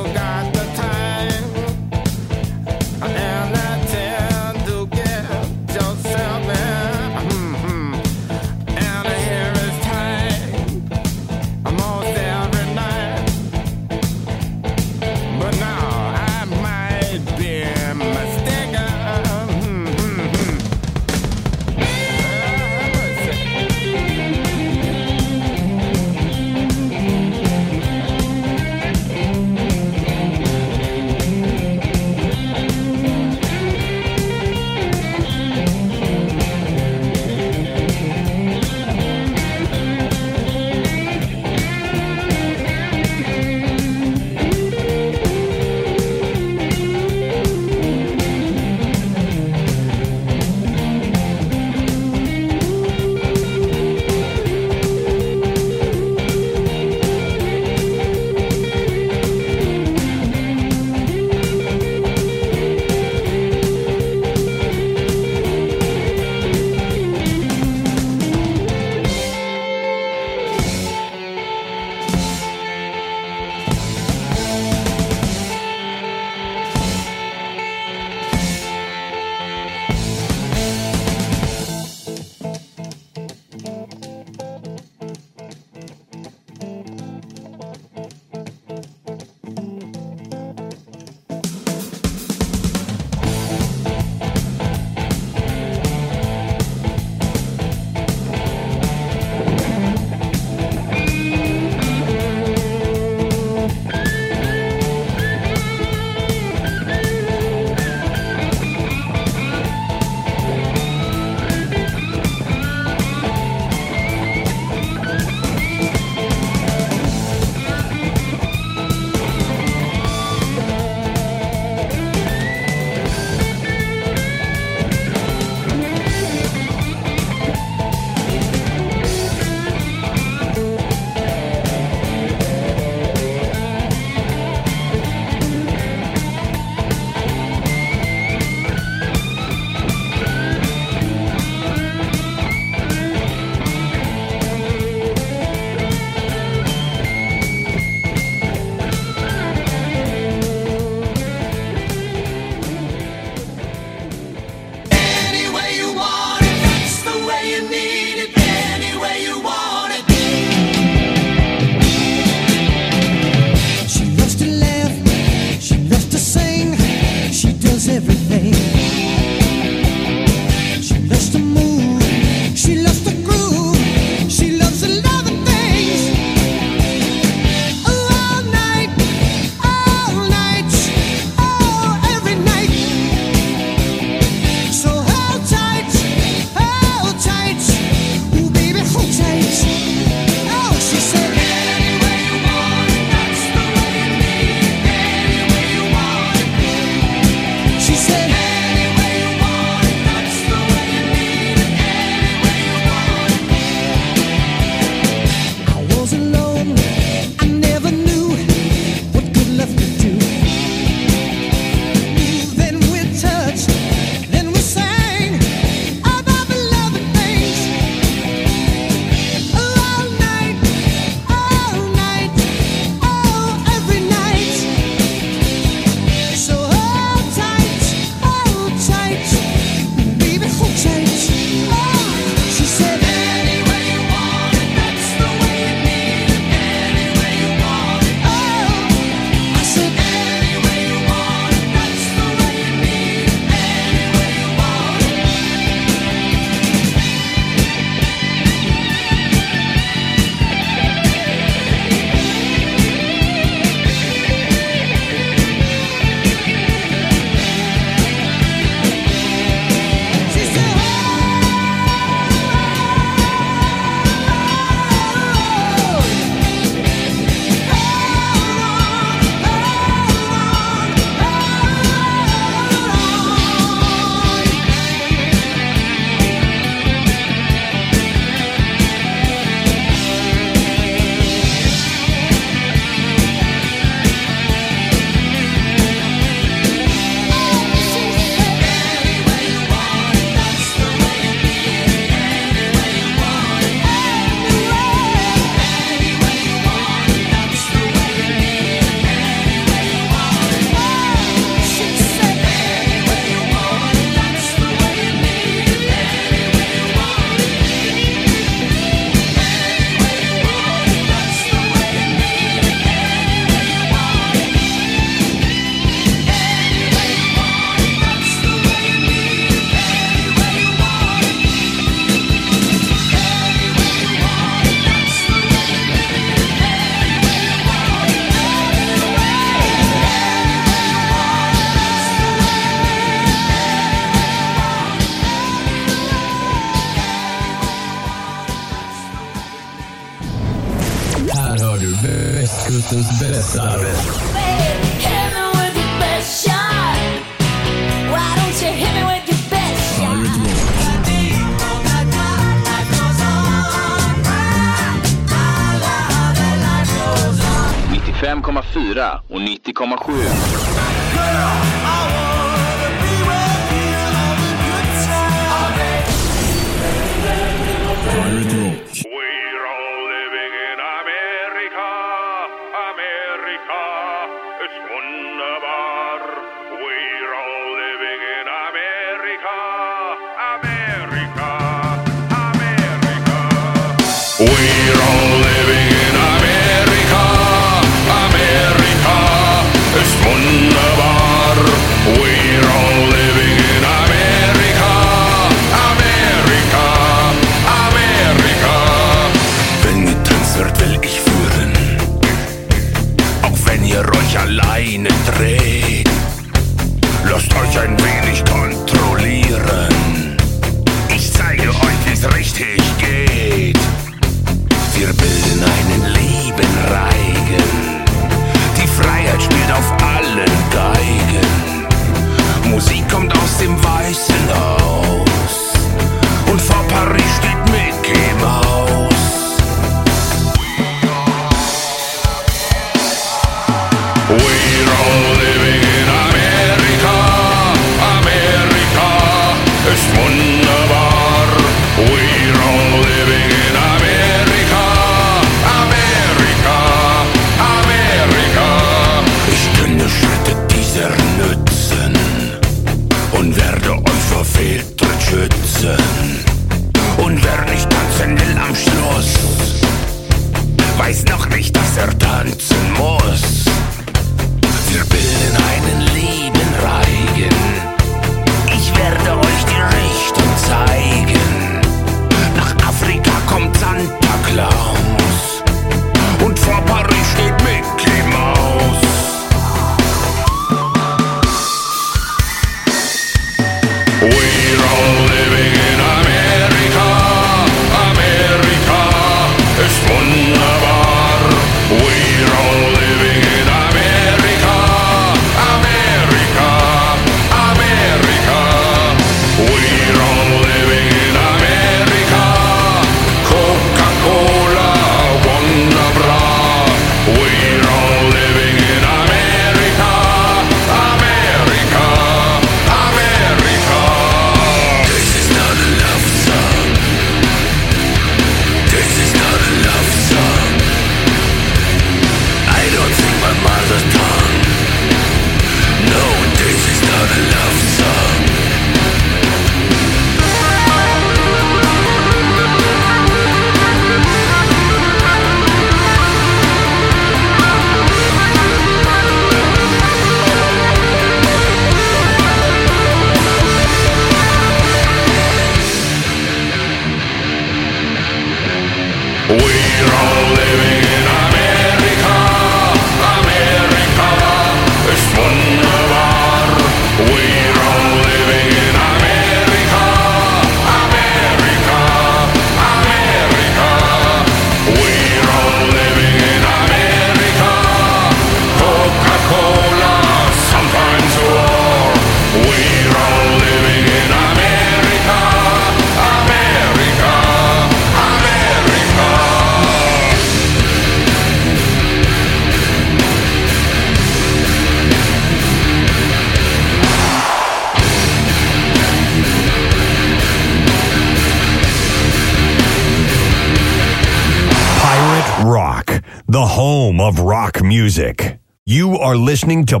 listening to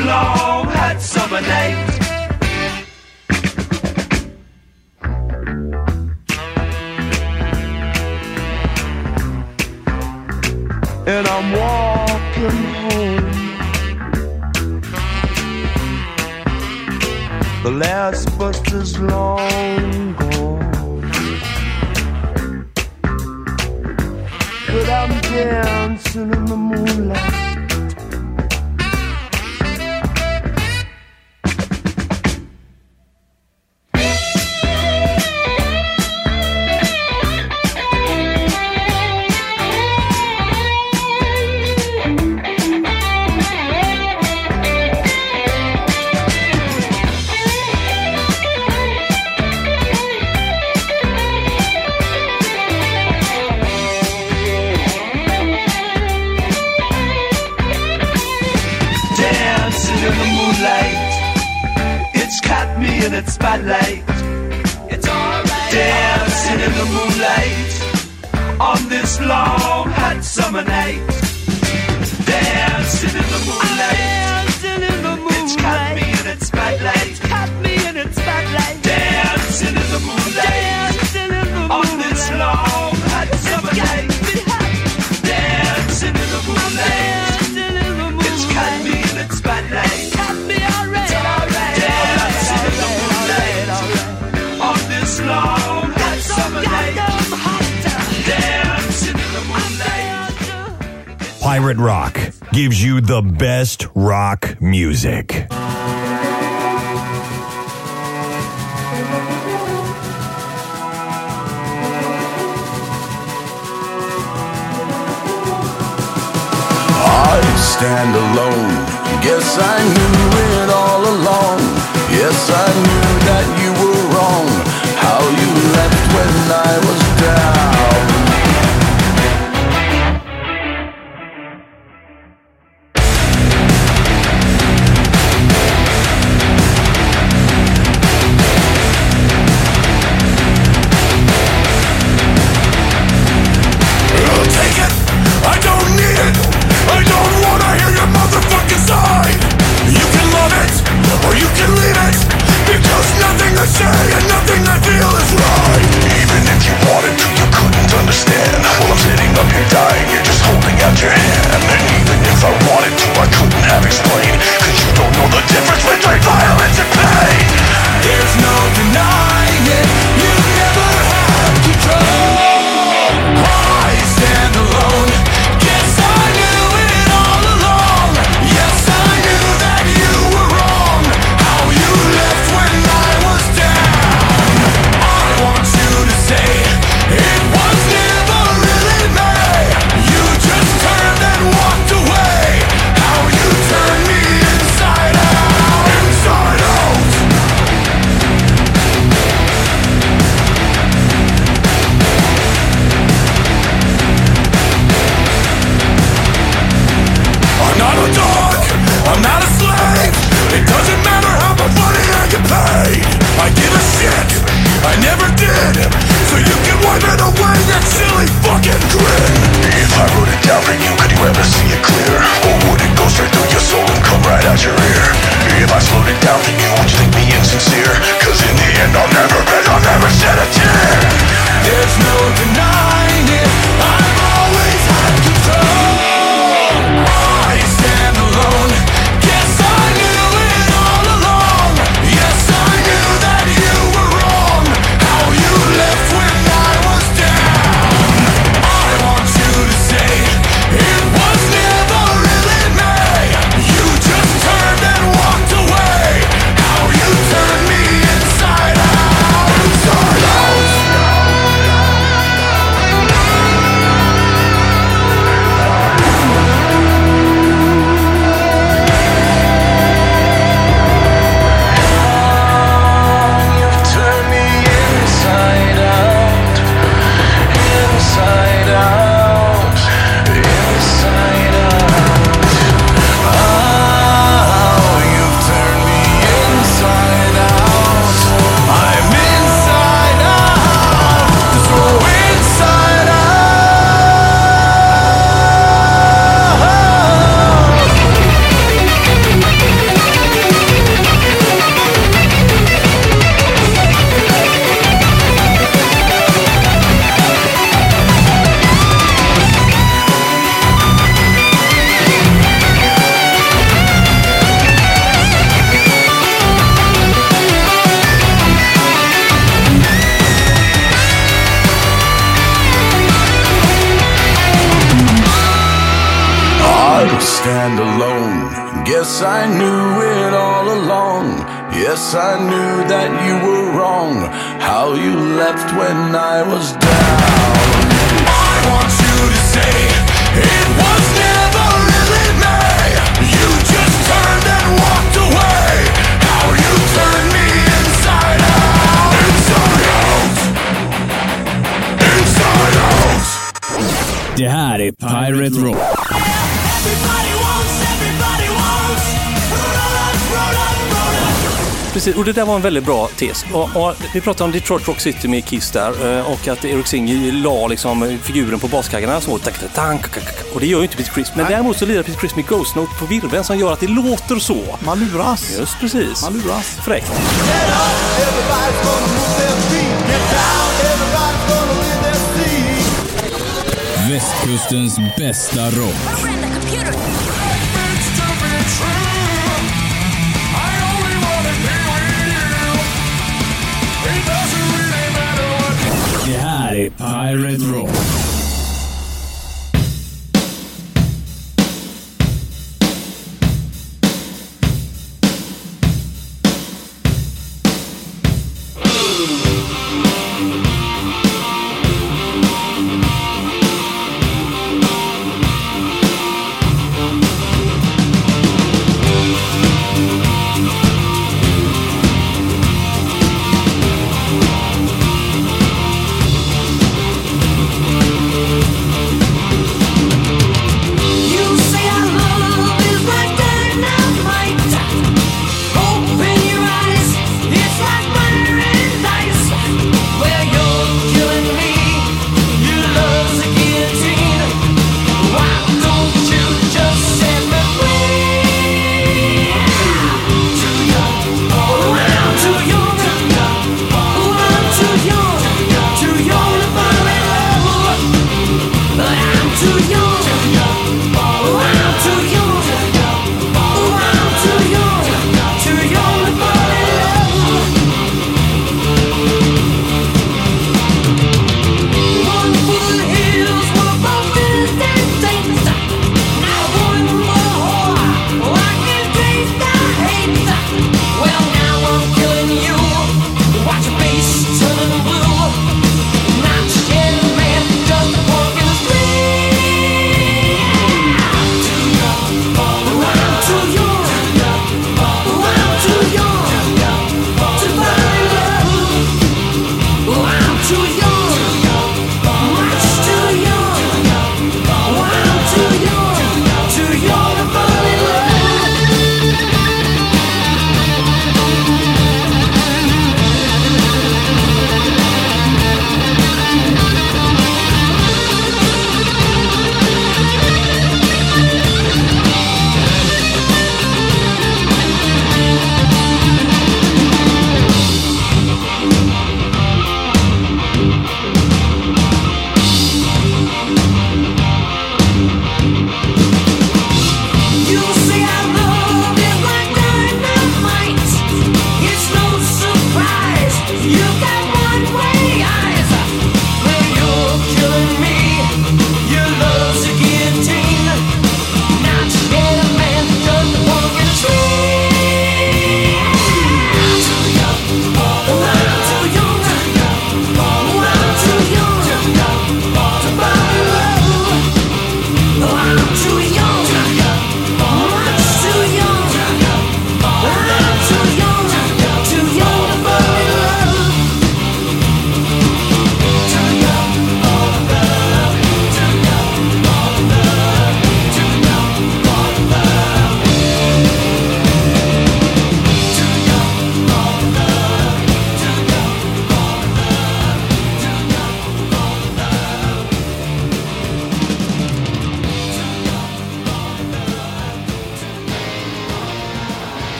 long hot summer night. And I'm walking home. The last bus is long gone. But I'm dancing in the moonlight. Det där var en väldigt bra tes. Och, och, vi pratade om Detroit Rock City med Kiss där eh, och att Eric Singer la liksom eh, figuren på baskaggarna så. Och det gör ju inte Peter Chris. Men Nej. däremot så lirar Peter Chris med Ghost Note på virveln som gör att det låter så. Man luras. Just precis. Man luras. Fräckt. Västkustens bästa rock. by Pirate Rock.